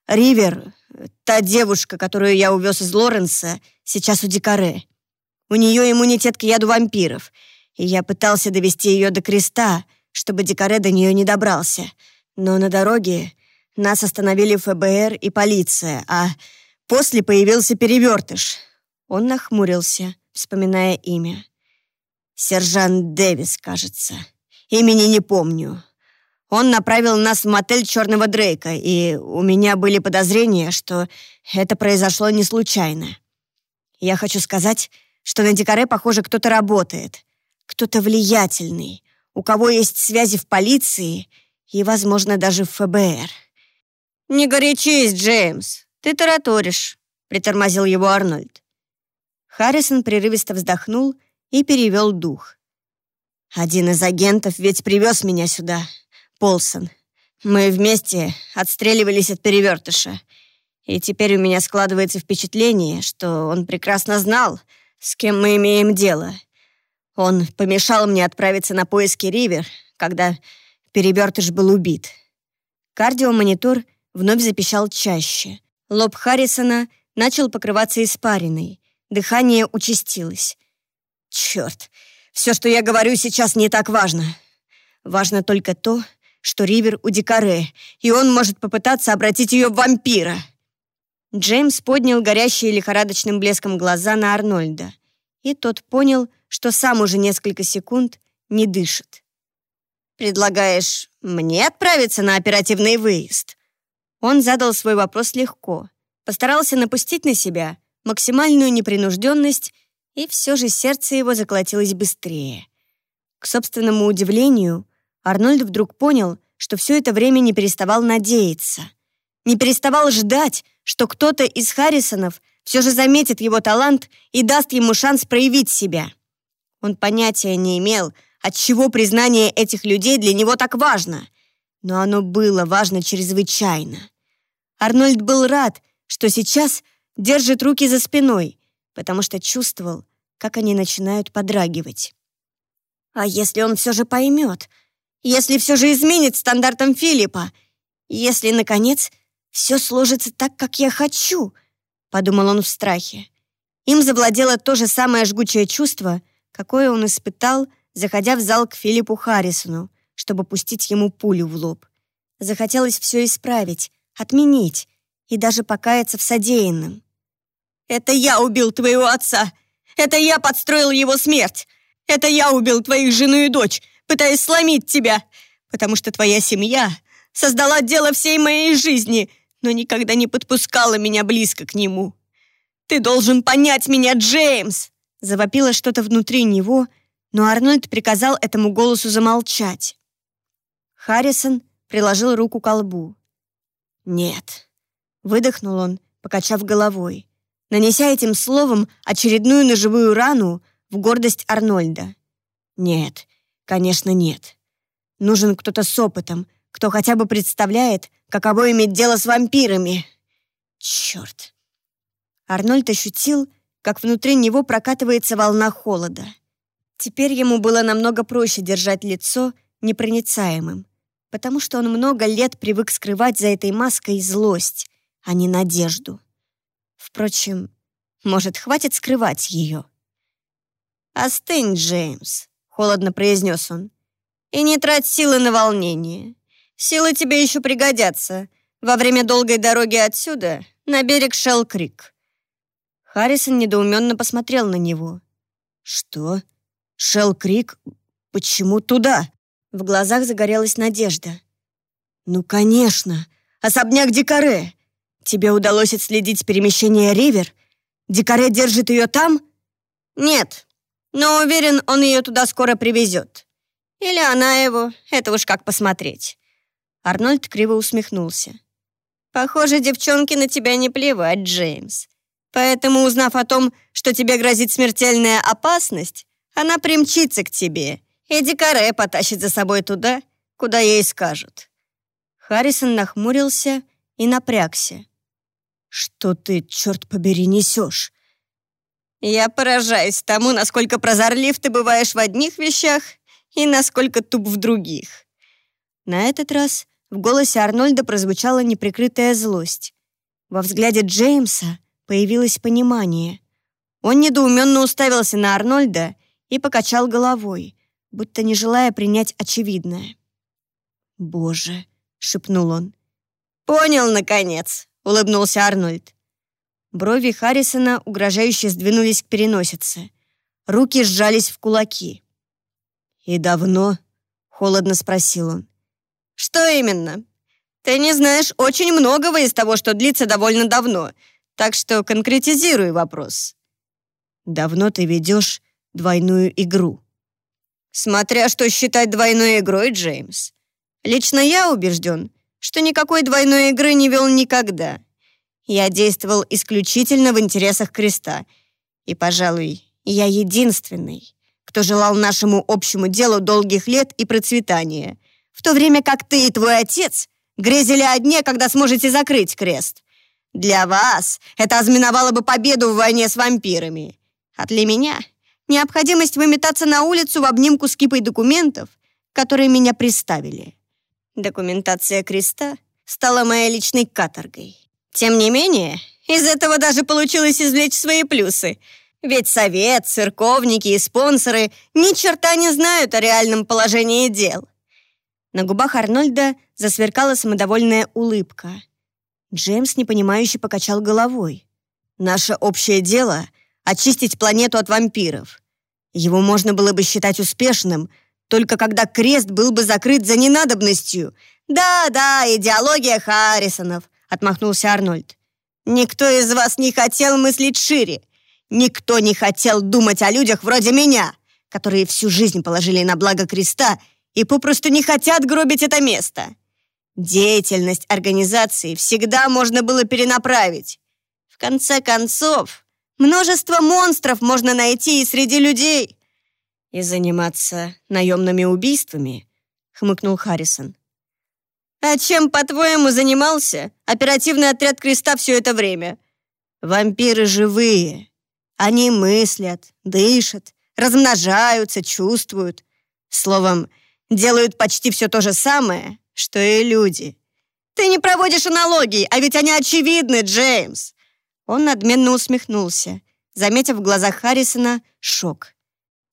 Ривер, та девушка, которую я увез из Лоренса, сейчас у Дикаре. У нее иммунитет к яду вампиров, и я пытался довести ее до креста, чтобы Дикаре до нее не добрался. Но на дороге нас остановили ФБР и полиция, а после появился перевертыш. Он нахмурился, вспоминая имя. Сержант Дэвис, кажется. Имени не помню. Он направил нас в мотель Черного Дрейка, и у меня были подозрения, что это произошло не случайно. Я хочу сказать, что на Дикаре, похоже, кто-то работает. Кто-то влиятельный, у кого есть связи в полиции и, возможно, даже в ФБР. «Не горячись, Джеймс, ты тараторишь», — притормозил его Арнольд. Харрисон прерывисто вздохнул и перевел дух. «Один из агентов ведь привез меня сюда, Полсон. Мы вместе отстреливались от перевертыша. И теперь у меня складывается впечатление, что он прекрасно знал, с кем мы имеем дело. Он помешал мне отправиться на поиски Ривер, когда перевертыш был убит. Кардиомонитор вновь запищал чаще. Лоб Харрисона начал покрываться испариной. Дыхание участилось. Черт, все, что я говорю, сейчас не так важно. Важно только то, что Ривер у Дикаре, и он может попытаться обратить ее в вампира. Джеймс поднял горящие лихорадочным блеском глаза на Арнольда, и тот понял, что сам уже несколько секунд не дышит. «Предлагаешь мне отправиться на оперативный выезд?» Он задал свой вопрос легко, постарался напустить на себя максимальную непринужденность и все же сердце его заколотилось быстрее. К собственному удивлению, Арнольд вдруг понял, что все это время не переставал надеяться. Не переставал ждать, что кто-то из Харрисонов все же заметит его талант и даст ему шанс проявить себя. Он понятия не имел, отчего признание этих людей для него так важно. Но оно было важно чрезвычайно. Арнольд был рад, что сейчас держит руки за спиной, потому что чувствовал, как они начинают подрагивать. А если он все же поймет? Если все же изменит стандартам Филиппа? Если, наконец, все сложится так, как я хочу? Подумал он в страхе. Им завладело то же самое жгучее чувство, какое он испытал, заходя в зал к Филиппу Харрисону, чтобы пустить ему пулю в лоб. Захотелось все исправить, отменить и даже покаяться в содеянном. «Это я убил твоего отца! Это я подстроил его смерть! Это я убил твоих жену и дочь, пытаясь сломить тебя! Потому что твоя семья создала дело всей моей жизни, но никогда не подпускала меня близко к нему! Ты должен понять меня, Джеймс!» Завопило что-то внутри него, но Арнольд приказал этому голосу замолчать. Харрисон приложил руку к лбу. «Нет», — выдохнул он, покачав головой, нанеся этим словом очередную ножевую рану в гордость Арнольда. «Нет, конечно, нет. Нужен кто-то с опытом, кто хотя бы представляет, каково иметь дело с вампирами. Черт!» Арнольд ощутил, как внутри него прокатывается волна холода. Теперь ему было намного проще держать лицо непроницаемым, потому что он много лет привык скрывать за этой маской злость, а не надежду. Впрочем, может, хватит скрывать ее? «Остынь, Джеймс», — холодно произнес он, «и не трать силы на волнение. Силы тебе еще пригодятся во время долгой дороги отсюда на берег Шелл-Крик». Харрисон недоуменно посмотрел на него. «Что? Шелл-Крик? Почему туда?» В глазах загорелась надежда. «Ну, конечно! Особняк Дикаре! Тебе удалось отследить перемещение Ривер? Дикаре держит ее там?» «Нет, но уверен, он ее туда скоро привезет. Или она его, это уж как посмотреть». Арнольд криво усмехнулся. «Похоже, девчонки на тебя не плевать, Джеймс. Поэтому, узнав о том, что тебе грозит смертельная опасность, она примчится к тебе, и Дикаре потащит за собой туда, куда ей скажут». Харрисон нахмурился и напрягся. «Что ты, черт побери, несешь?» «Я поражаюсь тому, насколько прозорлив ты бываешь в одних вещах и насколько туп в других». На этот раз в голосе Арнольда прозвучала неприкрытая злость. Во взгляде Джеймса появилось понимание. Он недоуменно уставился на Арнольда и покачал головой, будто не желая принять очевидное. «Боже!» — шепнул он. «Понял, наконец!» — улыбнулся Арнольд. Брови Харрисона угрожающе сдвинулись к переносице. Руки сжались в кулаки. «И давно?» — холодно спросил он. «Что именно? Ты не знаешь очень многого из того, что длится довольно давно, так что конкретизируй вопрос. Давно ты ведешь двойную игру? Смотря что считать двойной игрой, Джеймс. Лично я убежден, что никакой двойной игры не вел никогда. Я действовал исключительно в интересах креста. И, пожалуй, я единственный, кто желал нашему общему делу долгих лет и процветания, в то время как ты и твой отец грезили о дне, когда сможете закрыть крест. Для вас это ознаменовало бы победу в войне с вампирами. А для меня — необходимость выметаться на улицу в обнимку с кипой документов, которые меня приставили. Документация креста стала моей личной каторгой. Тем не менее, из этого даже получилось извлечь свои плюсы. Ведь совет, церковники и спонсоры ни черта не знают о реальном положении дел. На губах Арнольда засверкала самодовольная улыбка — Джеймс непонимающе покачал головой. «Наше общее дело — очистить планету от вампиров. Его можно было бы считать успешным, только когда крест был бы закрыт за ненадобностью. «Да-да, идеология Харрисонов», — отмахнулся Арнольд. «Никто из вас не хотел мыслить шире. Никто не хотел думать о людях вроде меня, которые всю жизнь положили на благо креста и попросту не хотят гробить это место. Деятельность организации всегда можно было перенаправить. В конце концов, множество монстров можно найти и среди людей. И заниматься наемными убийствами, хмыкнул Харрисон. А чем, по-твоему, занимался оперативный отряд Креста все это время? Вампиры живые. Они мыслят, дышат, размножаются, чувствуют. Словом, делают почти все то же самое, что и люди. Ты не проводишь аналогии, а ведь они очевидны, Джеймс!» Он надменно усмехнулся, заметив в глазах Харрисона шок.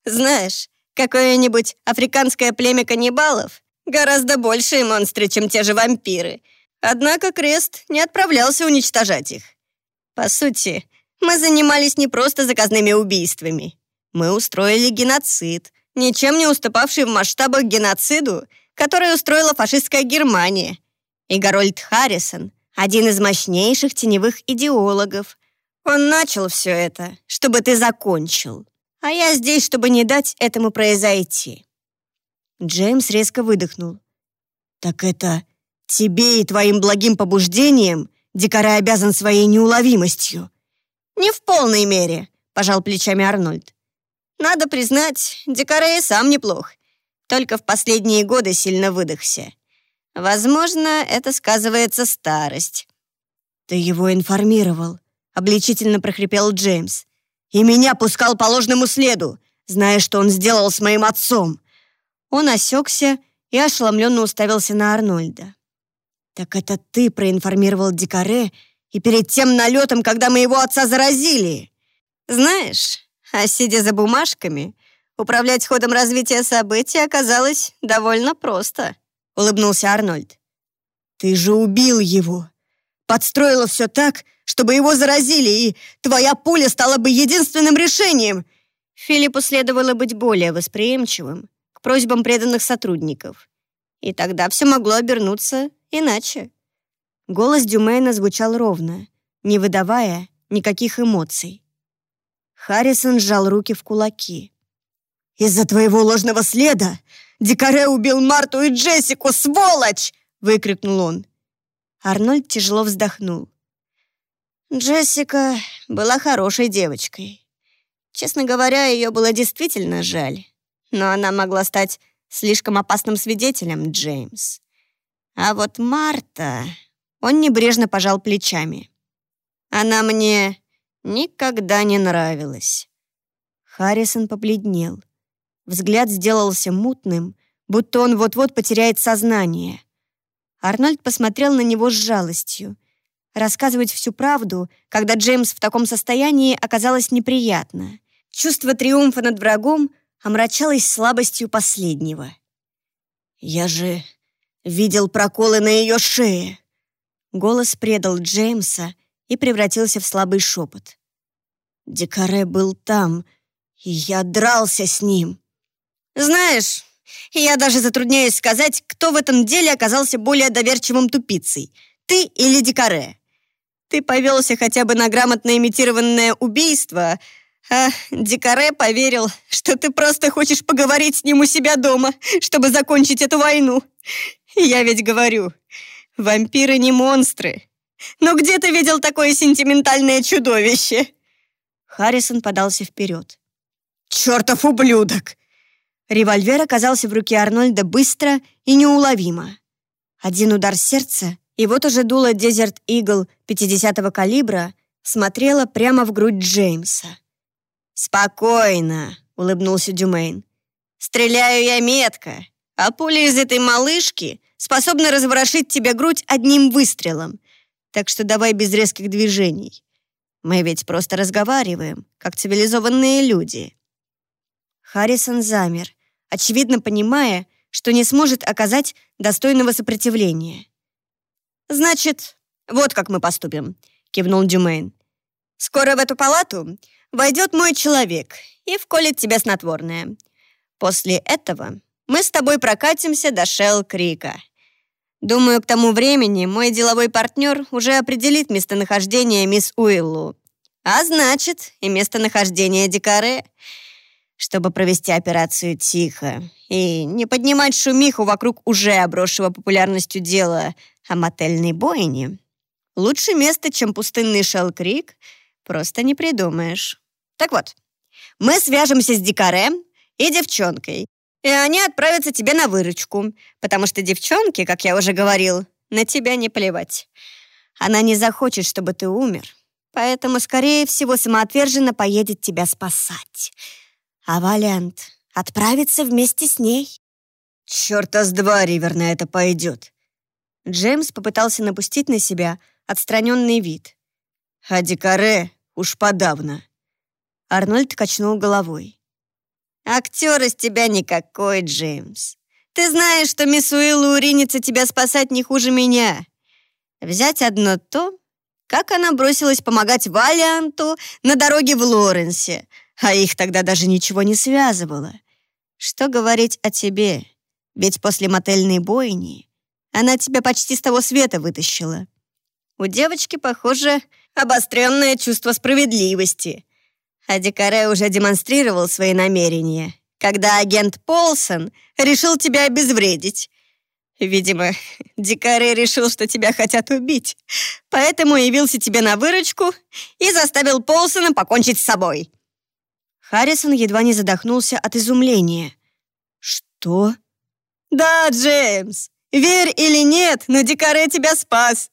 «Знаешь, какое-нибудь африканское племя каннибалов гораздо большие монстры, чем те же вампиры. Однако Крест не отправлялся уничтожать их. По сути, мы занимались не просто заказными убийствами. Мы устроили геноцид, ничем не уступавший в масштабах геноциду, который устроила фашистская Германия. И Гарольд Харрисон — один из мощнейших теневых идеологов. Он начал все это, чтобы ты закончил. А я здесь, чтобы не дать этому произойти. Джеймс резко выдохнул. «Так это тебе и твоим благим побуждением Дикара обязан своей неуловимостью?» «Не в полной мере», — пожал плечами Арнольд. «Надо признать, Дикаре и сам неплох. Только в последние годы сильно выдохся. Возможно, это сказывается старость». «Ты его информировал», — обличительно прохрипел Джеймс. «И меня пускал по ложному следу, зная, что он сделал с моим отцом. Он осекся и ошеломленно уставился на Арнольда. «Так это ты проинформировал Дикаре и перед тем налетом, когда мы его отца заразили?» «Знаешь, а сидя за бумажками, управлять ходом развития событий оказалось довольно просто», — улыбнулся Арнольд. «Ты же убил его! Подстроила все так, чтобы его заразили, и твоя пуля стала бы единственным решением!» Филиппу следовало быть более восприимчивым просьбам преданных сотрудников. И тогда все могло обернуться иначе. Голос Дюмейна звучал ровно, не выдавая никаких эмоций. Харрисон сжал руки в кулаки. «Из-за твоего ложного следа Дикаре убил Марту и Джессику, сволочь!» — выкрикнул он. Арнольд тяжело вздохнул. Джессика была хорошей девочкой. Честно говоря, ее было действительно жаль но она могла стать слишком опасным свидетелем, Джеймс. А вот Марта... Он небрежно пожал плечами. Она мне никогда не нравилась. Харрисон побледнел. Взгляд сделался мутным, будто он вот-вот потеряет сознание. Арнольд посмотрел на него с жалостью. Рассказывать всю правду, когда Джеймс в таком состоянии, оказалось неприятно. Чувство триумфа над врагом омрачалась слабостью последнего. «Я же видел проколы на ее шее!» Голос предал Джеймса и превратился в слабый шепот. «Дикаре был там, и я дрался с ним!» «Знаешь, я даже затрудняюсь сказать, кто в этом деле оказался более доверчивым тупицей, ты или Дикаре. Ты повелся хотя бы на грамотно имитированное убийство, а Дикаре поверил, что ты просто хочешь поговорить с ним у себя дома, чтобы закончить эту войну. Я ведь говорю, вампиры не монстры. Но где ты видел такое сентиментальное чудовище?» Харрисон подался вперед. «Чертов ублюдок!» Револьвер оказался в руке Арнольда быстро и неуловимо. Один удар сердца, и вот уже дуло Eagle 50-го калибра смотрело прямо в грудь Джеймса. «Спокойно», — улыбнулся Дюмейн. «Стреляю я метко, а пуля из этой малышки способна разворошить тебе грудь одним выстрелом. Так что давай без резких движений. Мы ведь просто разговариваем, как цивилизованные люди». Харрисон замер, очевидно понимая, что не сможет оказать достойного сопротивления. «Значит, вот как мы поступим», — кивнул Дюмейн. «Скоро в эту палату войдет мой человек и вколет тебе снотворное. После этого мы с тобой прокатимся до Шелл-Крика. Думаю, к тому времени мой деловой партнер уже определит местонахождение мисс Уиллу. А значит, и местонахождение Дикаре, чтобы провести операцию тихо и не поднимать шумиху вокруг уже обросшего популярностью дела о мотельной бойне. Лучше место, чем пустынный Шелл-Крик, просто не придумаешь. Так вот, мы свяжемся с Дикаре и девчонкой, и они отправятся тебе на выручку, потому что девчонке, как я уже говорил, на тебя не плевать. Она не захочет, чтобы ты умер, поэтому, скорее всего, самоотверженно поедет тебя спасать. А Валент отправится вместе с ней. Чёрта с два Ривер на это пойдет. Джеймс попытался напустить на себя отстраненный вид. А Дикаре уж подавно. Арнольд качнул головой. «Актер из тебя никакой, Джеймс. Ты знаешь, что мисс Уиллу ринется тебя спасать не хуже меня. Взять одно то, как она бросилась помогать Валианту на дороге в Лоренсе, а их тогда даже ничего не связывало. Что говорить о тебе? Ведь после мотельной бойни она тебя почти с того света вытащила. У девочки, похоже, обостренное чувство справедливости. А Дикаре уже демонстрировал свои намерения, когда агент Полсон решил тебя обезвредить. Видимо, Дикаре решил, что тебя хотят убить, поэтому явился тебе на выручку и заставил Полсона покончить с собой. Харрисон едва не задохнулся от изумления. «Что?» «Да, Джеймс, верь или нет, но Дикаре тебя спас.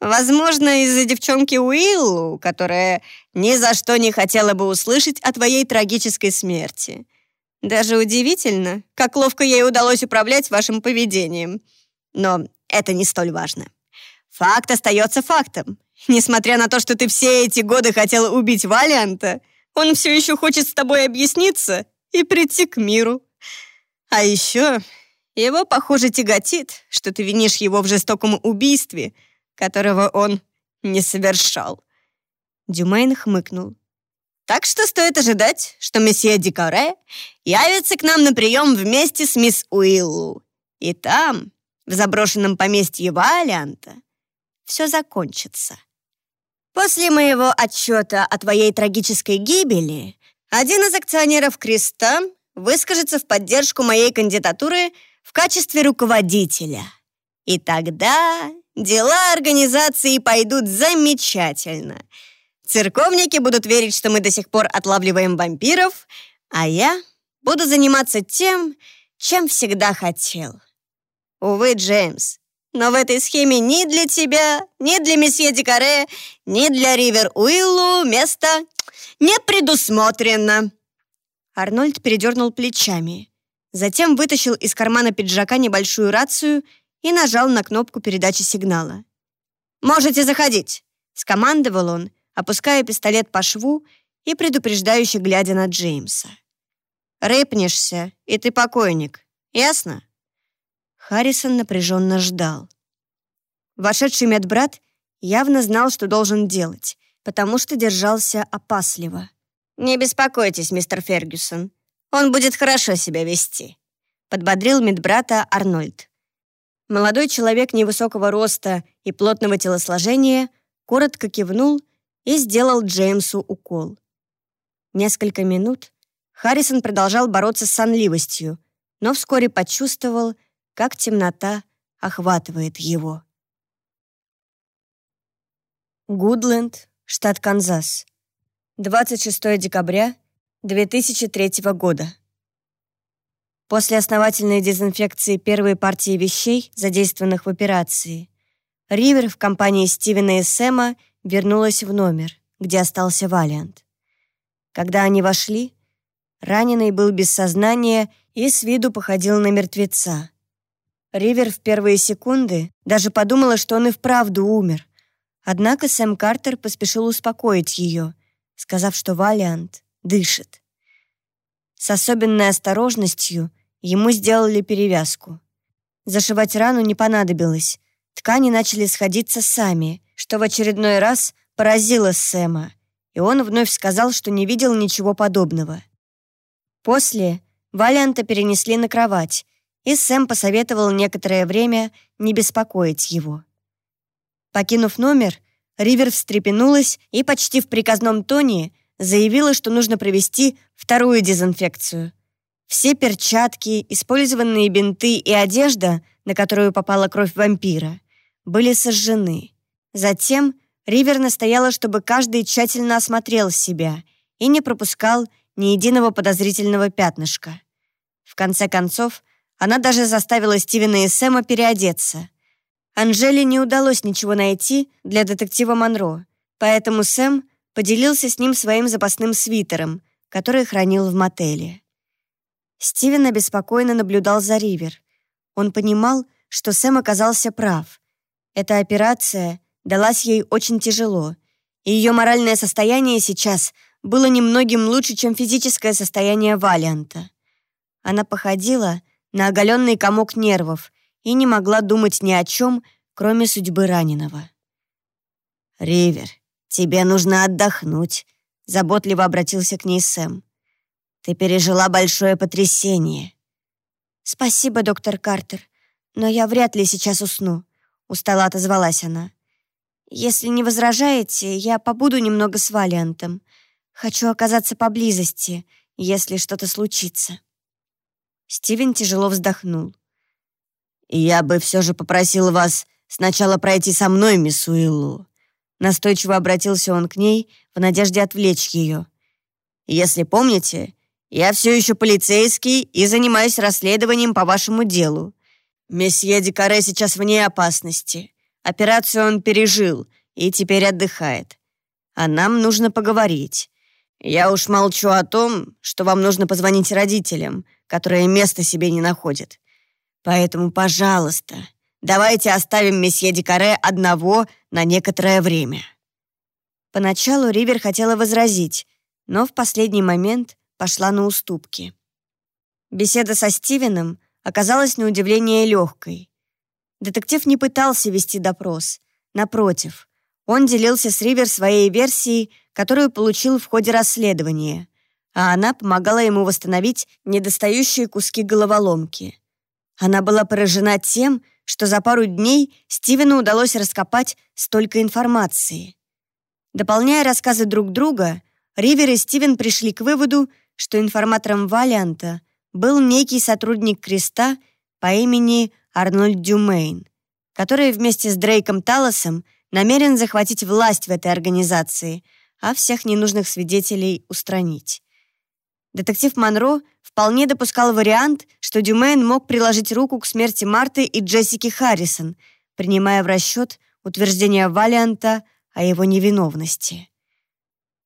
Возможно, из-за девчонки Уиллу, которая ни за что не хотела бы услышать о твоей трагической смерти. Даже удивительно, как ловко ей удалось управлять вашим поведением. Но это не столь важно. Факт остается фактом. Несмотря на то, что ты все эти годы хотела убить Валианта, он все еще хочет с тобой объясниться и прийти к миру. А еще его, похоже, тяготит, что ты винишь его в жестоком убийстве — которого он не совершал. Дюмейн хмыкнул. Так что стоит ожидать, что месье Дикаре явится к нам на прием вместе с мисс Уиллу. И там, в заброшенном поместье Валианта, все закончится. После моего отчета о твоей трагической гибели один из акционеров Креста выскажется в поддержку моей кандидатуры в качестве руководителя. И тогда Дела организации пойдут замечательно. Церковники будут верить, что мы до сих пор отлавливаем вампиров, а я буду заниматься тем, чем всегда хотел. Увы, Джеймс, но в этой схеме ни для тебя, ни для месье Дикаре, ни для Ривер Уиллу место не предусмотрено. Арнольд передернул плечами. Затем вытащил из кармана пиджака небольшую рацию и нажал на кнопку передачи сигнала. «Можете заходить!» — скомандовал он, опуская пистолет по шву и предупреждающе глядя на Джеймса. «Рыпнешься, и ты покойник, ясно?» Харрисон напряженно ждал. Вошедший медбрат явно знал, что должен делать, потому что держался опасливо. «Не беспокойтесь, мистер Фергюсон, он будет хорошо себя вести», подбодрил медбрата Арнольд. Молодой человек невысокого роста и плотного телосложения коротко кивнул и сделал Джеймсу укол. Несколько минут Харрисон продолжал бороться с сонливостью, но вскоре почувствовал, как темнота охватывает его. Гудленд, штат Канзас. 26 декабря 2003 года. После основательной дезинфекции первой партии вещей, задействованных в операции, Ривер в компании Стивена и Сэма вернулась в номер, где остался Валиант. Когда они вошли, раненый был без сознания и с виду походил на мертвеца. Ривер в первые секунды даже подумала, что он и вправду умер. Однако Сэм Картер поспешил успокоить ее, сказав, что Валиант дышит. С особенной осторожностью Ему сделали перевязку. Зашивать рану не понадобилось. Ткани начали сходиться сами, что в очередной раз поразило Сэма, и он вновь сказал, что не видел ничего подобного. После Валианта перенесли на кровать, и Сэм посоветовал некоторое время не беспокоить его. Покинув номер, Ривер встрепенулась и почти в приказном тоне заявила, что нужно провести вторую дезинфекцию — все перчатки, использованные бинты и одежда, на которую попала кровь вампира, были сожжены. Затем Ривер настояла, чтобы каждый тщательно осмотрел себя и не пропускал ни единого подозрительного пятнышка. В конце концов, она даже заставила Стивена и Сэма переодеться. Анжеле не удалось ничего найти для детектива Монро, поэтому Сэм поделился с ним своим запасным свитером, который хранил в мотеле. Стивен обеспокоенно наблюдал за Ривер. Он понимал, что Сэм оказался прав. Эта операция далась ей очень тяжело, и ее моральное состояние сейчас было немногим лучше, чем физическое состояние Валианта. Она походила на оголенный комок нервов и не могла думать ни о чем, кроме судьбы раненого. «Ривер, тебе нужно отдохнуть», — заботливо обратился к ней Сэм. «Ты пережила большое потрясение». «Спасибо, доктор Картер, но я вряд ли сейчас усну», — устало отозвалась она. «Если не возражаете, я побуду немного с Валиантом. Хочу оказаться поблизости, если что-то случится». Стивен тяжело вздохнул. «Я бы все же попросил вас сначала пройти со мной, мисс Уиллу. Настойчиво обратился он к ней в надежде отвлечь ее. «Если помните, я все еще полицейский и занимаюсь расследованием по вашему делу. Месье Дикаре сейчас вне опасности. Операцию он пережил и теперь отдыхает. А нам нужно поговорить. Я уж молчу о том, что вам нужно позвонить родителям, которые места себе не находят. Поэтому, пожалуйста, давайте оставим месье Дикаре одного на некоторое время». Поначалу Ривер хотела возразить, но в последний момент пошла на уступки. Беседа со Стивеном оказалась на удивление легкой. Детектив не пытался вести допрос. Напротив, он делился с Ривер своей версией, которую получил в ходе расследования, а она помогала ему восстановить недостающие куски головоломки. Она была поражена тем, что за пару дней Стивену удалось раскопать столько информации. Дополняя рассказы друг друга, Ривер и Стивен пришли к выводу, что информатором Валианта был некий сотрудник Креста по имени Арнольд Дюмейн, который вместе с Дрейком Талосом намерен захватить власть в этой организации, а всех ненужных свидетелей устранить. Детектив Монро вполне допускал вариант, что Дюмейн мог приложить руку к смерти Марты и Джессики Харрисон, принимая в расчет утверждение Валианта о его невиновности.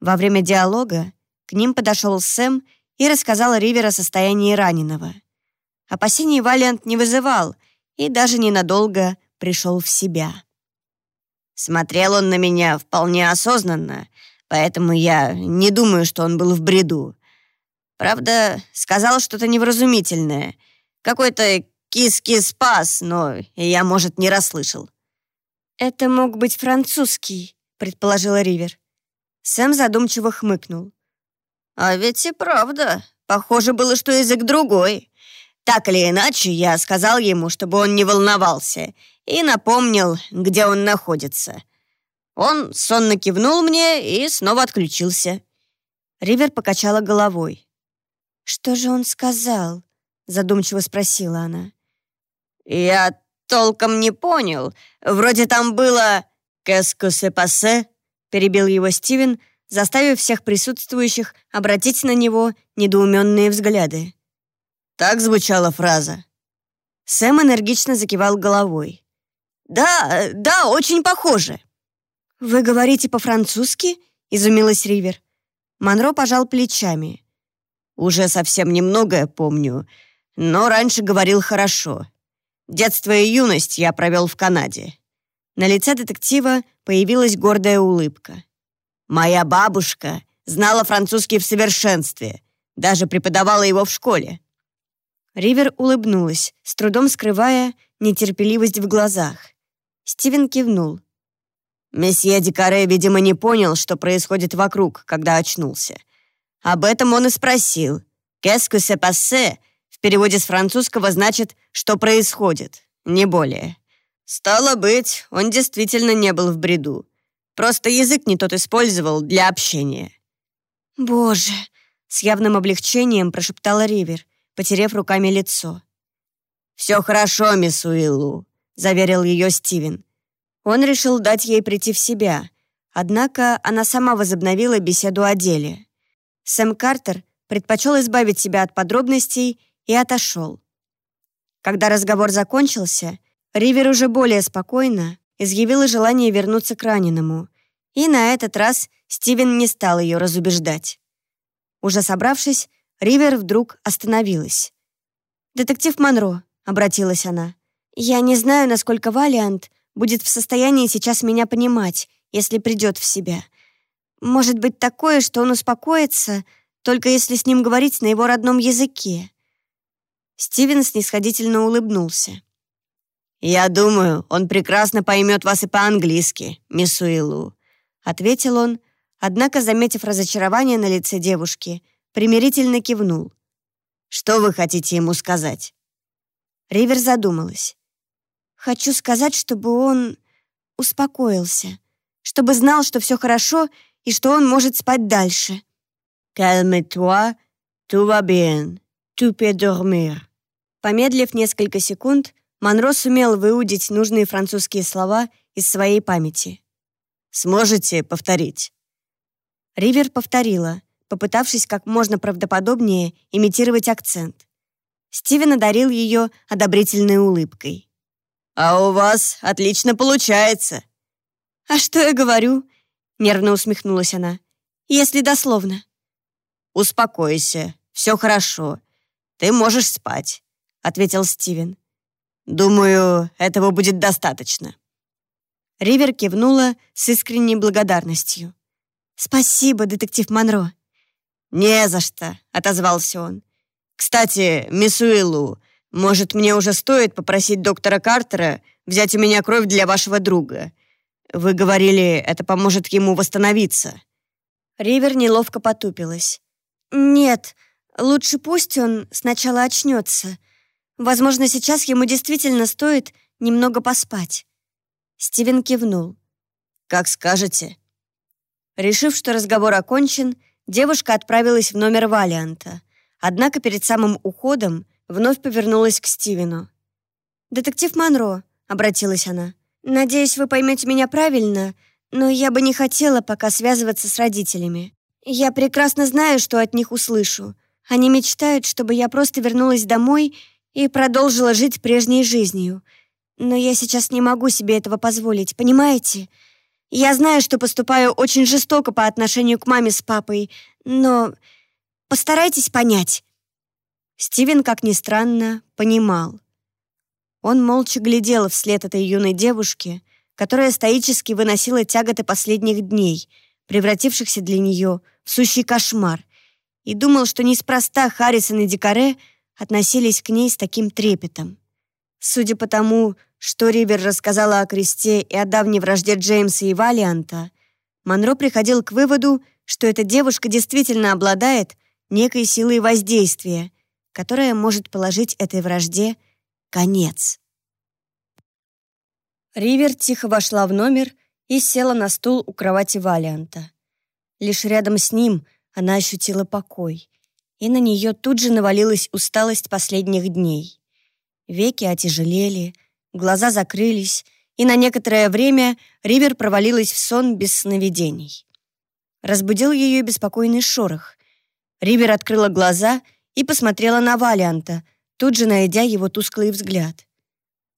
Во время диалога ним подошел Сэм и рассказал Ривер о состоянии раненого. Опасений Валиант не вызывал и даже ненадолго пришел в себя. Смотрел он на меня вполне осознанно, поэтому я не думаю, что он был в бреду. Правда, сказал что-то невразумительное. Какой-то кис-кис-пас, но я, может, не расслышал. «Это мог быть французский», — предположила Ривер. Сэм задумчиво хмыкнул. «А ведь и правда. Похоже было, что язык другой. Так или иначе, я сказал ему, чтобы он не волновался, и напомнил, где он находится. Он сонно кивнул мне и снова отключился». Ривер покачала головой. «Что же он сказал?» — задумчиво спросила она. «Я толком не понял. Вроде там было «Qu'est-ce се пассе?» перебил его Стивен, заставив всех присутствующих обратить на него недоуменные взгляды. Так звучала фраза. Сэм энергично закивал головой. «Да, да, очень похоже». «Вы говорите по-французски?» — изумилась Ривер. Монро пожал плечами. Уже совсем немногое помню, но раньше говорил хорошо. Детство и юность я провел в Канаде. На лице детектива появилась гордая улыбка. Моя бабушка знала французский в совершенстве, даже преподавала его в школе. Ривер улыбнулась, с трудом скрывая нетерпеливость в глазах. Стивен кивнул. Месье Дикаре, видимо, не понял, что происходит вокруг, когда очнулся. Об этом он и спросил. «Qu'est-ce que se passe?» в переводе с французского значит «что происходит», не более. Стало быть, он действительно не был в бреду. Просто язык не тот использовал для общения. «Боже!» — с явным облегчением прошептала Ривер, потерев руками лицо. «Все хорошо, мисс Уиллу», — заверил ее Стивен. Он решил дать ей прийти в себя, однако она сама возобновила беседу о деле. Сэм Картер предпочел избавить себя от подробностей и отошел. Когда разговор закончился, Ривер уже более спокойно изъявила желание вернуться к раненому, и на этот раз Стивен не стал ее разубеждать. Уже собравшись, Ривер вдруг остановилась. «Детектив Монро», — обратилась она, — «я не знаю, насколько Валиант будет в состоянии сейчас меня понимать, если придет в себя. Может быть такое, что он успокоится, только если с ним говорить на его родном языке. Стивен снисходительно улыбнулся. «Я думаю, он прекрасно поймет вас и по-английски, мисс Уиллу», ответил он, однако, заметив разочарование на лице девушки, примирительно кивнул. «Что вы хотите ему сказать?» Ривер задумалась. «Хочу сказать, чтобы он успокоился, чтобы знал, что все хорошо и что он может спать дальше». «Calme-toi, tout va bien, tu peux dormir». Помедлив несколько секунд, Монро сумел выудить нужные французские слова из своей памяти. «Сможете повторить?» Ривер повторила, попытавшись как можно правдоподобнее имитировать акцент. Стивен одарил ее одобрительной улыбкой. «А у вас отлично получается!» «А что я говорю?» — нервно усмехнулась она. «Если дословно». «Успокойся, все хорошо. Ты можешь спать», — ответил Стивен. «Думаю, этого будет достаточно». Ривер кивнула с искренней благодарностью. «Спасибо, детектив Монро». «Не за что», — отозвался он. «Кстати, мисс Уиллу, может, мне уже стоит попросить доктора Картера взять у меня кровь для вашего друга? Вы говорили, это поможет ему восстановиться». Ривер неловко потупилась. «Нет, лучше пусть он сначала очнется. Возможно, сейчас ему действительно стоит немного поспать». Стивен кивнул. «Как скажете». Решив, что разговор окончен, девушка отправилась в номер Валианта. Однако перед самым уходом вновь повернулась к Стивену. «Детектив Монро», — обратилась она, — «надеюсь, вы поймете меня правильно, но я бы не хотела пока связываться с родителями. Я прекрасно знаю, что от них услышу. Они мечтают, чтобы я просто вернулась домой и продолжила жить прежней жизнью. Но я сейчас не могу себе этого позволить, понимаете? Я знаю, что поступаю очень жестоко по отношению к маме с папой, но постарайтесь понять». Стивен, как ни странно, понимал. Он молча глядел вслед этой юной девушки, которая стоически выносила тяготы последних дней, превратившихся для нее в сущий кошмар, и думал, что неспроста Харрисон и Дикаре относились к ней с таким трепетом. Судя по тому, что Ривер рассказала о кресте и о давней вражде Джеймса и Валианта, Монро приходил к выводу, что эта девушка действительно обладает некой силой воздействия, которая может положить этой вражде конец. Ривер тихо вошла в номер и села на стул у кровати Валианта. Лишь рядом с ним она ощутила покой, и на нее тут же навалилась усталость последних дней. Веки отяжелели, глаза закрылись, и на некоторое время Ривер провалилась в сон без сновидений. Разбудил ее беспокойный шорох. Ривер открыла глаза и посмотрела на Валианта, тут же найдя его тусклый взгляд.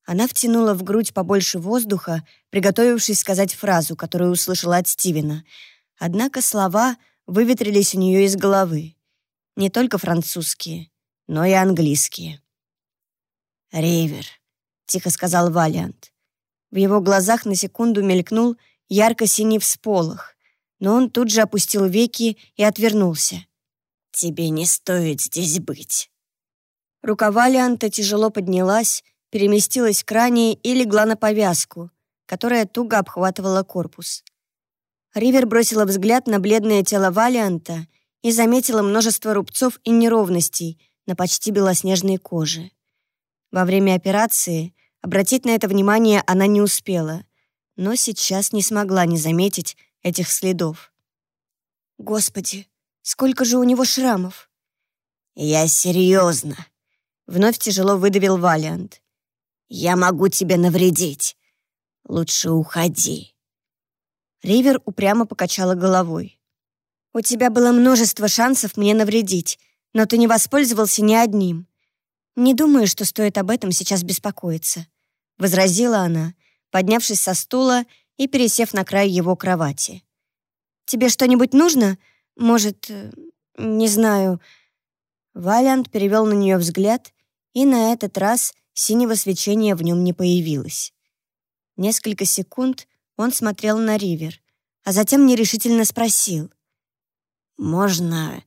Она втянула в грудь побольше воздуха, приготовившись сказать фразу, которую услышала от Стивена — Однако слова выветрились у нее из головы. Не только французские, но и английские. «Ривер», — тихо сказал Валиант. В его глазах на секунду мелькнул ярко-синий всполох, но он тут же опустил веки и отвернулся. «Тебе не стоит здесь быть». Рука Валианта тяжело поднялась, переместилась к ране и легла на повязку, которая туго обхватывала корпус. Ривер бросила взгляд на бледное тело Валианта и заметила множество рубцов и неровностей на почти белоснежной коже. Во время операции обратить на это внимание она не успела, но сейчас не смогла не заметить этих следов. «Господи, сколько же у него шрамов!» «Я серьезно!» — вновь тяжело выдавил Валиант. «Я могу тебе навредить. Лучше уходи». Ривер упрямо покачала головой. «У тебя было множество шансов мне навредить, но ты не воспользовался ни одним. Не думаю, что стоит об этом сейчас беспокоиться», — возразила она, поднявшись со стула и пересев на край его кровати. «Тебе что-нибудь нужно? Может, э, не знаю...» Валиант перевел на нее взгляд, и на этот раз синего свечения в нем не появилось. Несколько секунд он смотрел на Ривер, а затем нерешительно спросил. «Можно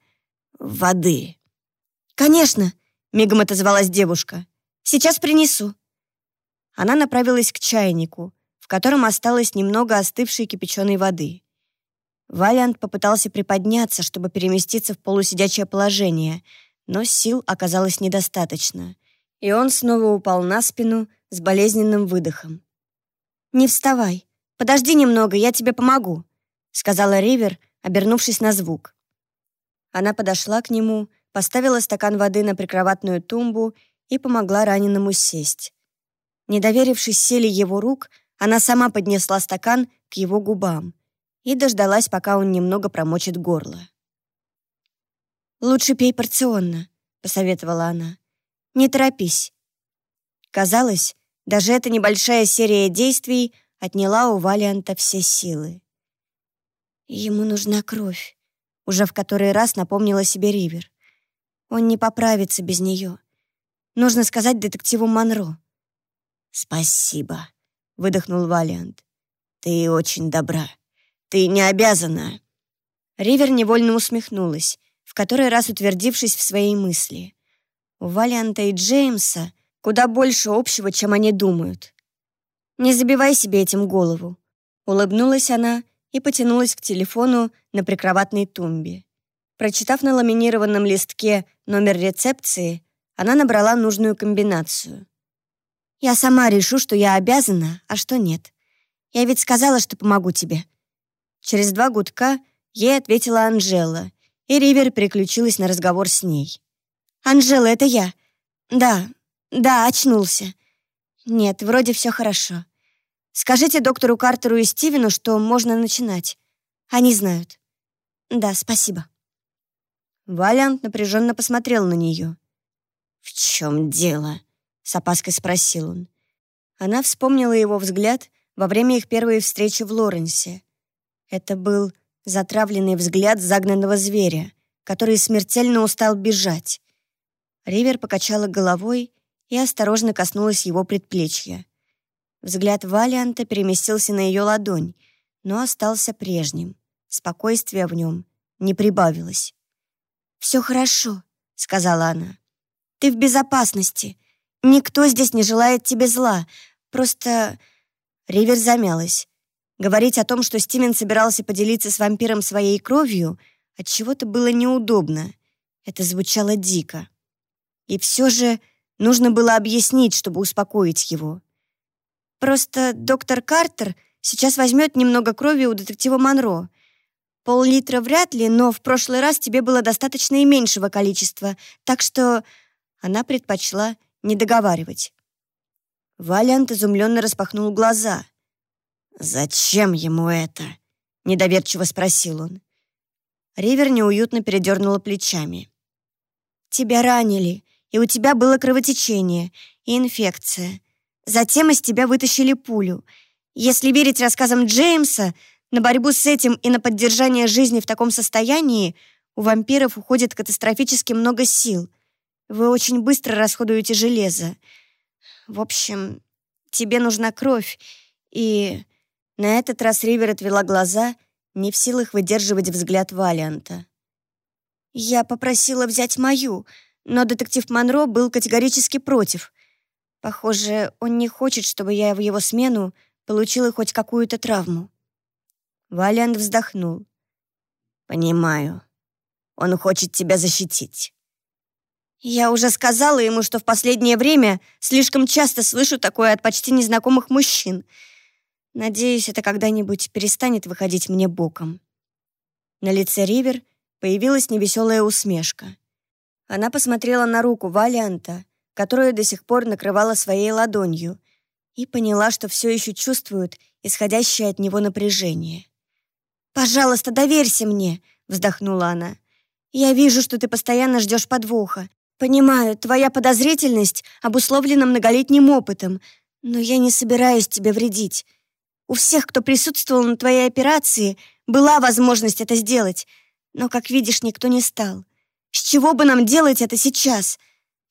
воды?» «Конечно!» — мигом отозвалась девушка. «Сейчас принесу». Она направилась к чайнику, в котором осталось немного остывшей кипяченой воды. Валиант попытался приподняться, чтобы переместиться в полусидячее положение, но сил оказалось недостаточно, и он снова упал на спину с болезненным выдохом. «Не вставай. Подожди немного, я тебе помогу», — сказала Ривер, обернувшись на звук. Она подошла к нему, поставила стакан воды на прикроватную тумбу и помогла раненому сесть. Не доверившись силе его рук, она сама поднесла стакан к его губам и дождалась, пока он немного промочит горло. «Лучше пей порционно», — посоветовала она. «Не торопись». Казалось, даже эта небольшая серия действий отняла у Валианта все силы. «Ему нужна кровь», — уже в который раз напомнила себе Ривер. «Он не поправится без нее. Нужно сказать детективу Монро». «Спасибо», — выдохнул Валиант. «Ты очень добра. Ты не обязана». Ривер невольно усмехнулась, в который раз утвердившись в своей мысли. У Валианта и Джеймса куда больше общего, чем они думают. Не забивай себе этим голову. Улыбнулась она и потянулась к телефону на прикроватной тумбе. Прочитав на ламинированном листке номер рецепции, она набрала нужную комбинацию. «Я сама решу, что я обязана, а что нет. Я ведь сказала, что помогу тебе». Через два гудка ей ответила Анжела, и Ривер переключилась на разговор с ней. «Анжела, это я. Да, да, очнулся. Нет, вроде все хорошо. Скажите доктору Картеру и Стивену, что можно начинать. Они знают. Да, спасибо. Валиант напряженно посмотрел на нее. «В чем дело?» — с опаской спросил он. Она вспомнила его взгляд во время их первой встречи в Лоренсе. Это был затравленный взгляд загнанного зверя, который смертельно устал бежать. Ривер покачала головой и осторожно коснулась его предплечья. Взгляд Валианта переместился на ее ладонь, но остался прежним. Спокойствия в нем не прибавилось. «Все хорошо», — сказала она. «Ты в безопасности. Никто здесь не желает тебе зла. Просто...» Ривер замялась. Говорить о том, что Стивен собирался поделиться с вампиром своей кровью, от чего то было неудобно. Это звучало дико. И все же нужно было объяснить, чтобы успокоить его. Просто доктор Картер сейчас возьмет немного крови у детектива Монро. Пол-литра вряд ли, но в прошлый раз тебе было достаточно и меньшего количества, так что она предпочла не договаривать. Валиант изумленно распахнул глаза. «Зачем ему это?» — недоверчиво спросил он. Ривер неуютно передернула плечами. «Тебя ранили, и у тебя было кровотечение и инфекция. Затем из тебя вытащили пулю. Если верить рассказам Джеймса, на борьбу с этим и на поддержание жизни в таком состоянии у вампиров уходит катастрофически много сил. Вы очень быстро расходуете железо. В общем, тебе нужна кровь, и... На этот раз Ривер отвела глаза, не в силах выдерживать взгляд Валианта. «Я попросила взять мою, но детектив Монро был категорически против. Похоже, он не хочет, чтобы я в его смену получила хоть какую-то травму. Валиант вздохнул. «Понимаю. Он хочет тебя защитить». Я уже сказала ему, что в последнее время слишком часто слышу такое от почти незнакомых мужчин. Надеюсь, это когда-нибудь перестанет выходить мне боком. На лице Ривер появилась невеселая усмешка. Она посмотрела на руку Валианта, которую до сих пор накрывала своей ладонью, и поняла, что все еще чувствует исходящее от него напряжение. «Пожалуйста, доверься мне», — вздохнула она. «Я вижу, что ты постоянно ждешь подвоха. Понимаю, твоя подозрительность обусловлена многолетним опытом, но я не собираюсь тебе вредить. У всех, кто присутствовал на твоей операции, была возможность это сделать, но, как видишь, никто не стал. С чего бы нам делать это сейчас?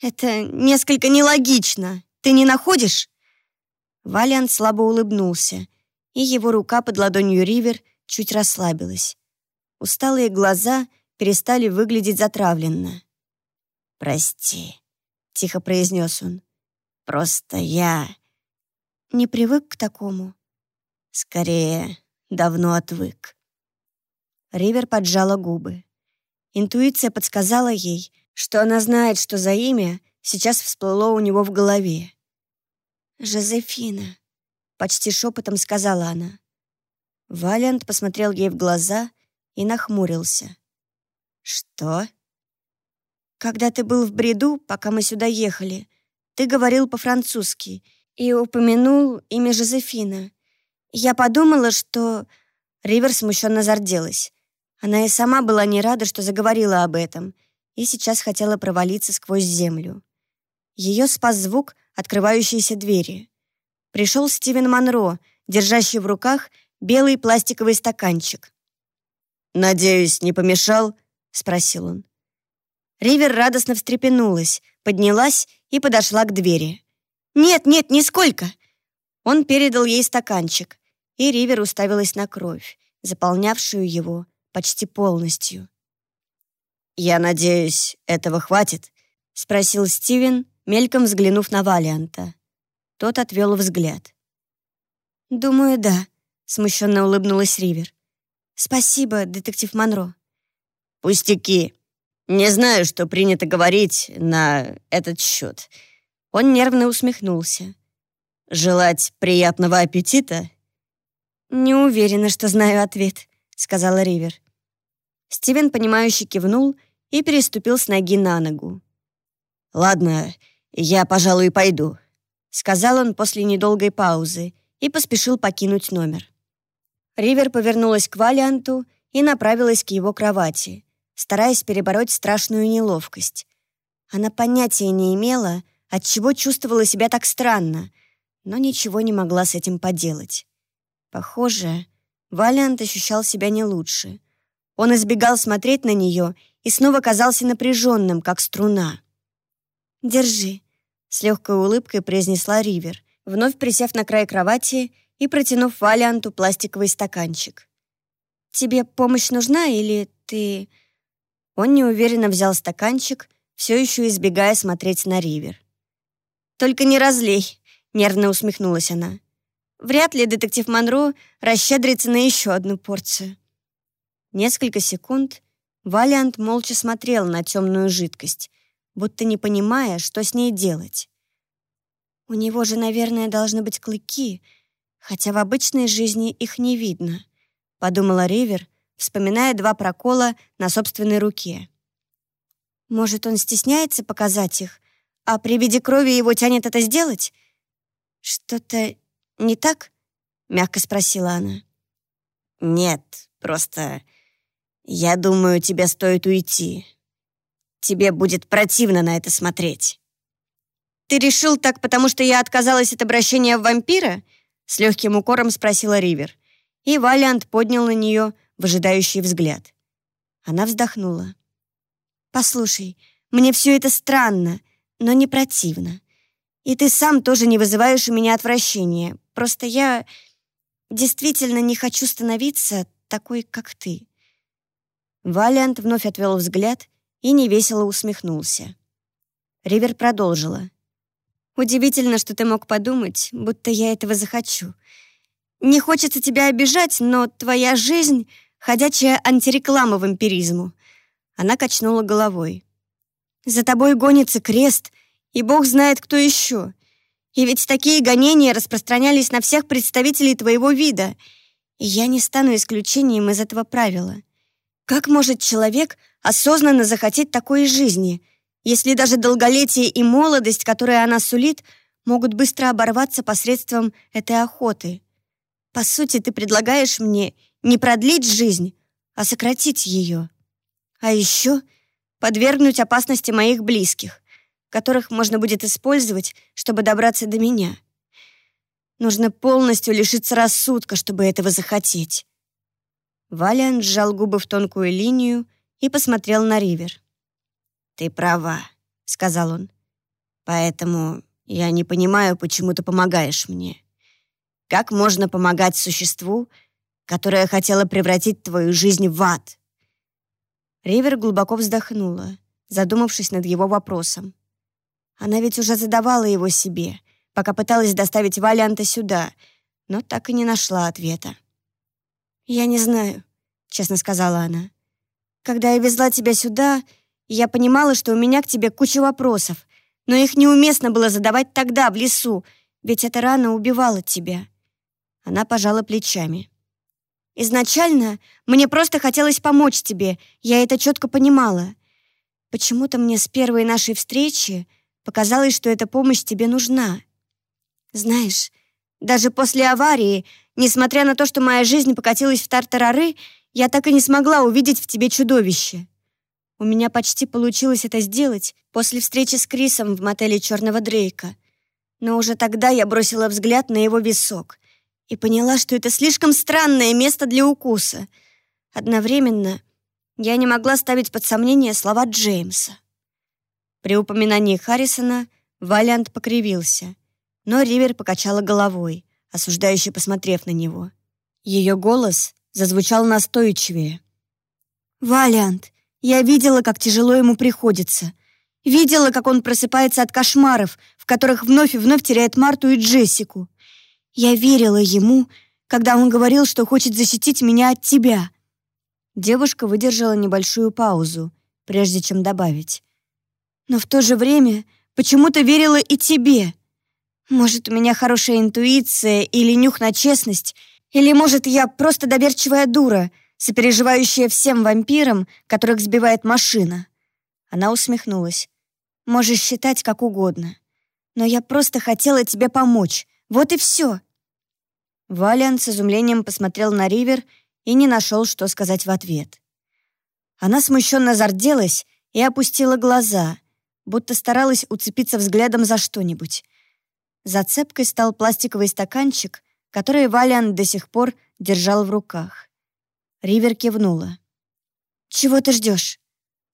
Это несколько нелогично. Ты не находишь?» Валиант слабо улыбнулся, и его рука под ладонью Ривер чуть расслабилась. Усталые глаза перестали выглядеть затравленно. «Прости», — тихо произнес он. «Просто я не привык к такому?» «Скорее, давно отвык». Ривер поджала губы. Интуиция подсказала ей, что она знает, что за имя сейчас всплыло у него в голове. «Жозефина», — почти шепотом сказала она. Валиант посмотрел ей в глаза и нахмурился. «Что?» «Когда ты был в бреду, пока мы сюда ехали, ты говорил по-французски и упомянул имя Жозефина. Я подумала, что...» Ривер смущенно зарделась. Она и сама была не рада, что заговорила об этом, и сейчас хотела провалиться сквозь землю. Ее спас звук открывающейся двери. Пришел Стивен Монро, держащий в руках белый пластиковый стаканчик. «Надеюсь, не помешал?» — спросил он. Ривер радостно встрепенулась, поднялась и подошла к двери. «Нет, нет, нисколько!» Он передал ей стаканчик, и Ривер уставилась на кровь, заполнявшую его почти полностью. «Я надеюсь, этого хватит?» — спросил Стивен, мельком взглянув на Валианта. Тот отвел взгляд. «Думаю, да», — смущенно улыбнулась Ривер. «Спасибо, детектив Монро». «Пустяки. Не знаю, что принято говорить на этот счет». Он нервно усмехнулся. «Желать приятного аппетита?» «Не уверена, что знаю ответ», — сказала Ривер. Стивен, понимающе кивнул и переступил с ноги на ногу. «Ладно, я, пожалуй, пойду», — сказал он после недолгой паузы и поспешил покинуть номер. Ривер повернулась к Валианту и направилась к его кровати, стараясь перебороть страшную неловкость. Она понятия не имела, отчего чувствовала себя так странно, но ничего не могла с этим поделать. Похоже, Валиант ощущал себя не лучше. Он избегал смотреть на нее и снова казался напряженным, как струна. «Держи», — с легкой улыбкой произнесла Ривер, вновь присев на край кровати и протянув Валианту пластиковый стаканчик. «Тебе помощь нужна или ты...» Он неуверенно взял стаканчик, все еще избегая смотреть на Ривер. «Только не разлей», — нервно усмехнулась она. «Вряд ли детектив Монро расщедрится на еще одну порцию». Несколько секунд Валиант молча смотрел на темную жидкость, будто не понимая, что с ней делать. У него же, наверное, должны быть клыки, хотя в обычной жизни их не видно, подумала Ривер, вспоминая два прокола на собственной руке. Может, он стесняется показать их, а при виде крови его тянет это сделать? Что-то не так? Мягко спросила она. Нет, просто я думаю, тебе стоит уйти. Тебе будет противно на это смотреть. Ты решил так, потому что я отказалась от обращения в вампира? С легким укором спросила Ривер. И Валиант поднял на нее выжидающий взгляд. Она вздохнула. «Послушай, мне все это странно, но не противно. И ты сам тоже не вызываешь у меня отвращения. Просто я действительно не хочу становиться такой, как ты». Валиант вновь отвел взгляд и невесело усмехнулся. Ривер продолжила. «Удивительно, что ты мог подумать, будто я этого захочу. Не хочется тебя обижать, но твоя жизнь — ходячая антиреклама вампиризму». Она качнула головой. «За тобой гонится крест, и бог знает, кто еще. И ведь такие гонения распространялись на всех представителей твоего вида, и я не стану исключением из этого правила. Как может человек осознанно захотеть такой жизни, если даже долголетие и молодость, которые она сулит, могут быстро оборваться посредством этой охоты? По сути, ты предлагаешь мне не продлить жизнь, а сократить ее. А еще подвергнуть опасности моих близких, которых можно будет использовать, чтобы добраться до меня. Нужно полностью лишиться рассудка, чтобы этого захотеть. Валиан сжал губы в тонкую линию и посмотрел на Ривер. «Ты права», — сказал он. «Поэтому я не понимаю, почему ты помогаешь мне. Как можно помогать существу, которое хотело превратить твою жизнь в ад?» Ривер глубоко вздохнула, задумавшись над его вопросом. Она ведь уже задавала его себе, пока пыталась доставить Валианта сюда, но так и не нашла ответа. «Я не знаю», — честно сказала она. «Когда я везла тебя сюда, я понимала, что у меня к тебе куча вопросов, но их неуместно было задавать тогда, в лесу, ведь эта рана убивала тебя». Она пожала плечами. «Изначально мне просто хотелось помочь тебе, я это четко понимала. Почему-то мне с первой нашей встречи показалось, что эта помощь тебе нужна. Знаешь, даже после аварии, несмотря на то, что моя жизнь покатилась в тартарары, я так и не смогла увидеть в тебе чудовище. У меня почти получилось это сделать после встречи с Крисом в мотеле Черного Дрейка. Но уже тогда я бросила взгляд на его висок и поняла, что это слишком странное место для укуса. Одновременно я не могла ставить под сомнение слова Джеймса. При упоминании Харрисона Валиант покривился, но Ривер покачала головой, осуждающе посмотрев на него. Ее голос зазвучал настойчивее. «Валиант, я видела, как тяжело ему приходится. Видела, как он просыпается от кошмаров, в которых вновь и вновь теряет Марту и Джессику. Я верила ему, когда он говорил, что хочет защитить меня от тебя». Девушка выдержала небольшую паузу, прежде чем добавить. «Но в то же время почему-то верила и тебе. Может, у меня хорошая интуиция или нюх на честность, или, может, я просто доверчивая дура, сопереживающая всем вампирам, которых сбивает машина». Она усмехнулась. «Можешь считать как угодно. Но я просто хотела тебе помочь. Вот и все». Валиан с изумлением посмотрел на Ривер и не нашел, что сказать в ответ. Она смущенно зарделась и опустила глаза, будто старалась уцепиться взглядом за что-нибудь. Зацепкой стал пластиковый стаканчик, который Валиан до сих пор держал в руках. Ривер кивнула. «Чего ты ждешь?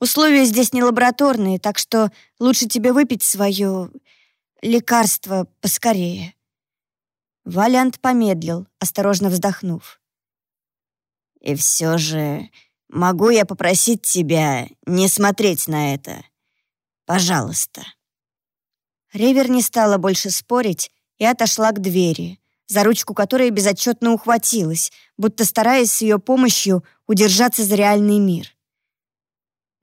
Условия здесь не лабораторные, так что лучше тебе выпить свое лекарство поскорее». Валиант помедлил, осторожно вздохнув. «И все же могу я попросить тебя не смотреть на это? Пожалуйста». Ривер не стала больше спорить и отошла к двери, за ручку которой безотчетно ухватилась, будто стараясь с ее помощью удержаться за реальный мир.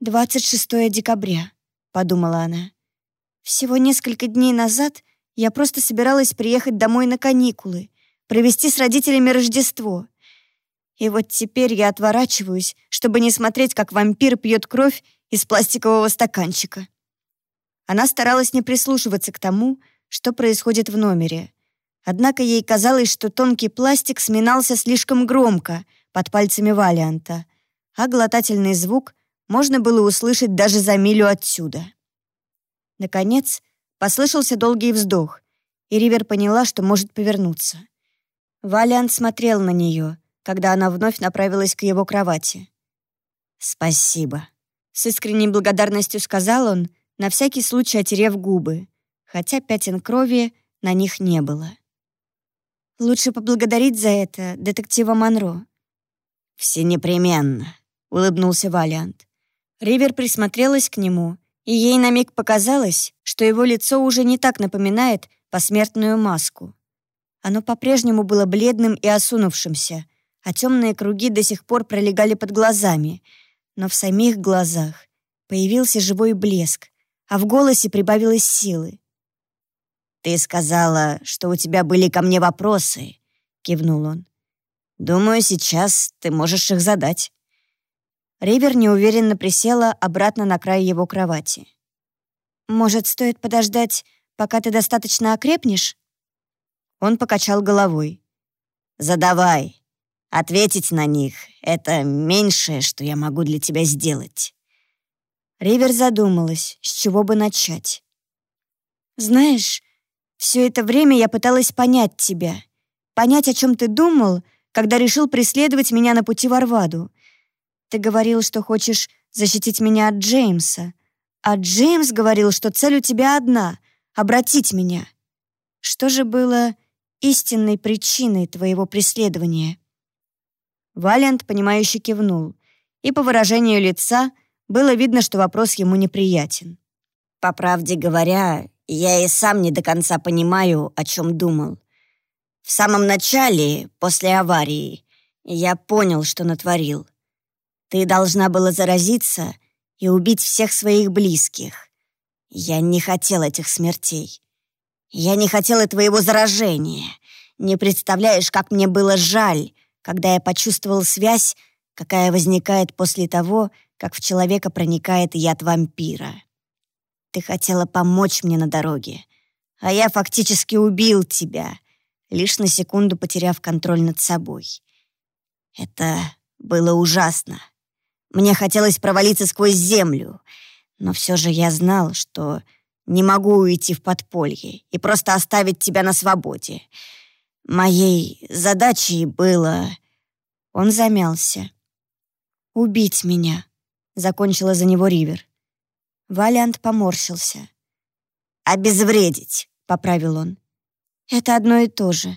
«26 декабря», — подумала она. «Всего несколько дней назад я просто собиралась приехать домой на каникулы, провести с родителями Рождество. И вот теперь я отворачиваюсь, чтобы не смотреть, как вампир пьет кровь из пластикового стаканчика». Она старалась не прислушиваться к тому, что происходит в номере, Однако ей казалось, что тонкий пластик сминался слишком громко под пальцами Валианта, а глотательный звук можно было услышать даже за милю отсюда. Наконец, послышался долгий вздох, и Ривер поняла, что может повернуться. Валиант смотрел на нее, когда она вновь направилась к его кровати. «Спасибо», — с искренней благодарностью сказал он, на всякий случай отерев губы, хотя пятен крови на них не было. Лучше поблагодарить за это детектива Монро». «Все непременно», — улыбнулся Валиант. Ривер присмотрелась к нему, и ей на миг показалось, что его лицо уже не так напоминает посмертную маску. Оно по-прежнему было бледным и осунувшимся, а темные круги до сих пор пролегали под глазами, но в самих глазах появился живой блеск, а в голосе прибавилось силы. «Ты сказала, что у тебя были ко мне вопросы», — кивнул он. «Думаю, сейчас ты можешь их задать». Ривер неуверенно присела обратно на край его кровати. «Может, стоит подождать, пока ты достаточно окрепнешь?» Он покачал головой. «Задавай. Ответить на них — это меньшее, что я могу для тебя сделать». Ривер задумалась, с чего бы начать. «Знаешь, все это время я пыталась понять тебя. Понять, о чем ты думал, когда решил преследовать меня на пути в Арваду. Ты говорил, что хочешь защитить меня от Джеймса. А Джеймс говорил, что цель у тебя одна — обратить меня. Что же было истинной причиной твоего преследования?» Валент, понимающе кивнул, и по выражению лица было видно, что вопрос ему неприятен. По правде говоря, я и сам не до конца понимаю, о чем думал. В самом начале, после аварии, я понял, что натворил. Ты должна была заразиться и убить всех своих близких. Я не хотел этих смертей. Я не хотел твоего заражения. Не представляешь, как мне было жаль, когда я почувствовал связь, какая возникает после того, как в человека проникает яд вампира. Ты хотела помочь мне на дороге, а я фактически убил тебя, лишь на секунду потеряв контроль над собой. Это было ужасно. Мне хотелось провалиться сквозь землю, но все же я знал, что не могу уйти в подполье и просто оставить тебя на свободе. Моей задачей было... Он замялся. «Убить меня», — закончила за него Ривер. Валиант поморщился. «Обезвредить», — поправил он. Это одно и то же.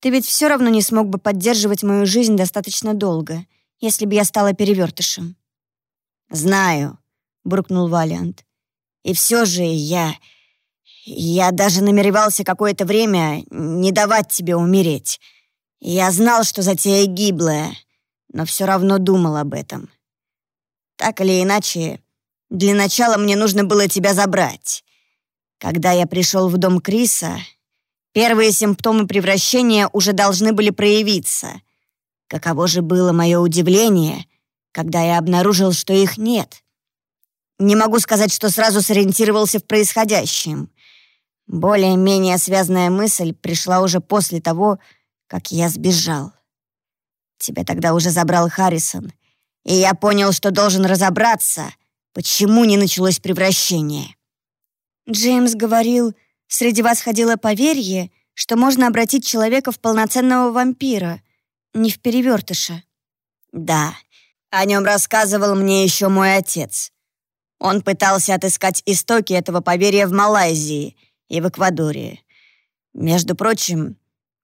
Ты ведь все равно не смог бы поддерживать мою жизнь достаточно долго, если бы я стала перевертышем. «Знаю», — буркнул Валиант. «И все же я... Я даже намеревался какое-то время не давать тебе умереть. Я знал, что затея гиблая, но все равно думал об этом. Так или иначе, для начала мне нужно было тебя забрать. Когда я пришел в дом Криса, Первые симптомы превращения уже должны были проявиться. Каково же было мое удивление, когда я обнаружил, что их нет. Не могу сказать, что сразу сориентировался в происходящем. Более-менее связанная мысль пришла уже после того, как я сбежал. Тебя тогда уже забрал Харрисон, и я понял, что должен разобраться, почему не началось превращение. Джеймс говорил, Среди вас ходило поверье, что можно обратить человека в полноценного вампира, не в перевертыша. Да, о нем рассказывал мне еще мой отец. Он пытался отыскать истоки этого поверья в Малайзии и в Эквадоре. Между прочим,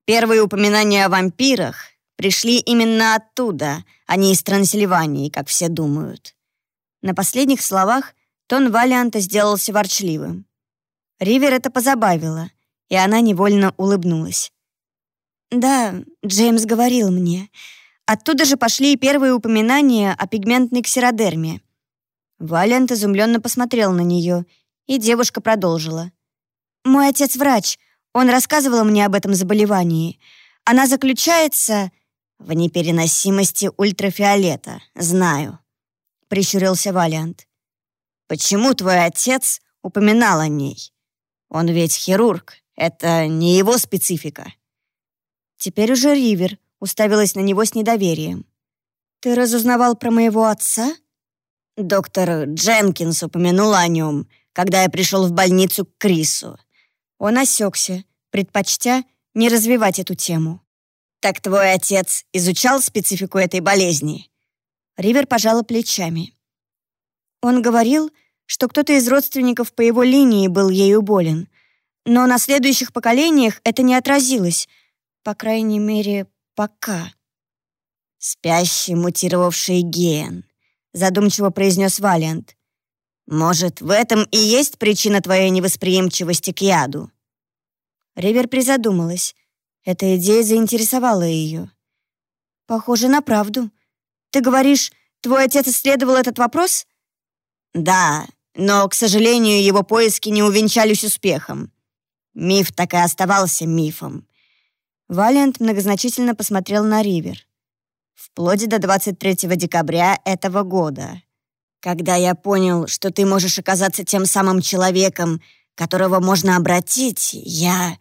первые упоминания о вампирах пришли именно оттуда, а не из Трансильвании, как все думают. На последних словах тон Валианта сделался ворчливым. Ривер это позабавило, и она невольно улыбнулась. «Да, Джеймс говорил мне. Оттуда же пошли и первые упоминания о пигментной ксеродерме». Валент изумленно посмотрел на нее, и девушка продолжила. «Мой отец врач. Он рассказывал мне об этом заболевании. Она заключается в непереносимости ультрафиолета, знаю», — прищурился Валиант. «Почему твой отец упоминал о ней?» Он ведь хирург. Это не его специфика. Теперь уже Ривер уставилась на него с недоверием. «Ты разузнавал про моего отца?» Доктор Дженкинс упомянула о нем, когда я пришел в больницу к Крису. Он осекся, предпочтя не развивать эту тему. «Так твой отец изучал специфику этой болезни?» Ривер пожала плечами. Он говорил, что кто-то из родственников по его линии был ею болен. Но на следующих поколениях это не отразилось. По крайней мере, пока. «Спящий мутировавший ген», — задумчиво произнес Валент. «Может, в этом и есть причина твоей невосприимчивости к яду?» Ривер призадумалась. Эта идея заинтересовала ее. «Похоже на правду. Ты говоришь, твой отец исследовал этот вопрос?» «Да, но, к сожалению, его поиски не увенчались успехом. Миф так и оставался мифом. Валент многозначительно посмотрел на Ривер. Вплоть до 23 декабря этого года. Когда я понял, что ты можешь оказаться тем самым человеком, которого можно обратить, я...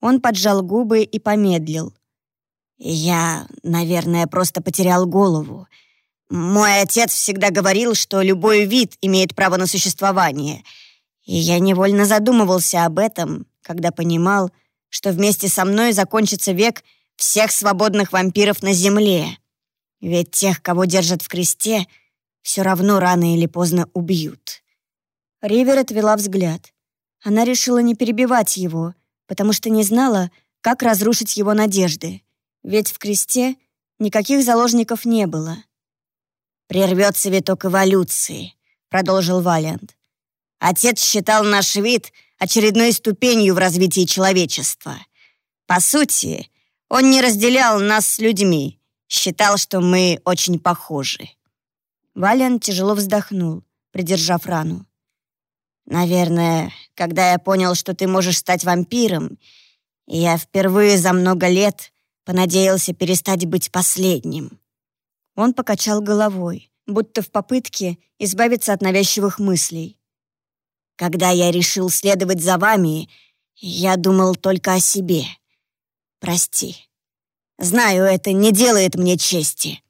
Он поджал губы и помедлил. Я, наверное, просто потерял голову. Мой отец всегда говорил, что любой вид имеет право на существование. И я невольно задумывался об этом, когда понимал, что вместе со мной закончится век всех свободных вампиров на Земле. Ведь тех, кого держат в кресте, все равно рано или поздно убьют. Ривер отвела взгляд. Она решила не перебивать его, потому что не знала, как разрушить его надежды. Ведь в кресте никаких заложников не было. «Прервется виток эволюции», — продолжил Валент. Отец считал наш вид очередной ступенью в развитии человечества. По сути, он не разделял нас с людьми, считал, что мы очень похожи. Валиан тяжело вздохнул, придержав рану. «Наверное, когда я понял, что ты можешь стать вампиром, я впервые за много лет понадеялся перестать быть последним». Он покачал головой, будто в попытке избавиться от навязчивых мыслей. «Когда я решил следовать за вами, я думал только о себе. Прости. Знаю, это не делает мне чести».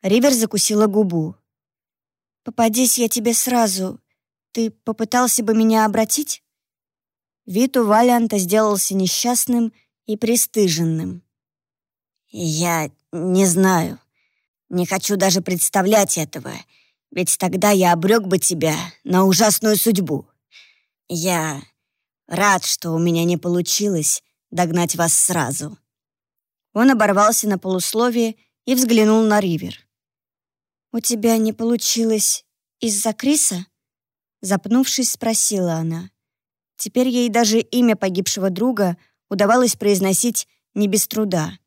Ривер закусила губу. «Попадись я тебе сразу, ты попытался бы меня обратить?» Вид у Валианта сделался несчастным и пристыженным. «Я не знаю. Не хочу даже представлять этого, ведь тогда я обрек бы тебя на ужасную судьбу. Я рад, что у меня не получилось догнать вас сразу». Он оборвался на полусловие и взглянул на Ривер. «У тебя не получилось из-за Криса?» Запнувшись, спросила она. Теперь ей даже имя погибшего друга удавалось произносить не без труда.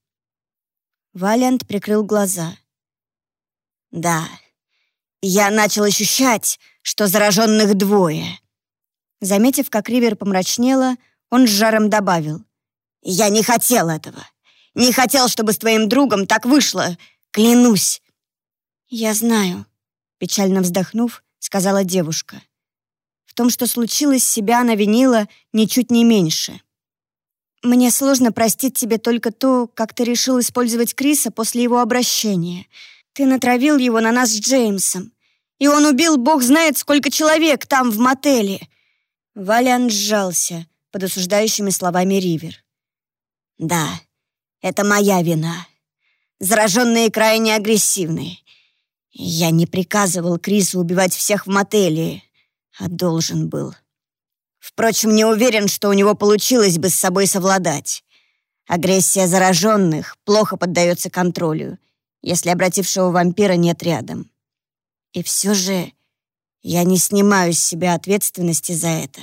Валиант прикрыл глаза. «Да, я начал ощущать, что зараженных двое». Заметив, как Ривер помрачнела, он с жаром добавил. «Я не хотел этого. Не хотел, чтобы с твоим другом так вышло. Клянусь». «Я знаю», — печально вздохнув, сказала девушка. В том, что случилось, себя она винила ничуть не меньше. «Мне сложно простить тебе только то, как ты решил использовать Криса после его обращения. Ты натравил его на нас с Джеймсом. И он убил бог знает сколько человек там, в мотеле». Валиан сжался под осуждающими словами Ривер. «Да, это моя вина. Зараженные крайне агрессивны. Я не приказывал Крису убивать всех в мотеле а должен был. Впрочем, не уверен, что у него получилось бы с собой совладать. Агрессия зараженных плохо поддается контролю, если обратившего вампира нет рядом. И все же я не снимаю с себя ответственности за это.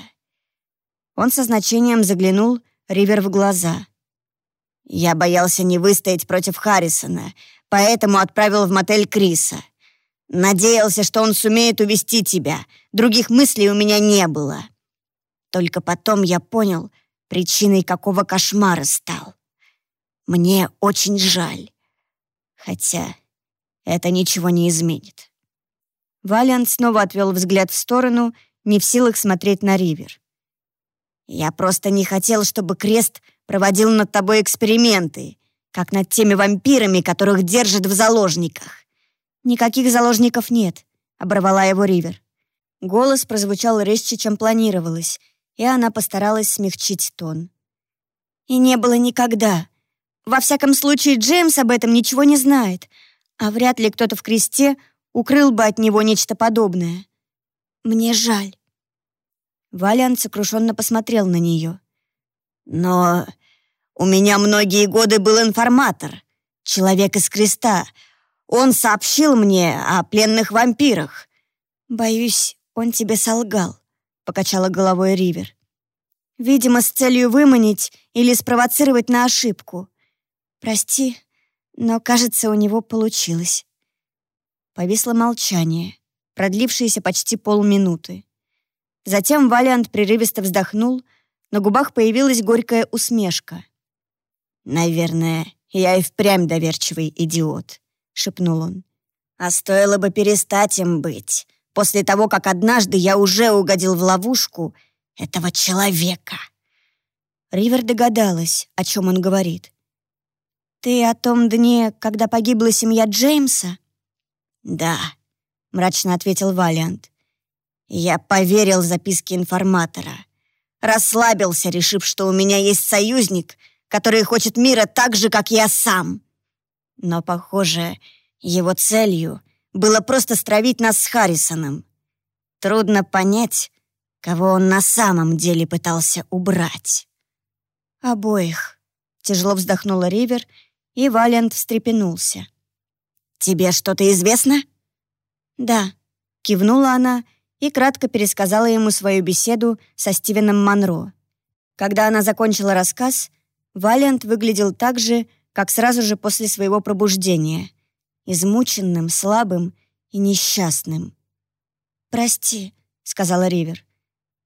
Он со значением заглянул Ривер в глаза. Я боялся не выстоять против Харрисона, поэтому отправил в мотель Криса. Надеялся, что он сумеет увести тебя. Других мыслей у меня не было. Только потом я понял, причиной какого кошмара стал. Мне очень жаль. Хотя это ничего не изменит. Валиант снова отвел взгляд в сторону, не в силах смотреть на Ривер. «Я просто не хотел, чтобы Крест проводил над тобой эксперименты, как над теми вампирами, которых держат в заложниках. «Никаких заложников нет», — оборвала его Ривер. Голос прозвучал резче, чем планировалось, и она постаралась смягчить тон. «И не было никогда. Во всяком случае, Джеймс об этом ничего не знает, а вряд ли кто-то в кресте укрыл бы от него нечто подобное. Мне жаль». Валиан сокрушенно посмотрел на нее. «Но у меня многие годы был информатор, человек из креста, он сообщил мне о пленных вампирах». «Боюсь, он тебе солгал», — покачала головой Ривер. «Видимо, с целью выманить или спровоцировать на ошибку. Прости, но, кажется, у него получилось». Повисло молчание, продлившееся почти полминуты. Затем Валиант прерывисто вздохнул, на губах появилась горькая усмешка. «Наверное, я и впрямь доверчивый идиот», шепнул он. «А стоило бы перестать им быть, после того, как однажды я уже угодил в ловушку этого человека». Ривер догадалась, о чем он говорит. «Ты о том дне, когда погибла семья Джеймса?» «Да», — мрачно ответил Валиант. «Я поверил записке информатора. Расслабился, решив, что у меня есть союзник, который хочет мира так же, как я сам. Но, похоже, его целью было просто стравить нас с Харрисоном. Трудно понять, кого он на самом деле пытался убрать. «Обоих», — тяжело вздохнула Ривер, и Валент встрепенулся. «Тебе что-то известно?» «Да», — кивнула она и кратко пересказала ему свою беседу со Стивеном Монро. Когда она закончила рассказ, Валиант выглядел так же, как сразу же после своего пробуждения, измученным, слабым и несчастным. «Прости», — сказала Ривер.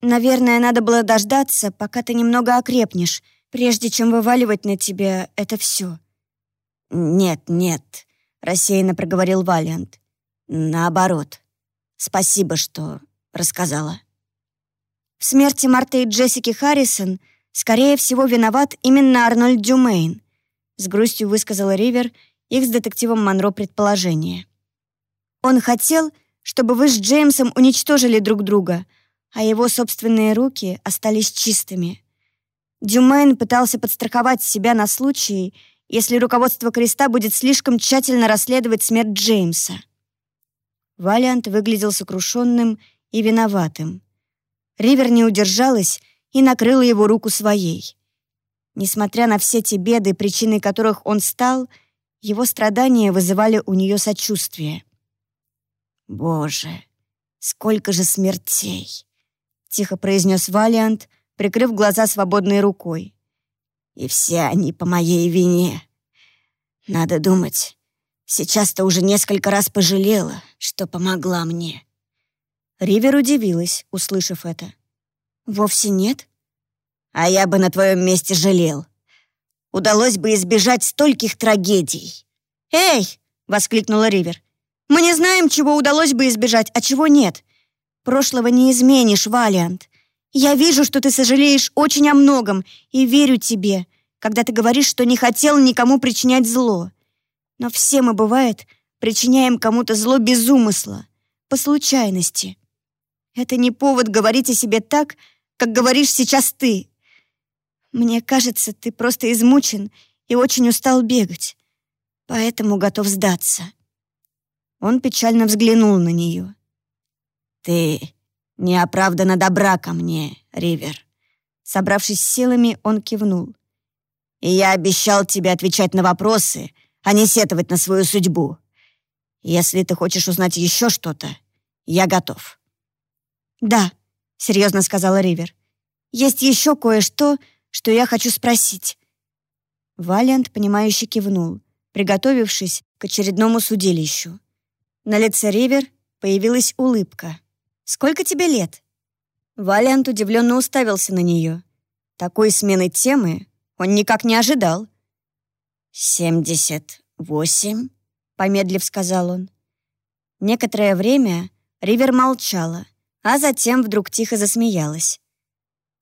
«Наверное, надо было дождаться, пока ты немного окрепнешь, прежде чем вываливать на тебя это все». «Нет, нет», — рассеянно проговорил Валиант. «Наоборот. Спасибо, что рассказала». В смерти Марты и Джессики Харрисон, скорее всего, виноват именно Арнольд Дюмейн, с грустью высказала Ривер их с детективом Монро предположение. Он хотел, чтобы вы с Джеймсом уничтожили друг друга, а его собственные руки остались чистыми. Дюмейн пытался подстраховать себя на случай, если руководство Креста будет слишком тщательно расследовать смерть Джеймса. Валиант выглядел сокрушенным и виноватым. Ривер не удержалась и накрыла его руку своей. Несмотря на все те беды, причиной которых он стал, его страдания вызывали у нее сочувствие. «Боже, сколько же смертей!» — тихо произнес Валиант, прикрыв глаза свободной рукой. «И все они по моей вине. Надо думать, сейчас-то уже несколько раз пожалела, что помогла мне». Ривер удивилась, услышав это. «Вовсе нет?» «А я бы на твоем месте жалел. Удалось бы избежать стольких трагедий». «Эй!» — воскликнула Ривер. «Мы не знаем, чего удалось бы избежать, а чего нет. Прошлого не изменишь, Валиант. Я вижу, что ты сожалеешь очень о многом, и верю тебе, когда ты говоришь, что не хотел никому причинять зло. Но все мы, бывает, причиняем кому-то зло без умысла, по случайности. Это не повод говорить о себе так, как говоришь сейчас ты. Мне кажется, ты просто измучен и очень устал бегать, поэтому готов сдаться». Он печально взглянул на нее. «Ты неоправданно добра ко мне, Ривер». Собравшись с силами, он кивнул. «И я обещал тебе отвечать на вопросы, а не сетовать на свою судьбу. Если ты хочешь узнать еще что-то, я готов». «Да», — серьезно сказала Ривер. «Есть еще кое-что, что я хочу спросить». Валиант, понимающе кивнул, приготовившись к очередному судилищу. На лице Ривер появилась улыбка. «Сколько тебе лет?» Валиант удивленно уставился на нее. Такой смены темы он никак не ожидал. «Семьдесят восемь», — помедлив сказал он. Некоторое время Ривер молчала, а затем вдруг тихо засмеялась.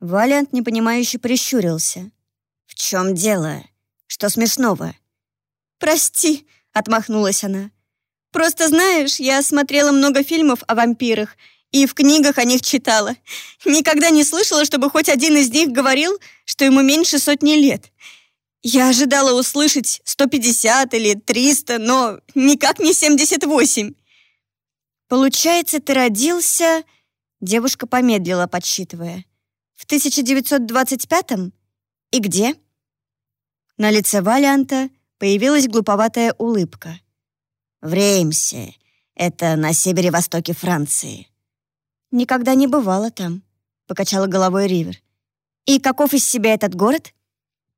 Валиант непонимающе прищурился. «В чем дело? Что смешного?» «Прости», — отмахнулась она. «Просто знаешь, я смотрела много фильмов о вампирах и в книгах о них читала. Никогда не слышала, чтобы хоть один из них говорил, что ему меньше сотни лет. Я ожидала услышать 150 или 300, но никак не 78. Получается, ты родился Девушка помедлила, подсчитывая. «В 1925-м? И где?» На лице Валианта появилась глуповатая улыбка. «В Реймсе. Это на севере-востоке Франции». «Никогда не бывала там», — покачала головой Ривер. «И каков из себя этот город?»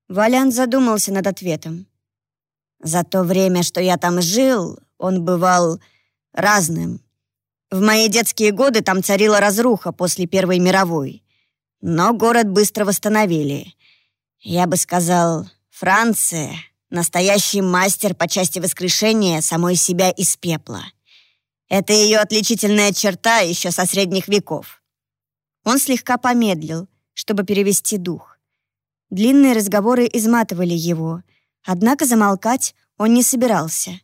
Валиант задумался над ответом. «За то время, что я там жил, он бывал разным. В мои детские годы там царила разруха после Первой мировой. Но город быстро восстановили. Я бы сказал, Франция — настоящий мастер по части воскрешения самой себя из пепла. Это ее отличительная черта еще со средних веков. Он слегка помедлил, чтобы перевести дух. Длинные разговоры изматывали его, однако замолкать он не собирался.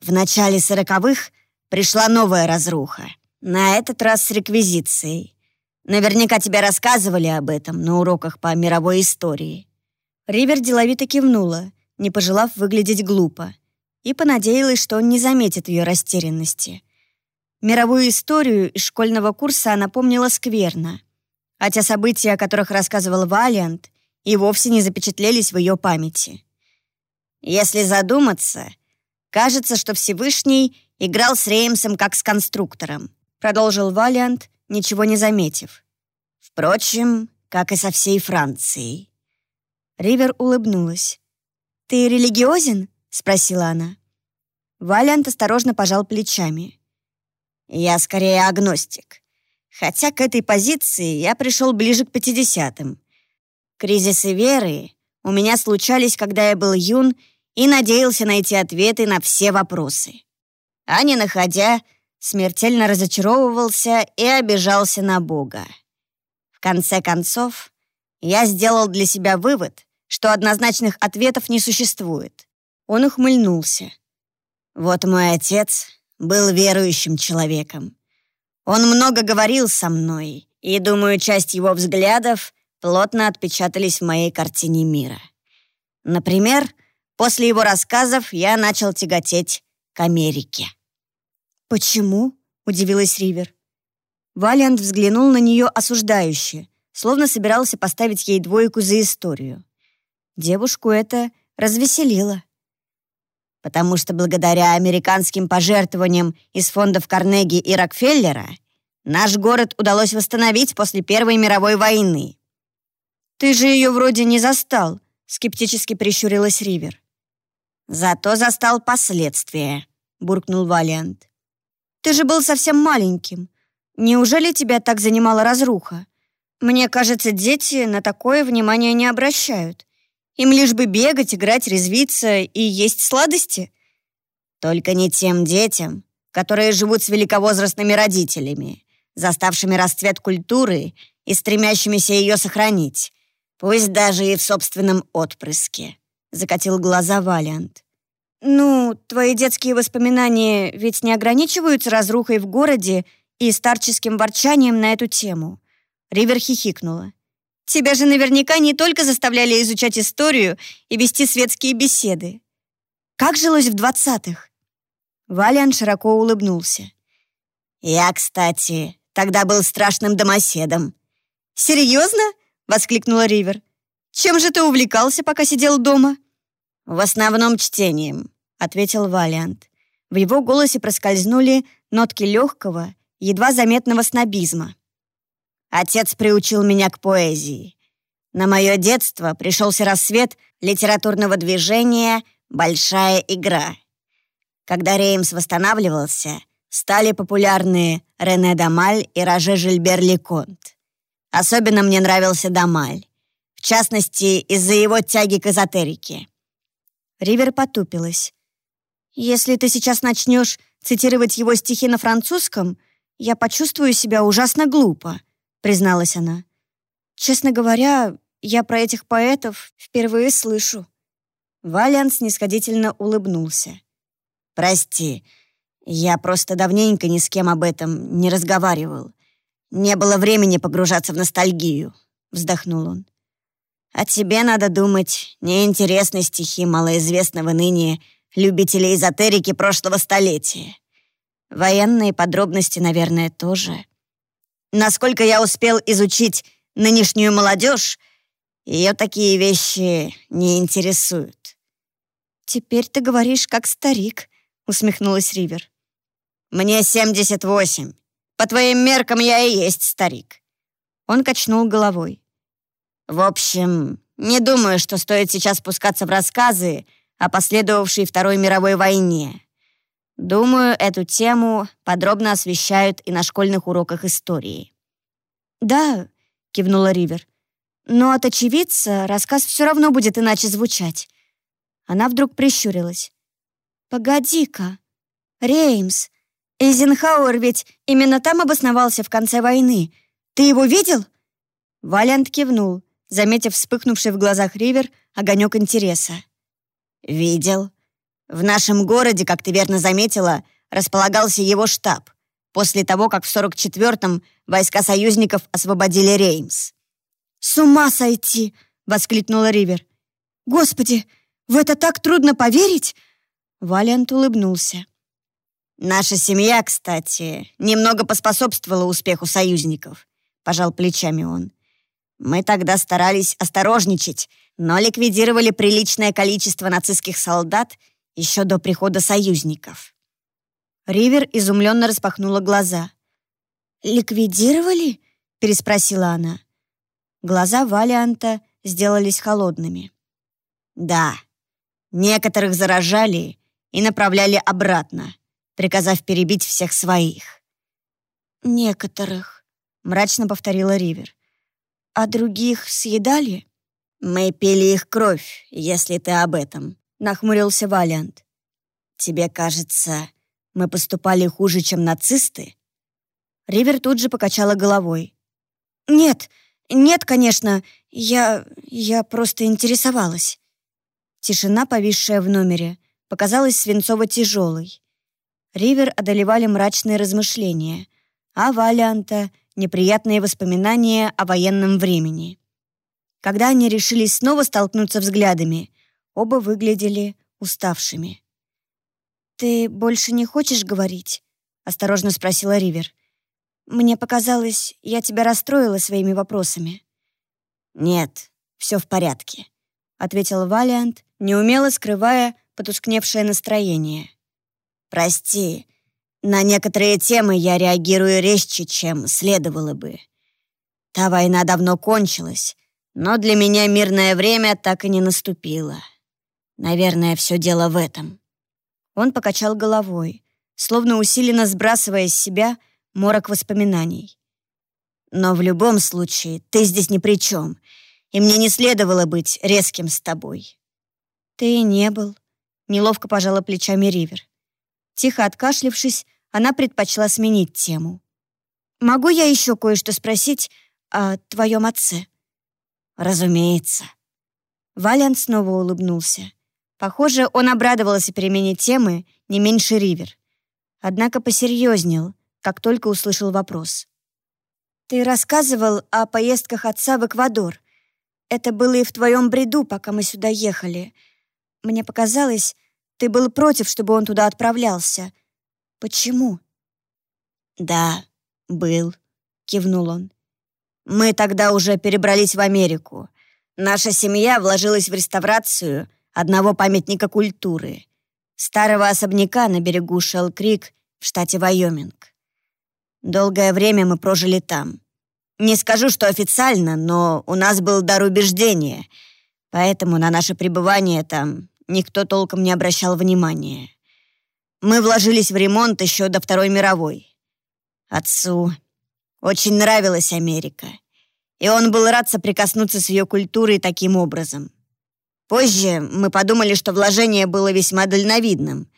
В начале сороковых — пришла новая разруха. На этот раз с реквизицией. Наверняка тебе рассказывали об этом на уроках по мировой истории». Ривер деловито кивнула, не пожелав выглядеть глупо, и понадеялась, что он не заметит ее растерянности. Мировую историю из школьного курса она помнила скверно, хотя события, о которых рассказывал Валиант, и вовсе не запечатлелись в ее памяти. Если задуматься, кажется, что Всевышний играл с Реймсом как с конструктором. продолжил Валиант, ничего не заметив. Впрочем, как и со всей Францией. Ривер улыбнулась. «Ты религиозен?» — спросила она. Валиант осторожно пожал плечами. «Я скорее агностик. Хотя к этой позиции я пришел ближе к 50-м. Кризисы веры у меня случались, когда я был юн и надеялся найти ответы на все вопросы. А не находя, смертельно разочаровывался и обижался на Бога. В конце концов, я сделал для себя вывод, что однозначных ответов не существует. Он ухмыльнулся. Вот мой отец был верующим человеком. Он много говорил со мной, и, думаю, часть его взглядов плотно отпечатались в моей картине мира. Например, после его рассказов я начал тяготеть к Америке. «Почему?» — удивилась Ривер. Валиант взглянул на нее осуждающе, словно собирался поставить ей двойку за историю. Девушку это развеселило. Потому что благодаря американским пожертвованиям из фондов Карнеги и Рокфеллера наш город удалось восстановить после Первой мировой войны. «Ты же ее вроде не застал», — скептически прищурилась Ривер. «Зато застал последствия», — буркнул Валиант. Ты же был совсем маленьким. Неужели тебя так занимала разруха? Мне кажется, дети на такое внимание не обращают. Им лишь бы бегать, играть, резвиться и есть сладости. Только не тем детям, которые живут с великовозрастными родителями, заставшими расцвет культуры и стремящимися ее сохранить, пусть даже и в собственном отпрыске», — закатил глаза Валиант. «Ну, твои детские воспоминания ведь не ограничиваются разрухой в городе и старческим ворчанием на эту тему». Ривер хихикнула. «Тебя же наверняка не только заставляли изучать историю и вести светские беседы. Как жилось в двадцатых?» Валиан широко улыбнулся. «Я, кстати, тогда был страшным домоседом». «Серьезно?» — воскликнула Ривер. «Чем же ты увлекался, пока сидел дома?» «В основном чтением ответил Валиант. В его голосе проскользнули нотки легкого, едва заметного снобизма. Отец приучил меня к поэзии. На мое детство пришелся рассвет литературного движения «Большая игра». Когда Реймс восстанавливался, стали популярны Рене Дамаль и Роже Жильбер Леконт. Особенно мне нравился Дамаль, в частности, из-за его тяги к эзотерике. Ривер потупилась. Если ты сейчас начнешь цитировать его стихи на французском, я почувствую себя ужасно глупо», — призналась она. «Честно говоря, я про этих поэтов впервые слышу». Валиан снисходительно улыбнулся. «Прости, я просто давненько ни с кем об этом не разговаривал. Не было времени погружаться в ностальгию», — вздохнул он. «А тебе, надо думать, неинтересны стихи малоизвестного ныне любители эзотерики прошлого столетия. Военные подробности, наверное, тоже. Насколько я успел изучить нынешнюю молодежь, ее такие вещи не интересуют. «Теперь ты говоришь, как старик», — усмехнулась Ривер. «Мне 78. По твоим меркам я и есть старик». Он качнул головой. «В общем, не думаю, что стоит сейчас спускаться в рассказы о последовавшей Второй мировой войне. Думаю, эту тему подробно освещают и на школьных уроках истории. «Да», — кивнула Ривер, «но от очевидца рассказ все равно будет иначе звучать». Она вдруг прищурилась. «Погоди-ка, Реймс, Эйзенхауэр ведь именно там обосновался в конце войны. Ты его видел?» Валент кивнул, заметив вспыхнувший в глазах Ривер огонек интереса. «Видел. В нашем городе, как ты верно заметила, располагался его штаб, после того, как в 44-м войска союзников освободили Реймс». «С ума сойти!» — воскликнула Ривер. «Господи, в это так трудно поверить!» Валент улыбнулся. «Наша семья, кстати, немного поспособствовала успеху союзников», — пожал плечами он. «Мы тогда старались осторожничать, но ликвидировали приличное количество нацистских солдат еще до прихода союзников. Ривер изумленно распахнула глаза. «Ликвидировали?» — переспросила она. Глаза Валианта сделались холодными. «Да, некоторых заражали и направляли обратно, приказав перебить всех своих». «Некоторых», — мрачно повторила Ривер. «А других съедали?» «Мы пили их кровь, если ты об этом», — нахмурился Валиант. «Тебе кажется, мы поступали хуже, чем нацисты?» Ривер тут же покачала головой. «Нет, нет, конечно, я... я просто интересовалась». Тишина, повисшая в номере, показалась свинцово-тяжелой. Ривер одолевали мрачные размышления, а Валианта — неприятные воспоминания о военном времени. Когда они решились снова столкнуться взглядами, оба выглядели уставшими. «Ты больше не хочешь говорить?» — осторожно спросила Ривер. Мне показалось, я тебя расстроила своими вопросами». «Нет, все в порядке», — ответил Валиант, неумело скрывая потускневшее настроение. «Прости, на некоторые темы я реагирую резче, чем следовало бы. Та война давно кончилась, но для меня мирное время так и не наступило. Наверное, все дело в этом». Он покачал головой, словно усиленно сбрасывая с себя — морок воспоминаний. «Но в любом случае ты здесь ни при чем, и мне не следовало быть резким с тобой». «Ты и не был», — неловко пожала плечами Ривер. Тихо откашлившись, она предпочла сменить тему. «Могу я еще кое-что спросить о твоем отце?» «Разумеется». Валиант снова улыбнулся. Похоже, он обрадовался перемене темы не меньше Ривер. Однако посерьезнел, как только услышал вопрос. «Ты рассказывал о поездках отца в Эквадор. Это было и в твоем бреду, пока мы сюда ехали. Мне показалось, ты был против, чтобы он туда отправлялся. Почему?» «Да, был», — кивнул он. «Мы тогда уже перебрались в Америку. Наша семья вложилась в реставрацию одного памятника культуры, старого особняка на берегу Шелл-Крик в штате Вайоминг. Долгое время мы прожили там. Не скажу, что официально, но у нас был дар убеждения, поэтому на наше пребывание там никто толком не обращал внимания. Мы вложились в ремонт еще до Второй мировой. Отцу очень нравилась Америка, и он был рад соприкоснуться с ее культурой таким образом. Позже мы подумали, что вложение было весьма дальновидным.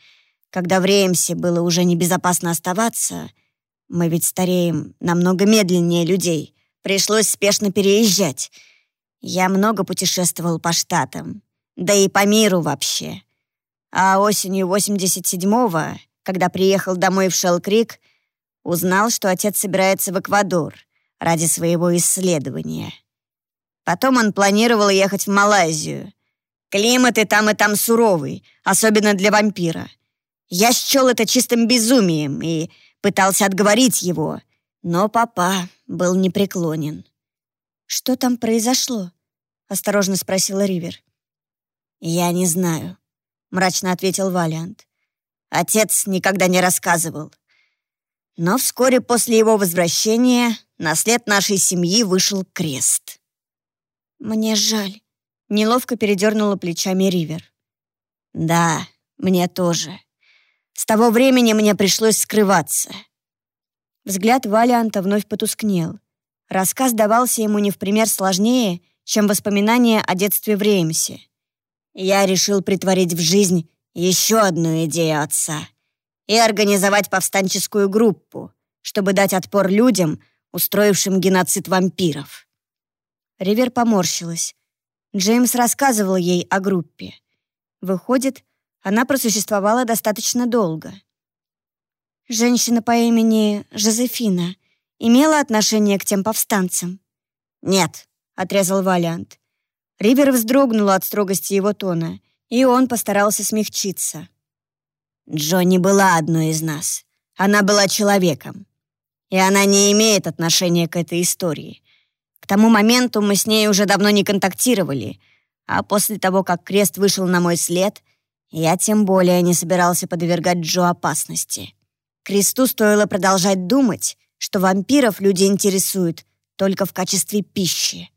Когда в Реймсе было уже небезопасно оставаться — мы ведь стареем намного медленнее людей. Пришлось спешно переезжать. Я много путешествовал по штатам, да и по миру вообще. А осенью 87-го, когда приехал домой в Шелл-Крик, узнал, что отец собирается в Эквадор ради своего исследования. Потом он планировал ехать в Малайзию. Климат и там, и там суровый, особенно для вампира. Я счел это чистым безумием и пытался отговорить его, но папа был непреклонен. «Что там произошло?» — осторожно спросила Ривер. «Я не знаю», — мрачно ответил Валиант. «Отец никогда не рассказывал. Но вскоре после его возвращения на след нашей семьи вышел крест». «Мне жаль», — неловко передернула плечами Ривер. «Да, мне тоже», с того времени мне пришлось скрываться. Взгляд Валианта вновь потускнел. Рассказ давался ему не в пример сложнее, чем воспоминания о детстве в Реймсе. Я решил притворить в жизнь еще одну идею отца и организовать повстанческую группу, чтобы дать отпор людям, устроившим геноцид вампиров. Ривер поморщилась. Джеймс рассказывал ей о группе. Выходит, она просуществовала достаточно долго. Женщина по имени Жозефина имела отношение к тем повстанцам? «Нет», — отрезал Валиант. Ривер вздрогнула от строгости его тона, и он постарался смягчиться. «Джонни была одной из нас. Она была человеком. И она не имеет отношения к этой истории. К тому моменту мы с ней уже давно не контактировали, а после того, как крест вышел на мой след, я тем более не собирался подвергать Джо опасности. Кресту стоило продолжать думать, что вампиров люди интересуют только в качестве пищи.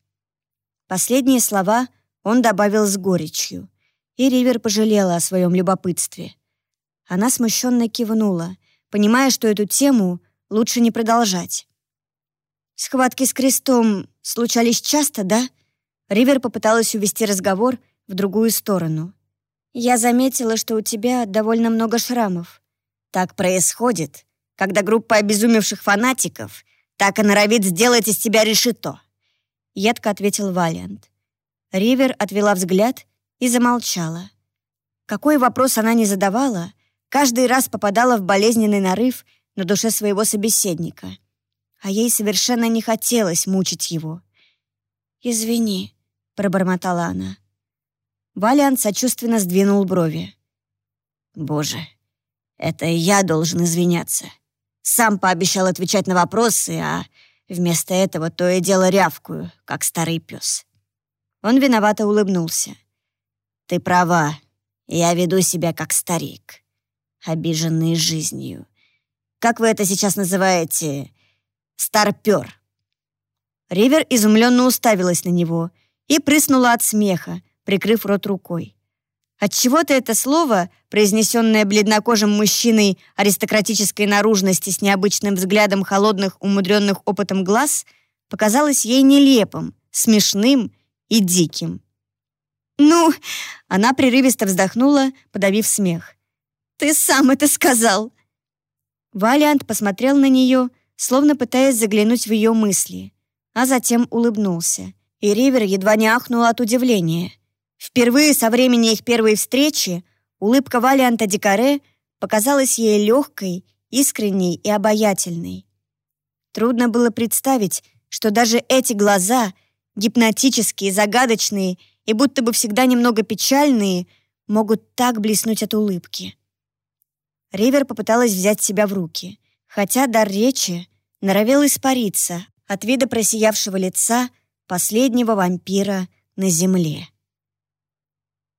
Последние слова он добавил с горечью, и Ривер пожалела о своем любопытстве. Она смущенно кивнула, понимая, что эту тему лучше не продолжать. «Схватки с крестом случались часто, да?» Ривер попыталась увести разговор в другую сторону. «Я заметила, что у тебя довольно много шрамов». «Так происходит, когда группа обезумевших фанатиков так и норовит сделать из тебя решето», — едко ответил Валиант. Ривер отвела взгляд и замолчала. Какой вопрос она не задавала, каждый раз попадала в болезненный нарыв на душе своего собеседника. А ей совершенно не хотелось мучить его. «Извини», — пробормотала она. Валиант сочувственно сдвинул брови. «Боже, это я должен извиняться. Сам пообещал отвечать на вопросы, а вместо этого то и дело рявкую, как старый пес». Он виновато улыбнулся. «Ты права, я веду себя как старик, обиженный жизнью. Как вы это сейчас называете? Старпер». Ривер изумленно уставилась на него и прыснула от смеха, прикрыв рот рукой. Отчего-то это слово, произнесенное бледнокожим мужчиной аристократической наружности с необычным взглядом холодных, умудренных опытом глаз, показалось ей нелепым, смешным и диким. «Ну...» — она прерывисто вздохнула, подавив смех. «Ты сам это сказал!» Валиант посмотрел на нее, словно пытаясь заглянуть в ее мысли, а затем улыбнулся, и Ривер едва не ахнула от удивления. Впервые со времени их первой встречи улыбка Валианта Дикаре показалась ей легкой, искренней и обаятельной. Трудно было представить, что даже эти глаза, гипнотические, загадочные и будто бы всегда немного печальные, могут так блеснуть от улыбки. Ривер попыталась взять себя в руки, хотя дар речи норовил испариться от вида просиявшего лица последнего вампира на земле.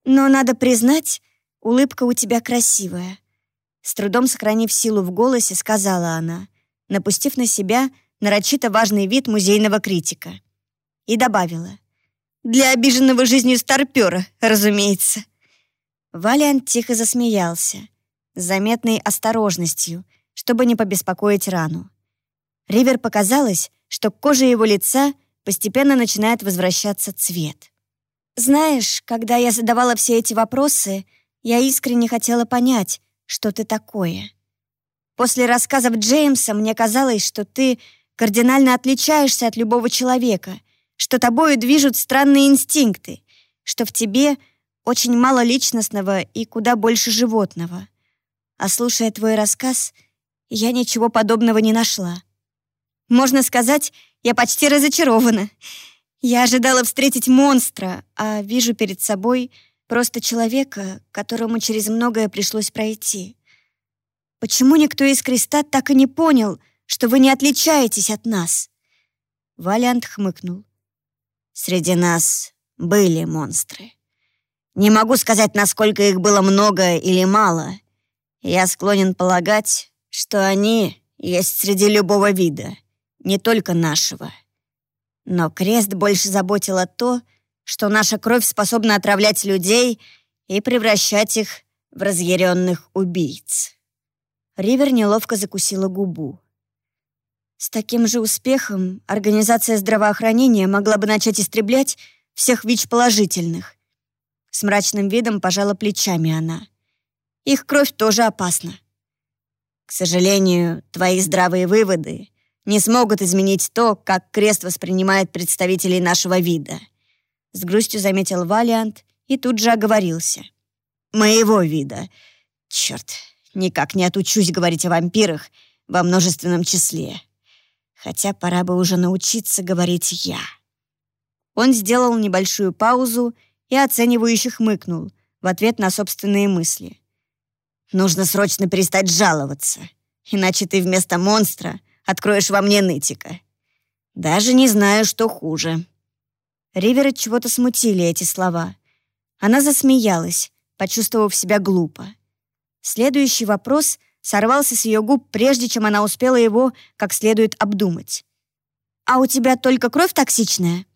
Но надо признать, улыбка у тебя красивая. С трудом сохранив силу в голосе, сказала она, напустив на себя нарочито важный вид музейного критика. И добавила. «Для обиженного жизнью старпера, разумеется». Валиант тихо засмеялся, с заметной осторожностью, чтобы не побеспокоить рану. Ривер показалось, что к коже его лица постепенно начинает возвращаться цвет. Знаешь, когда я задавала все эти вопросы, я искренне хотела понять, что ты такое. После рассказов Джеймса мне казалось, что ты кардинально отличаешься от любого человека, что тобою движут странные инстинкты, что в тебе очень мало личностного и куда больше животного. А слушая твой рассказ, я ничего подобного не нашла. Можно сказать, я почти разочарована. Я ожидала встретить монстра, а вижу перед собой просто человека, которому через многое пришлось пройти. Почему никто из креста так и не понял, что вы не отличаетесь от нас?» Валиант хмыкнул. «Среди нас были монстры. Не могу сказать, насколько их было много или мало. Я склонен полагать, что они есть среди любого вида, не только нашего». Но крест больше заботило то, что наша кровь способна отравлять людей и превращать их в разъяренных убийц. Ривер неловко закусила губу. С таким же успехом Организация здравоохранения могла бы начать истреблять всех ВИЧ-положительных. С мрачным видом пожала плечами она. Их кровь тоже опасна. К сожалению, твои здравые выводы не смогут изменить то, как крест воспринимает представителей нашего вида. С грустью заметил Валиант и тут же оговорился. Моего вида. Черт, никак не отучусь говорить о вампирах во множественном числе. Хотя пора бы уже научиться говорить я. Он сделал небольшую паузу и оценивающе хмыкнул в ответ на собственные мысли. «Нужно срочно перестать жаловаться, иначе ты вместо монстра откроешь во мне нытика. Даже не знаю, что хуже». Ривера чего-то смутили эти слова. Она засмеялась, почувствовав себя глупо. Следующий вопрос сорвался с ее губ, прежде чем она успела его как следует обдумать. «А у тебя только кровь токсичная?»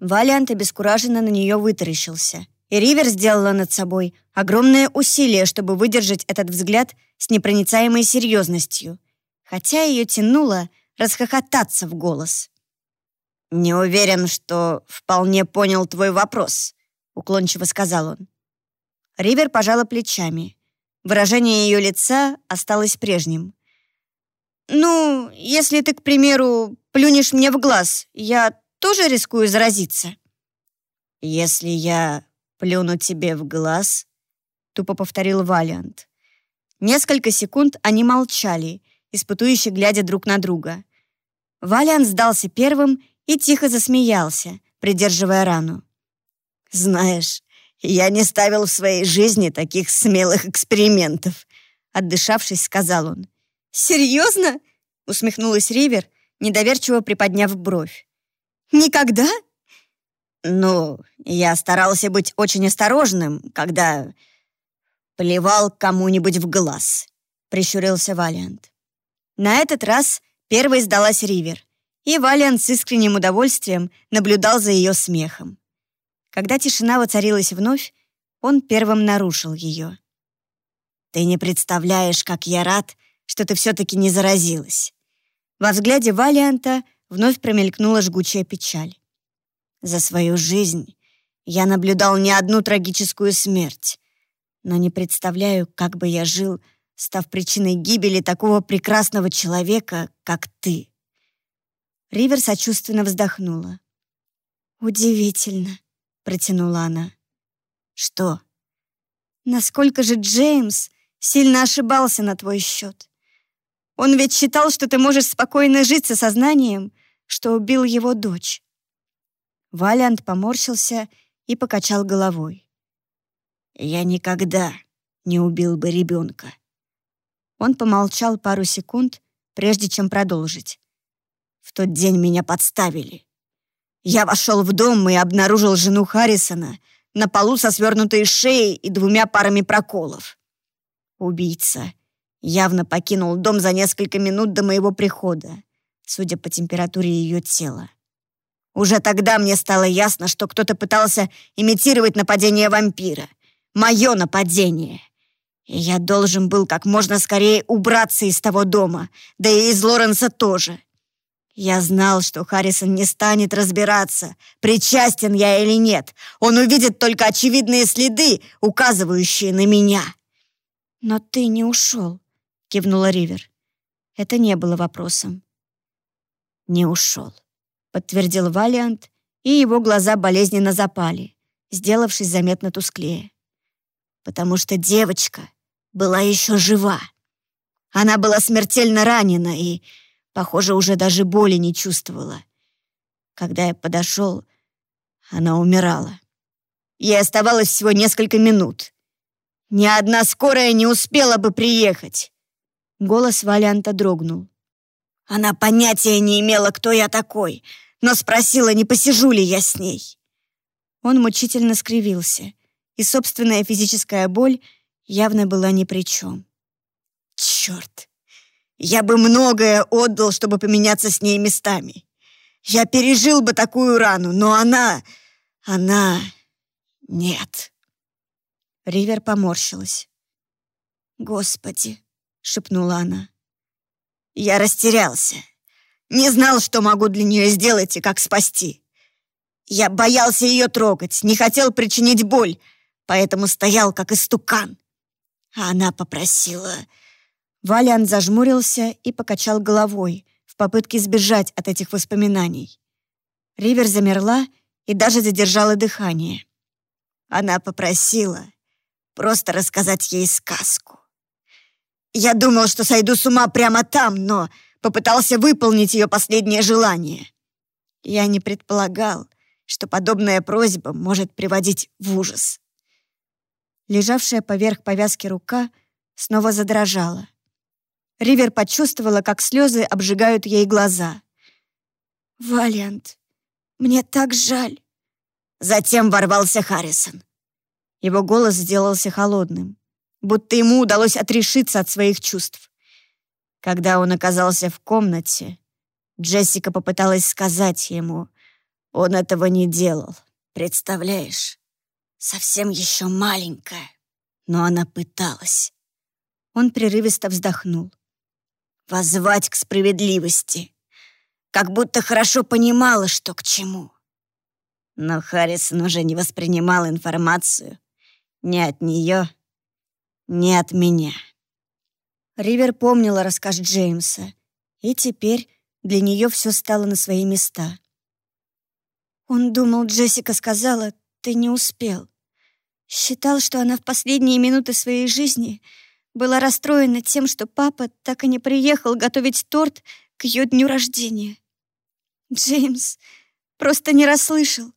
Валиант обескураженно на нее вытаращился. И Ривер сделала над собой огромное усилие, чтобы выдержать этот взгляд с непроницаемой серьезностью, хотя ее тянуло расхохотаться в голос. «Не уверен, что вполне понял твой вопрос», — уклончиво сказал он. Ривер пожала плечами. Выражение ее лица осталось прежним. «Ну, если ты, к примеру, плюнешь мне в глаз, я тоже рискую заразиться?» «Если я плюну тебе в глаз», — тупо повторил Валиант. Несколько секунд они молчали, испытующе глядя друг на друга. Валиант сдался первым и тихо засмеялся, придерживая рану. «Знаешь, я не ставил в своей жизни таких смелых экспериментов», отдышавшись, сказал он. «Серьезно?» — усмехнулась Ривер, недоверчиво приподняв бровь. «Никогда?» «Ну, я старался быть очень осторожным, когда плевал кому-нибудь в глаз», — прищурился Валиант. На этот раз первой сдалась Ривер, и Валиант с искренним удовольствием наблюдал за ее смехом. Когда тишина воцарилась вновь, он первым нарушил ее. «Ты не представляешь, как я рад, что ты все-таки не заразилась». Во взгляде Валианта вновь промелькнула жгучая печаль. За свою жизнь я наблюдал не одну трагическую смерть, но не представляю, как бы я жил, став причиной гибели такого прекрасного человека, как ты. Ривер сочувственно вздохнула. «Удивительно», — протянула она. «Что?» «Насколько же Джеймс сильно ошибался на твой счет? Он ведь считал, что ты можешь спокойно жить со сознанием, что убил его дочь». Валиант поморщился и покачал головой. «Я никогда не убил бы ребенка». Он помолчал пару секунд, прежде чем продолжить. В тот день меня подставили. Я вошел в дом и обнаружил жену Харрисона на полу со свернутой шеей и двумя парами проколов. Убийца явно покинул дом за несколько минут до моего прихода, судя по температуре ее тела. Уже тогда мне стало ясно, что кто-то пытался имитировать нападение вампира. Мое нападение. И я должен был как можно скорее убраться из того дома, да и из Лоренса тоже. Я знал, что Харрисон не станет разбираться, причастен я или нет. Он увидит только очевидные следы, указывающие на меня. «Но ты не ушел», — кивнула Ривер. Это не было вопросом. «Не ушел», — подтвердил Валиант, и его глаза болезненно запали, сделавшись заметно тусклее. «Потому что девочка была еще жива. Она была смертельно ранена и Похоже, уже даже боли не чувствовала. Когда я подошел, она умирала. Ей оставалось всего несколько минут. Ни одна скорая не успела бы приехать. Голос Валянта дрогнул. Она понятия не имела, кто я такой, но спросила, не посижу ли я с ней. Он мучительно скривился, и собственная физическая боль явно была ни при чем. Черт! Я бы многое отдал, чтобы поменяться с ней местами. Я пережил бы такую рану, но она... Она... Нет. Ривер поморщилась. «Господи!» — шепнула она. Я растерялся. Не знал, что могу для нее сделать и как спасти. Я боялся ее трогать, не хотел причинить боль, поэтому стоял как истукан. А она попросила... Валиан зажмурился и покачал головой в попытке сбежать от этих воспоминаний. Ривер замерла и даже задержала дыхание. Она попросила просто рассказать ей сказку. Я думал, что сойду с ума прямо там, но попытался выполнить ее последнее желание. Я не предполагал, что подобная просьба может приводить в ужас. Лежавшая поверх повязки рука снова задрожала. Ривер почувствовала, как слезы обжигают ей глаза. «Валиант, мне так жаль». Затем ворвался Харрисон. Его голос сделался холодным. Будто ему удалось отрешиться от своих чувств. Когда он оказался в комнате, Джессика попыталась сказать ему, он этого не делал, представляешь? Совсем еще маленькая, но она пыталась. Он прерывисто вздохнул. Воззвать к справедливости, как будто хорошо понимала, что к чему. Но Харрисон уже не воспринимал информацию ни от нее, ни от меня. Ривер помнила рассказ Джеймса, и теперь для нее все стало на свои места. Он думал, Джессика сказала, ты не успел. Считал, что она в последние минуты своей жизни была расстроена тем, что папа так и не приехал готовить торт к ее дню рождения. Джеймс просто не расслышал.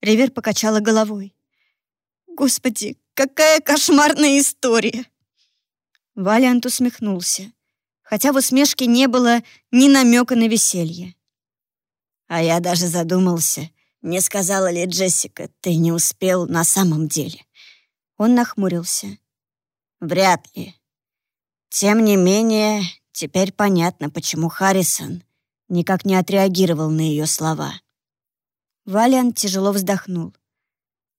Ривер покачала головой. «Господи, какая кошмарная история!» Валиант усмехнулся, хотя в усмешке не было ни намека на веселье. А я даже задумался, не сказала ли Джессика, ты не успел на самом деле. Он нахмурился. Вряд ли. Тем не менее, теперь понятно, почему Харрисон никак не отреагировал на ее слова. Валиан тяжело вздохнул.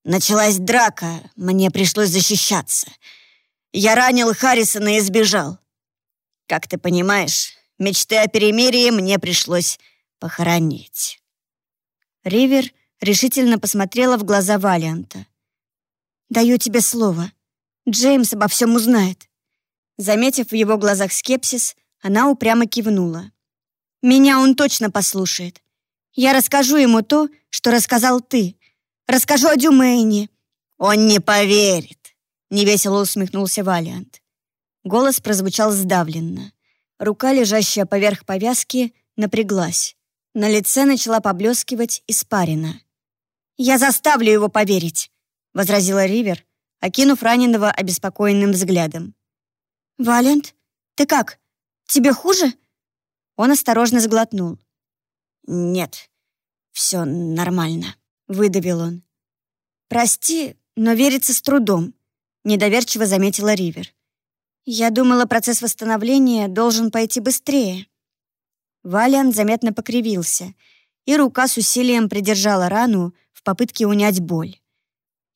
Началась драка, мне пришлось защищаться. Я ранил Харрисона и сбежал. Как ты понимаешь, мечты о перемирии мне пришлось похоронить. Ривер решительно посмотрела в глаза Валианта. «Даю тебе слово. Джеймс обо всем узнает». Заметив в его глазах скепсис, она упрямо кивнула. «Меня он точно послушает. Я расскажу ему то, что рассказал ты. Расскажу о Дюмейне». «Он не поверит», — невесело усмехнулся Валиант. Голос прозвучал сдавленно. Рука, лежащая поверх повязки, напряглась. На лице начала поблескивать испарина. «Я заставлю его поверить», — возразила Ривер, окинув раненого обеспокоенным взглядом. «Валент, ты как? Тебе хуже?» Он осторожно сглотнул. «Нет, все нормально», — выдавил он. «Прости, но верится с трудом», — недоверчиво заметила Ривер. «Я думала, процесс восстановления должен пойти быстрее». Валиан заметно покривился, и рука с усилием придержала рану в попытке унять боль.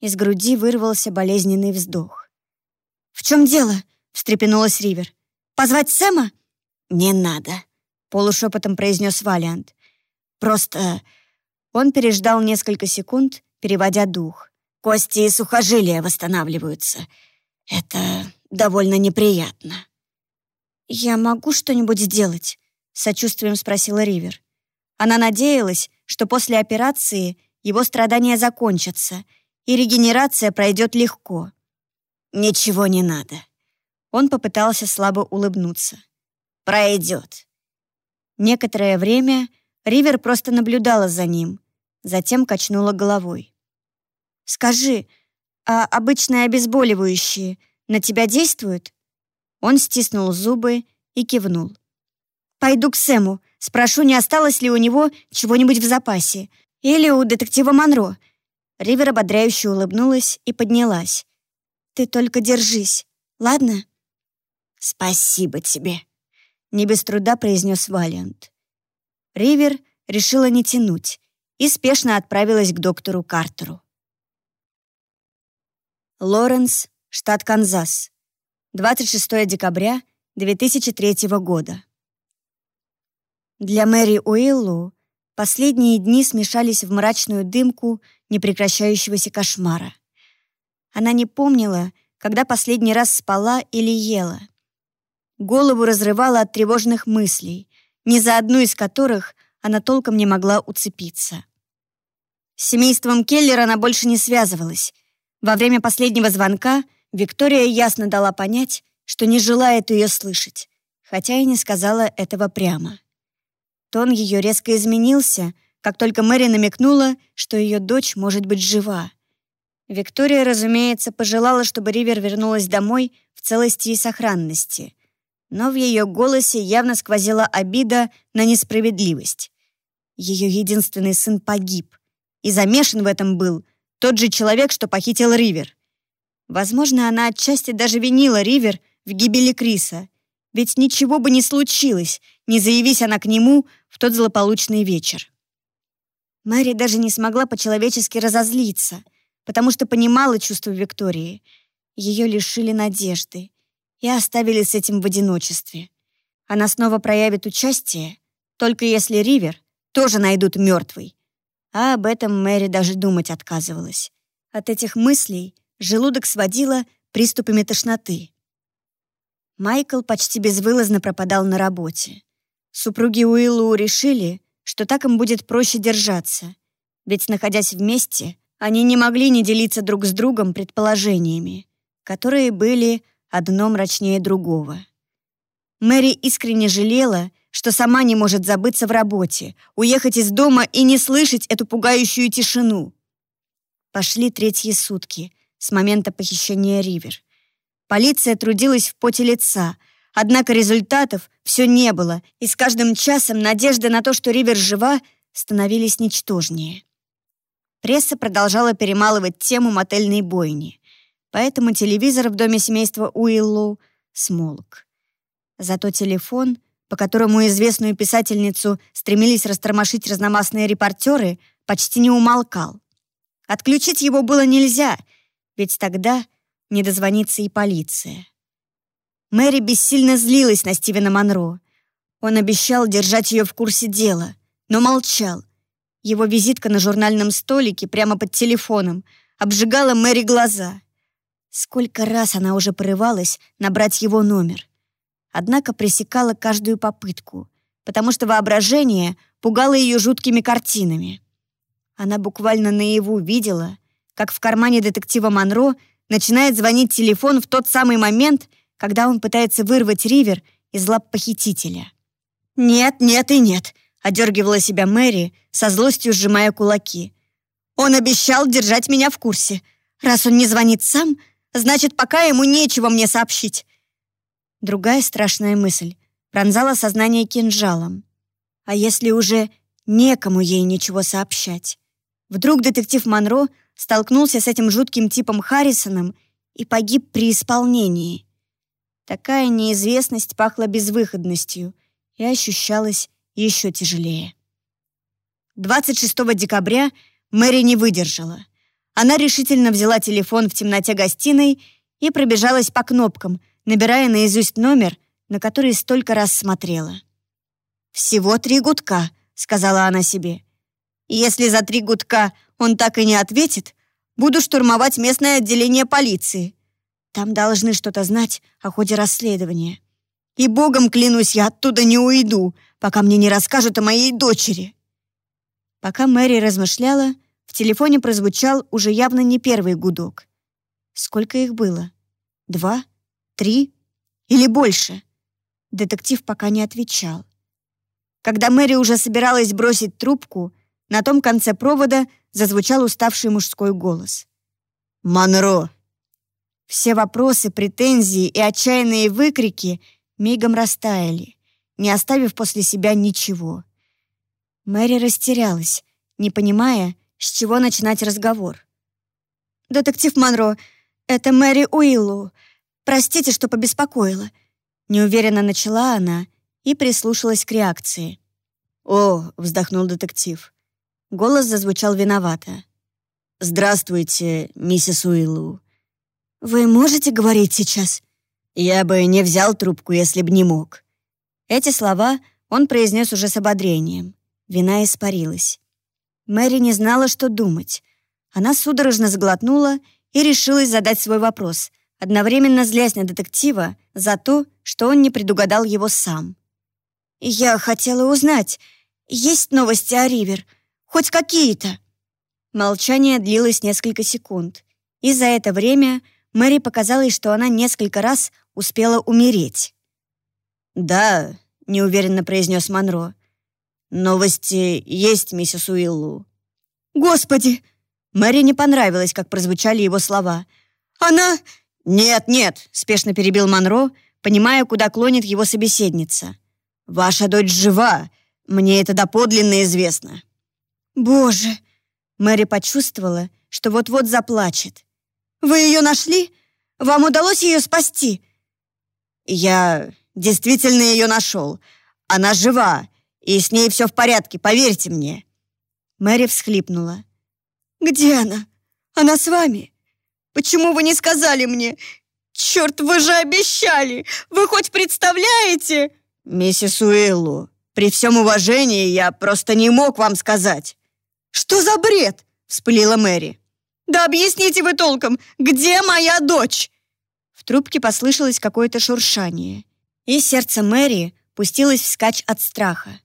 Из груди вырвался болезненный вздох. «В чем дело?» — встрепенулась Ривер. «Позвать Сэма?» «Не надо», — полушепотом произнес Валиант. «Просто...» Он переждал несколько секунд, переводя дух. «Кости и сухожилия восстанавливаются. Это довольно неприятно». «Я могу что-нибудь сделать?» — сочувствием спросила Ривер. Она надеялась, что после операции его страдания закончатся, и регенерация пройдет легко. «Ничего не надо». Он попытался слабо улыбнуться. «Пройдет». Некоторое время Ривер просто наблюдала за ним, затем качнула головой. «Скажи, а обычные обезболивающие на тебя действуют?» Он стиснул зубы и кивнул. Пойду к Сэму, спрошу, не осталось ли у него чего-нибудь в запасе. Или у детектива Монро». Ривер ободряюще улыбнулась и поднялась. «Ты только держись, ладно?» «Спасибо тебе», — не без труда произнес Валиант. Ривер решила не тянуть и спешно отправилась к доктору Картеру. Лоренс, штат Канзас. 26 декабря 2003 года. Для Мэри Уиллу последние дни смешались в мрачную дымку непрекращающегося кошмара. Она не помнила, когда последний раз спала или ела. Голову разрывала от тревожных мыслей, ни за одну из которых она толком не могла уцепиться. С семейством Келлер она больше не связывалась. Во время последнего звонка Виктория ясно дала понять, что не желает ее слышать, хотя и не сказала этого прямо. Тон ее резко изменился, как только Мэри намекнула, что ее дочь может быть жива. Виктория, разумеется, пожелала, чтобы Ривер вернулась домой в целости и сохранности. Но в ее голосе явно сквозила обида на несправедливость. Ее единственный сын погиб, и замешан в этом был тот же человек, что похитил Ривер. Возможно, она отчасти даже винила Ривер в гибели Криса, ведь ничего бы не случилось, не заявись она к нему в тот злополучный вечер. Мэри даже не смогла по-человечески разозлиться, потому что понимала чувство Виктории. Ее лишили надежды и оставили с этим в одиночестве. Она снова проявит участие, только если Ривер тоже найдут мертвый. А об этом Мэри даже думать отказывалась. От этих мыслей желудок сводила приступами тошноты. Майкл почти безвылазно пропадал на работе. Супруги Уиллу решили, что так им будет проще держаться, ведь, находясь вместе, они не могли не делиться друг с другом предположениями, которые были одно мрачнее другого. Мэри искренне жалела, что сама не может забыться в работе, уехать из дома и не слышать эту пугающую тишину. Пошли третьи сутки с момента похищения Ривер. Полиция трудилась в поте лица, однако результатов все не было, и с каждым часом надежды на то, что Ривер жива, становились ничтожнее. Пресса продолжала перемалывать тему мотельной бойни, поэтому телевизор в доме семейства Уиллоу смолк. Зато телефон, по которому известную писательницу стремились растормошить разномастные репортеры, почти не умолкал. Отключить его было нельзя, ведь тогда не дозвонится и полиция. Мэри бессильно злилась на Стивена Монро. Он обещал держать ее в курсе дела, но молчал. Его визитка на журнальном столике прямо под телефоном обжигала Мэри глаза. Сколько раз она уже порывалась набрать его номер однако пресекала каждую попытку, потому что воображение пугало ее жуткими картинами. Она буквально наяву видела, как в кармане детектива Монро начинает звонить телефон в тот самый момент, когда он пытается вырвать Ривер из лап похитителя. «Нет, нет и нет», — одергивала себя Мэри, со злостью сжимая кулаки. «Он обещал держать меня в курсе. Раз он не звонит сам, значит, пока ему нечего мне сообщить. Другая страшная мысль пронзала сознание кинжалом. А если уже некому ей ничего сообщать? Вдруг детектив Монро столкнулся с этим жутким типом Харрисоном и погиб при исполнении. Такая неизвестность пахла безвыходностью и ощущалась еще тяжелее. 26 декабря Мэри не выдержала. Она решительно взяла телефон в темноте гостиной и пробежалась по кнопкам — набирая наизусть номер, на который столько раз смотрела. «Всего три гудка», — сказала она себе. «Если за три гудка он так и не ответит, буду штурмовать местное отделение полиции. Там должны что-то знать о ходе расследования. И богом клянусь, я оттуда не уйду, пока мне не расскажут о моей дочери». Пока Мэри размышляла, в телефоне прозвучал уже явно не первый гудок. Сколько их было? Два? Три или больше? Детектив пока не отвечал. Когда Мэри уже собиралась бросить трубку, на том конце провода зазвучал уставший мужской голос. «Монро!» Все вопросы, претензии и отчаянные выкрики мигом растаяли, не оставив после себя ничего. Мэри растерялась, не понимая, с чего начинать разговор. «Детектив Монро, это Мэри Уиллу. Простите, что побеспокоила». Неуверенно начала она и прислушалась к реакции. «О», — вздохнул детектив. Голос зазвучал виновато. «Здравствуйте, миссис Уиллу». «Вы можете говорить сейчас?» «Я бы не взял трубку, если бы не мог». Эти слова он произнес уже с ободрением. Вина испарилась. Мэри не знала, что думать. Она судорожно сглотнула и решилась задать свой вопрос, одновременно злясь на детектива за то, что он не предугадал его сам. «Я хотела узнать, есть новости о Ривер? Хоть какие-то?» Молчание длилось несколько секунд, и за это время Мэри показалось, что она несколько раз успела умереть. «Да», — неуверенно произнес Монро. «Новости есть, миссис Уиллу». «Господи!» Мэри не понравилось, как прозвучали его слова. «Она «Нет, нет», — спешно перебил Монро, понимая, куда клонит его собеседница. «Ваша дочь жива. Мне это доподлинно известно». «Боже!» Мэри почувствовала, что вот-вот заплачет. «Вы ее нашли? Вам удалось ее спасти?» «Я действительно ее нашел. Она жива, и с ней все в порядке, поверьте мне». Мэри всхлипнула. «Где она? Она с вами? Почему вы не сказали мне? Черт, вы же обещали! Вы хоть представляете?» «Миссис Уиллу, при всем уважении я просто не мог вам сказать». «Что за бред?» — вспылила Мэри. «Да объясните вы толком, где моя дочь?» В трубке послышалось какое-то шуршание, и сердце Мэри пустилось вскачь от страха.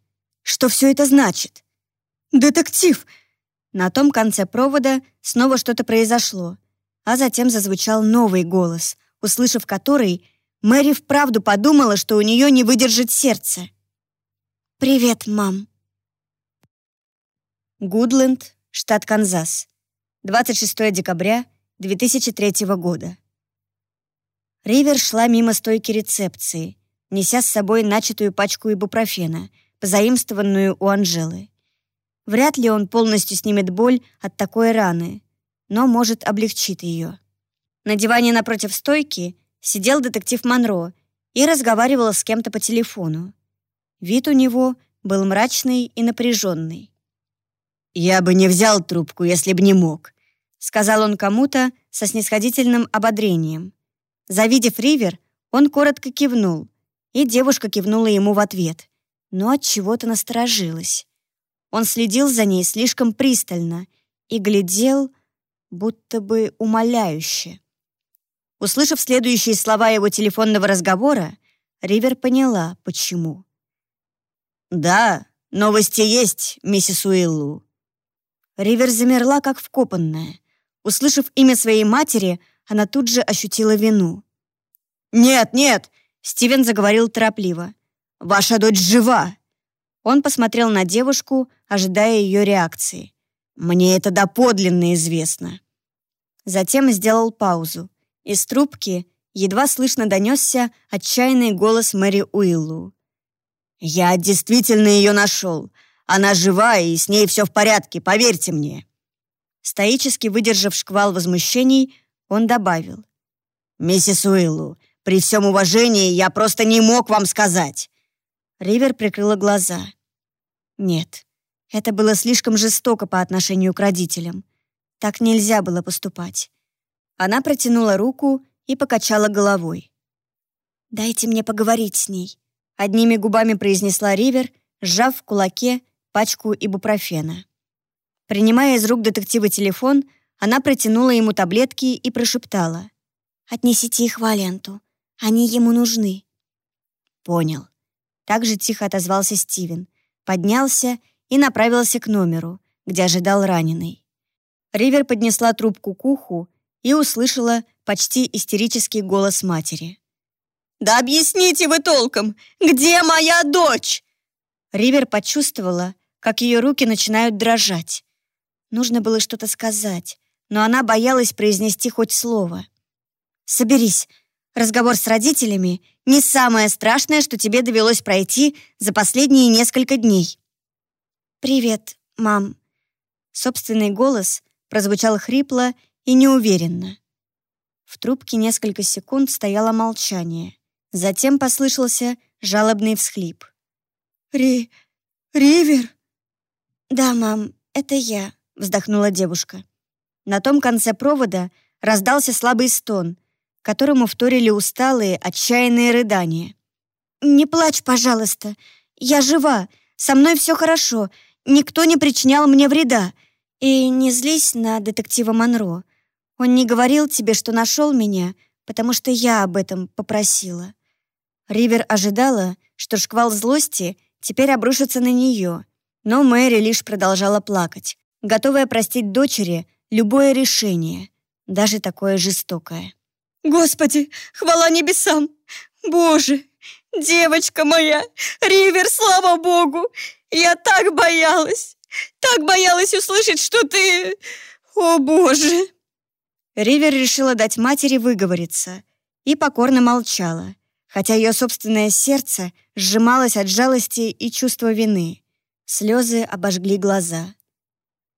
Что все это значит? «Детектив!» На том конце провода снова что-то произошло, а затем зазвучал новый голос, услышав который, Мэри вправду подумала, что у нее не выдержит сердце. «Привет, мам». Гудленд, штат Канзас. 26 декабря 2003 года. Ривер шла мимо стойки рецепции, неся с собой начатую пачку ибупрофена, позаимствованную у Анжелы. Вряд ли он полностью снимет боль от такой раны, но, может, облегчит ее. На диване напротив стойки сидел детектив Монро и разговаривал с кем-то по телефону. Вид у него был мрачный и напряженный. «Я бы не взял трубку, если бы не мог», сказал он кому-то со снисходительным ободрением. Завидев Ривер, он коротко кивнул, и девушка кивнула ему в ответ, но от чего-то насторожилась. Он следил за ней слишком пристально и глядел, будто бы умоляюще. Услышав следующие слова его телефонного разговора, Ривер поняла, почему. «Да, новости есть, миссис Уиллу». Ривер замерла, как вкопанная. Услышав имя своей матери, она тут же ощутила вину. «Нет, нет!» — Стивен заговорил торопливо. «Ваша дочь жива!» Он посмотрел на девушку, ожидая ее реакции. «Мне это доподлинно известно». Затем сделал паузу. Из трубки едва слышно донесся отчаянный голос Мэри Уиллу. «Я действительно ее нашел. Она жива, и с ней все в порядке, поверьте мне». Стоически выдержав шквал возмущений, он добавил. «Миссис Уиллу, при всем уважении я просто не мог вам сказать». Ривер прикрыла глаза. Нет, это было слишком жестоко по отношению к родителям. Так нельзя было поступать. Она протянула руку и покачала головой. «Дайте мне поговорить с ней», — одними губами произнесла Ривер, сжав в кулаке пачку ибупрофена. Принимая из рук детектива телефон, она протянула ему таблетки и прошептала. «Отнесите их Валенту. Они ему нужны». «Понял». Так же тихо отозвался Стивен, поднялся и направился к номеру, где ожидал раненый. Ривер поднесла трубку к уху и услышала почти истерический голос матери. «Да объясните вы толком, где моя дочь?» Ривер почувствовала, как ее руки начинают дрожать. Нужно было что-то сказать, но она боялась произнести хоть слово. «Соберись. Разговор с родителями — не самое страшное, что тебе довелось пройти за последние несколько дней». «Привет, мам». Собственный голос прозвучал хрипло и неуверенно. В трубке несколько секунд стояло молчание. Затем послышался жалобный всхлип. «Ри... Ривер?» «Да, мам, это я», вздохнула девушка. На том конце провода раздался слабый стон, которому вторили усталые, отчаянные рыдания. «Не плачь, пожалуйста. Я жива. Со мной все хорошо. Никто не причинял мне вреда. И не злись на детектива Монро. Он не говорил тебе, что нашел меня, потому что я об этом попросила». Ривер ожидала, что шквал злости теперь обрушится на нее, но Мэри лишь продолжала плакать готовая простить дочери любое решение, даже такое жестокое. «Господи, хвала небесам! Боже, девочка моя! Ривер, слава богу! Я так боялась! Так боялась услышать, что ты... О, боже!» Ривер решила дать матери выговориться и покорно молчала, хотя ее собственное сердце сжималось от жалости и чувства вины. Слезы обожгли глаза.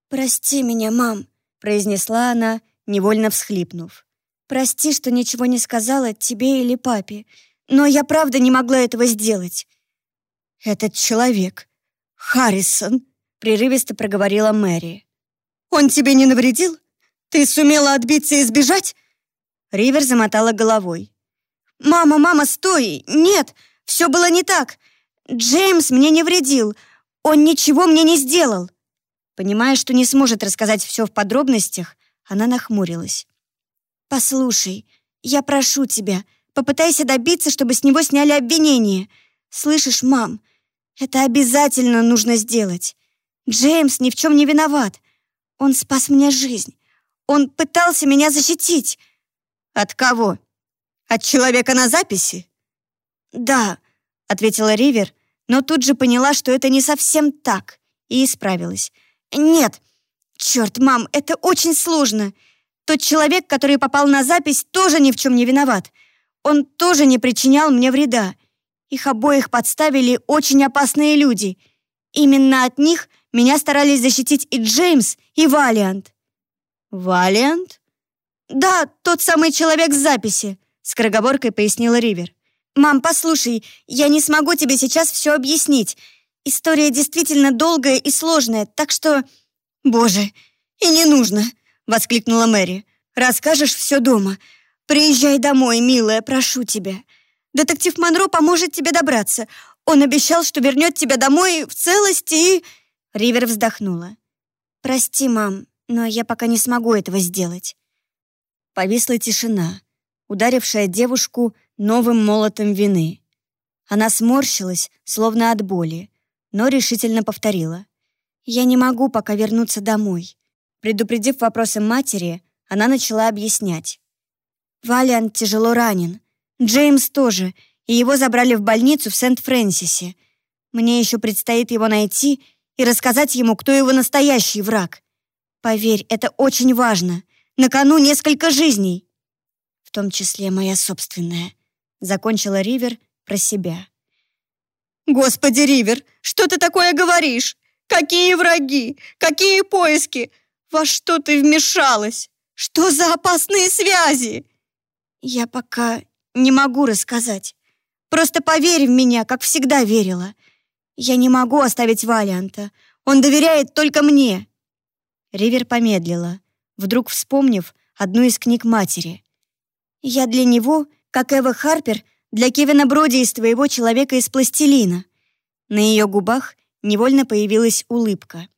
«Прости меня, мам», — произнесла она, невольно всхлипнув. Прости, что ничего не сказала тебе или папе, но я правда не могла этого сделать. Этот человек, Харрисон, прерывисто проговорила Мэри. Он тебе не навредил? Ты сумела отбиться и сбежать? Ривер замотала головой. «Мама, мама, стой! Нет, все было не так. Джеймс мне не вредил. Он ничего мне не сделал». Понимая, что не сможет рассказать все в подробностях, она нахмурилась. «Послушай, я прошу тебя, попытайся добиться, чтобы с него сняли обвинение. Слышишь, мам, это обязательно нужно сделать. Джеймс ни в чем не виноват. Он спас мне жизнь. Он пытался меня защитить». «От кого? От человека на записи?» «Да», — ответила Ривер, но тут же поняла, что это не совсем так, и исправилась. «Нет, черт, мам, это очень сложно. Тот человек, который попал на запись, тоже ни в чем не виноват. Он тоже не причинял мне вреда. Их обоих подставили очень опасные люди. Именно от них меня старались защитить и Джеймс, и Валиант». «Валиант?» «Да, тот самый человек с записи», — скороговоркой пояснила Ривер. «Мам, послушай, я не смогу тебе сейчас все объяснить. История действительно долгая и сложная, так что...» «Боже, и не нужно!» Воскликнула Мэри. «Расскажешь все дома. Приезжай домой, милая, прошу тебя. Детектив Монро поможет тебе добраться. Он обещал, что вернет тебя домой в целости и...» Ривер вздохнула. «Прости, мам, но я пока не смогу этого сделать». Повисла тишина, ударившая девушку новым молотом вины. Она сморщилась, словно от боли, но решительно повторила. «Я не могу пока вернуться домой. Предупредив вопросы матери, она начала объяснять. «Валиант тяжело ранен. Джеймс тоже, и его забрали в больницу в Сент-Фрэнсисе. Мне еще предстоит его найти и рассказать ему, кто его настоящий враг. Поверь, это очень важно. На кону несколько жизней. В том числе моя собственная», — закончила Ривер про себя. «Господи, Ривер, что ты такое говоришь? Какие враги? Какие поиски? Во что ты вмешалась? Что за опасные связи?» «Я пока не могу рассказать. Просто поверь в меня, как всегда верила. Я не могу оставить Валианта. Он доверяет только мне». Ривер помедлила, вдруг вспомнив одну из книг матери. «Я для него, как Эва Харпер, для Кевина Броди из твоего человека из пластилина». На ее губах невольно появилась улыбка.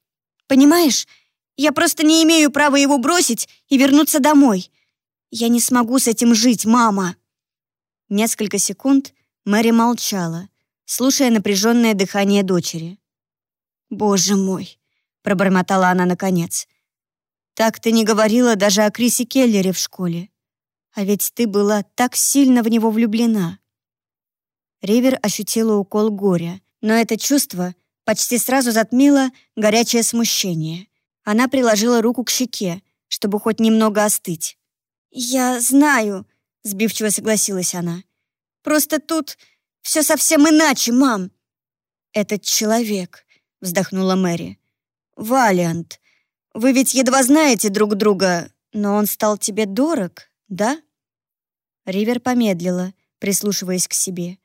«Понимаешь, я просто не имею права его бросить и вернуться домой. Я не смогу с этим жить, мама!» Несколько секунд Мэри молчала, слушая напряженное дыхание дочери. «Боже мой!» — пробормотала она наконец. «Так ты не говорила даже о Крисе Келлере в школе. А ведь ты была так сильно в него влюблена». Ривер ощутила укол горя, но это чувство почти сразу затмило горячее смущение. Она приложила руку к щеке, чтобы хоть немного остыть. «Я знаю», — сбивчиво согласилась она. «Просто тут все совсем иначе, мам». «Этот человек», — вздохнула Мэри. «Валиант, вы ведь едва знаете друг друга, но он стал тебе дорог, да?» Ривер помедлила, прислушиваясь к себе.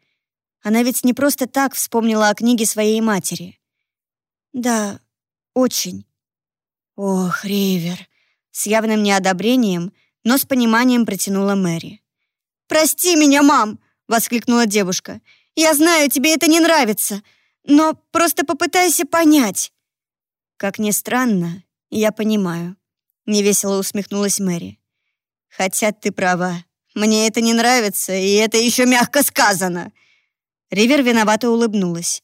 Она ведь не просто так вспомнила о книге своей матери. «Да, очень», «Ох, Ривер!» С явным неодобрением, но с пониманием протянула Мэри. «Прости меня, мам!» — воскликнула девушка. «Я знаю, тебе это не нравится, но просто попытайся понять». «Как ни странно, я понимаю», — невесело усмехнулась Мэри. «Хотя ты права, мне это не нравится, и это еще мягко сказано». Ривер виновато улыбнулась.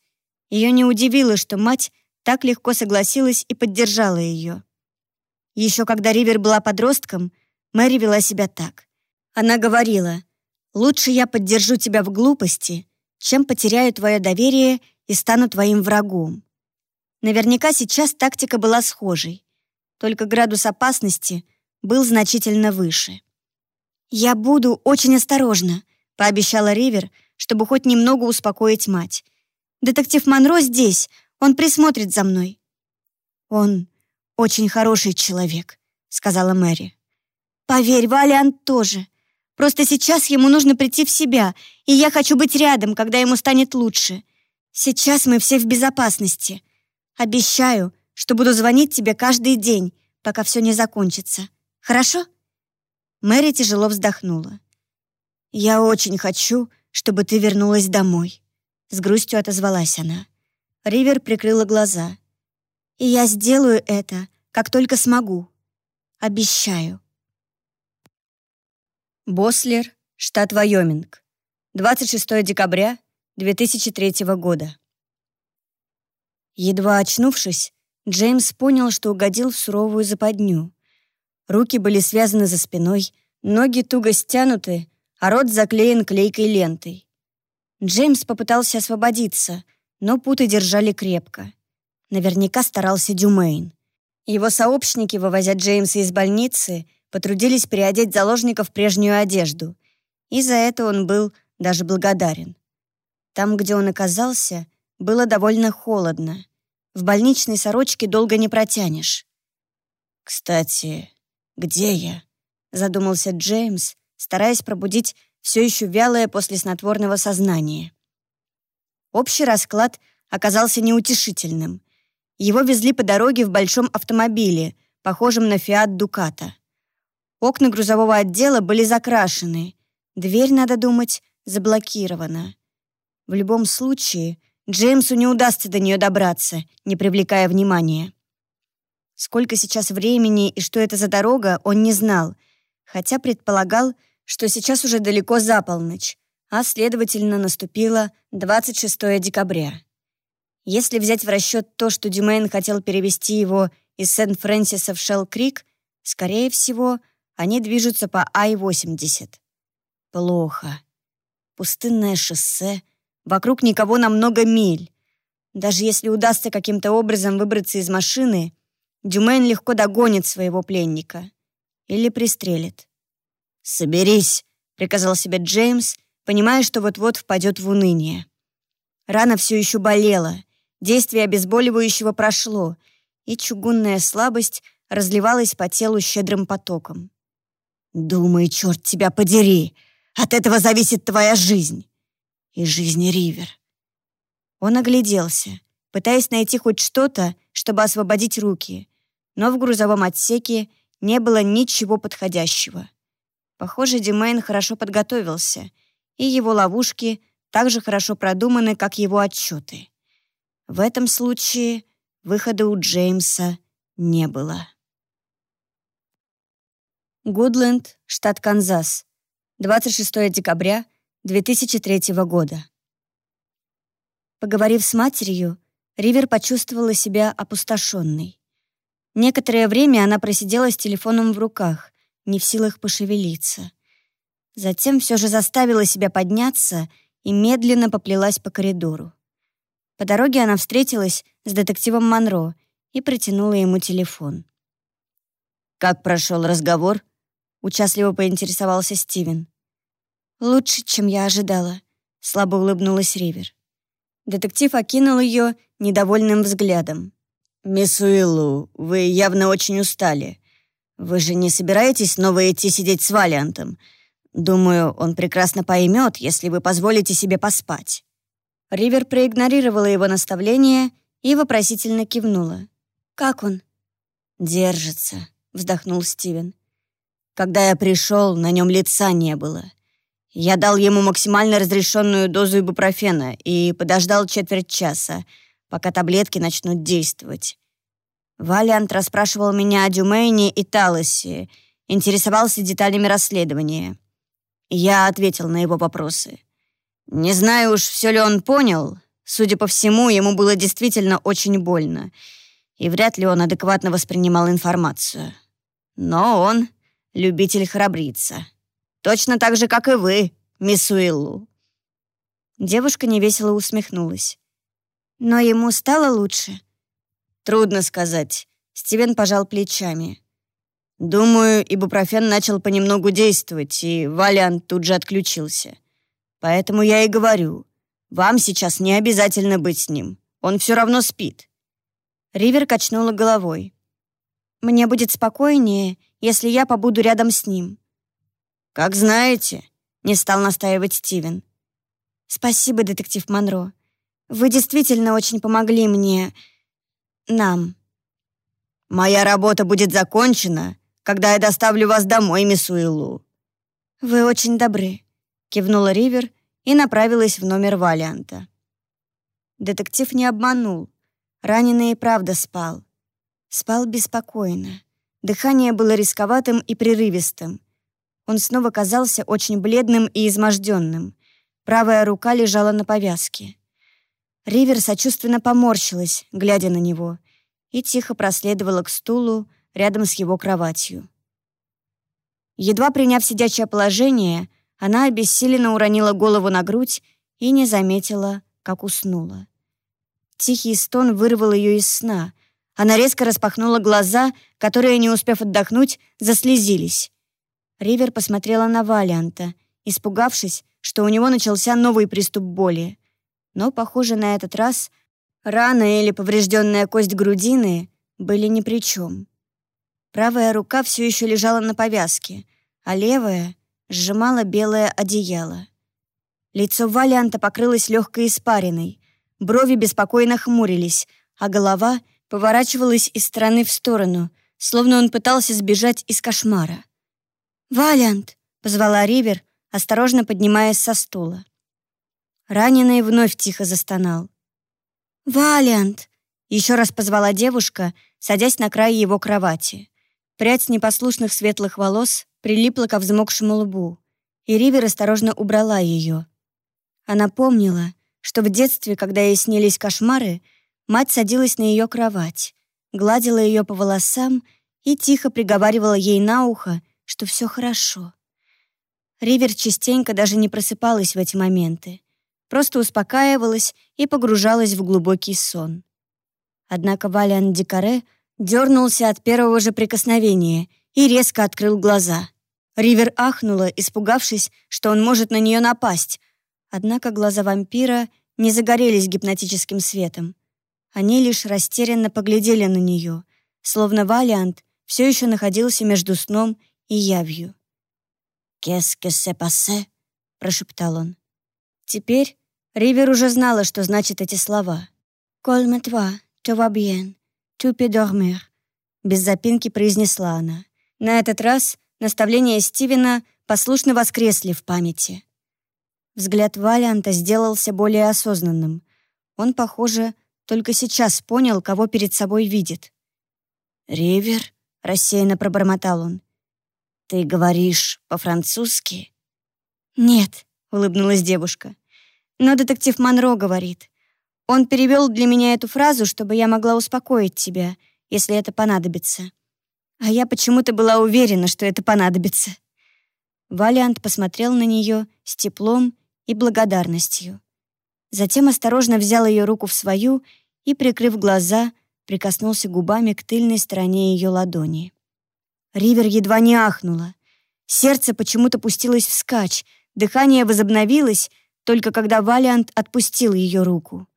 Ее не удивило, что мать так легко согласилась и поддержала ее. Еще когда Ривер была подростком, Мэри вела себя так. Она говорила, «Лучше я поддержу тебя в глупости, чем потеряю твое доверие и стану твоим врагом». Наверняка сейчас тактика была схожей, только градус опасности был значительно выше. «Я буду очень осторожна», — пообещала Ривер, чтобы хоть немного успокоить мать. «Детектив Монро здесь, он присмотрит за мной». «Он очень хороший человек», — сказала Мэри. «Поверь, Валиант тоже», Просто сейчас ему нужно прийти в себя, и я хочу быть рядом, когда ему станет лучше. Сейчас мы все в безопасности. Обещаю, что буду звонить тебе каждый день, пока все не закончится. Хорошо?» Мэри тяжело вздохнула. «Я очень хочу, чтобы ты вернулась домой», — с грустью отозвалась она. Ривер прикрыла глаза. «И я сделаю это, как только смогу. Обещаю». Бослер, штат Вайоминг. 26 декабря 2003 года. Едва очнувшись, Джеймс понял, что угодил в суровую западню. Руки были связаны за спиной, ноги туго стянуты, а рот заклеен клейкой лентой. Джеймс попытался освободиться, но путы держали крепко. Наверняка старался Дюмейн. Его сообщники, вывозя Джеймса из больницы, потрудились переодеть заложников в прежнюю одежду, и за это он был даже благодарен. Там, где он оказался, было довольно холодно. В больничной сорочке долго не протянешь. «Кстати, где я?» — задумался Джеймс, стараясь пробудить все еще вялое после снотворного сознание. Общий расклад оказался неутешительным. Его везли по дороге в большом автомобиле, похожем на «Фиат Дуката». Окна грузового отдела были закрашены. Дверь, надо думать, заблокирована. В любом случае, Джеймсу не удастся до нее добраться, не привлекая внимания. Сколько сейчас времени и что это за дорога, он не знал, хотя предполагал, что сейчас уже далеко за полночь, а, следовательно, наступило 26 декабря. Если взять в расчет то, что Дюмейн хотел перевести его из Сент-Фрэнсиса в Шелл-Крик, скорее всего, они движутся по Ай-80. Плохо. Пустынное шоссе, вокруг никого на много миль. Даже если удастся каким-то образом выбраться из машины, Дюмен легко догонит своего пленника. Или пристрелит. «Соберись», — приказал себе Джеймс, понимая, что вот-вот впадет в уныние. Рана все еще болела, действие обезболивающего прошло, и чугунная слабость разливалась по телу щедрым потоком. «Думай, черт тебя подери! От этого зависит твоя жизнь!» «И жизнь Ривер!» Он огляделся, пытаясь найти хоть что-то, чтобы освободить руки, но в грузовом отсеке не было ничего подходящего. Похоже, Димейн хорошо подготовился, и его ловушки так же хорошо продуманы, как его отчеты. В этом случае выхода у Джеймса не было. Гудленд, штат Канзас. 26 декабря 2003 года. Поговорив с матерью, Ривер почувствовала себя опустошенной. Некоторое время она просидела с телефоном в руках, не в силах пошевелиться. Затем все же заставила себя подняться и медленно поплелась по коридору. По дороге она встретилась с детективом Монро и протянула ему телефон. «Как прошел разговор?» — участливо поинтересовался Стивен. «Лучше, чем я ожидала», — слабо улыбнулась Ривер. Детектив окинул ее недовольным взглядом. «Мисс Уиллу, вы явно очень устали. Вы же не собираетесь снова идти сидеть с Валиантом? Думаю, он прекрасно поймет, если вы позволите себе поспать». Ривер проигнорировала его наставление и вопросительно кивнула. «Как он?» «Держится», — вздохнул Стивен. Когда я пришел, на нем лица не было. Я дал ему максимально разрешенную дозу ибупрофена и подождал четверть часа, пока таблетки начнут действовать. Валиант расспрашивал меня о Дюмейне и Талосе, интересовался деталями расследования. Я ответил на его вопросы. Не знаю уж, все ли он понял. Судя по всему, ему было действительно очень больно, и вряд ли он адекватно воспринимал информацию. Но он любитель храбриться. Точно так же, как и вы, мисс Уиллу». Девушка невесело усмехнулась. «Но ему стало лучше?» «Трудно сказать». Стивен пожал плечами. «Думаю, ибупрофен начал понемногу действовать, и Валиант тут же отключился. Поэтому я и говорю, вам сейчас не обязательно быть с ним. Он все равно спит». Ривер качнула головой. «Мне будет спокойнее, если я побуду рядом с ним». «Как знаете», — не стал настаивать Стивен. «Спасибо, детектив Монро. Вы действительно очень помогли мне... нам». «Моя работа будет закончена, когда я доставлю вас домой, мисс Уиллу». «Вы очень добры», — кивнула Ривер и направилась в номер Валианта. Детектив не обманул. Раненый и правда спал. Спал беспокойно. Дыхание было рисковатым и прерывистым. Он снова казался очень бледным и изможденным. Правая рука лежала на повязке. Ривер сочувственно поморщилась, глядя на него, и тихо проследовала к стулу рядом с его кроватью. Едва приняв сидячее положение, она обессиленно уронила голову на грудь и не заметила, как уснула. Тихий стон вырвал ее из сна. Она резко распахнула глаза, которые, не успев отдохнуть, заслезились. Ривер посмотрела на Валианта, испугавшись, что у него начался новый приступ боли. Но, похоже, на этот раз рана или поврежденная кость грудины были ни при чем. Правая рука все еще лежала на повязке, а левая сжимала белое одеяло. Лицо Валианта покрылось легкой испариной, брови беспокойно хмурились, а голова поворачивалась из стороны в сторону, словно он пытался сбежать из кошмара. «Валиант!» — позвала Ривер, осторожно поднимаясь со стула. Раненый вновь тихо застонал. «Валиант!» — еще раз позвала девушка, садясь на край его кровати. Прядь непослушных светлых волос прилипла ко взмокшему лбу, и Ривер осторожно убрала ее. Она помнила, что в детстве, когда ей снились кошмары, мать садилась на ее кровать, гладила ее по волосам и тихо приговаривала ей на ухо, что все хорошо. Ривер частенько даже не просыпалась в эти моменты, просто успокаивалась и погружалась в глубокий сон. Однако Валиан Дикаре дернулся от первого же прикосновения и резко открыл глаза. Ривер ахнула, испугавшись, что он может на нее напасть, однако глаза вампира не загорелись гипнотическим светом. Они лишь растерянно поглядели на нее, словно Валиант все еще находился между сном и явью. «Qu'est-ce que c'est passé?» — прошептал он. Теперь Ривер уже знала, что значат эти слова. «Calme-toi, tout va bien, peux dormir», — без запинки произнесла она. На этот раз наставления Стивена послушно воскресли в памяти. Взгляд Валианта сделался более осознанным. Он, похоже, только сейчас понял, кого перед собой видит. «Ривер?» — рассеянно пробормотал он. «Ты говоришь по-французски?» «Нет», — улыбнулась девушка. «Но детектив Монро говорит. Он перевел для меня эту фразу, чтобы я могла успокоить тебя, если это понадобится. А я почему-то была уверена, что это понадобится». Валиант посмотрел на нее с теплом и благодарностью. Затем осторожно взял ее руку в свою и, прикрыв глаза, прикоснулся губами к тыльной стороне ее ладони. Ривер едва не ахнула. Сердце почему-то пустилось вскачь, дыхание возобновилось, только когда Валиант отпустил ее руку.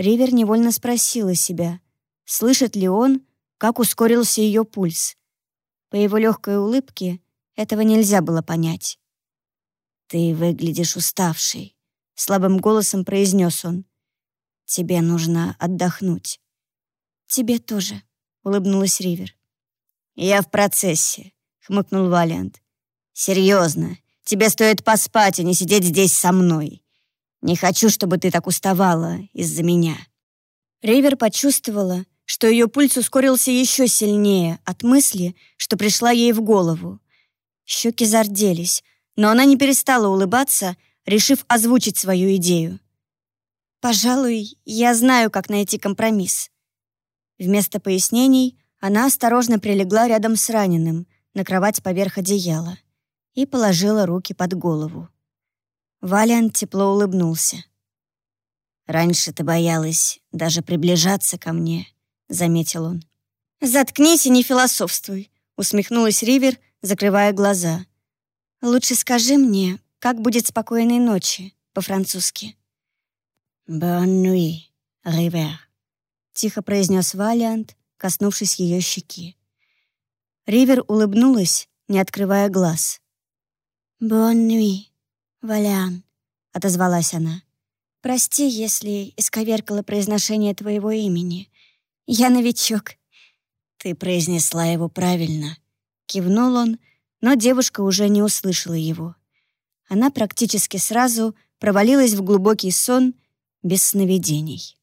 Ривер невольно спросила себя, слышит ли он, как ускорился ее пульс. По его легкой улыбке этого нельзя было понять. «Ты выглядишь уставшей», — слабым голосом произнес он. «Тебе нужно отдохнуть». «Тебе тоже», — улыбнулась Ривер. «Я в процессе», — хмыкнул Валиант. «Серьезно, тебе стоит поспать, а не сидеть здесь со мной. Не хочу, чтобы ты так уставала из-за меня». Ривер почувствовала, что ее пульс ускорился еще сильнее от мысли, что пришла ей в голову. Щеки зарделись, но она не перестала улыбаться, решив озвучить свою идею. «Пожалуй, я знаю, как найти компромисс». Вместо пояснений она осторожно прилегла рядом с раненым, на кровать поверх одеяла, и положила руки под голову. Валиант тепло улыбнулся. «Раньше ты боялась даже приближаться ко мне», — заметил он. «Заткнись и не философствуй», — усмехнулась Ривер, закрывая глаза. «Лучше скажи мне, как будет спокойной ночи по-французски». «Bonne nuit, Ривер», — тихо произнес Валиант, коснувшись ее щеки. Ривер улыбнулась, не открывая глаз. «Боннуи, Валян», — отозвалась она. «Прости, если исковеркала произношение твоего имени. Я новичок». «Ты произнесла его правильно», — кивнул он, но девушка уже не услышала его. Она практически сразу провалилась в глубокий сон без сновидений.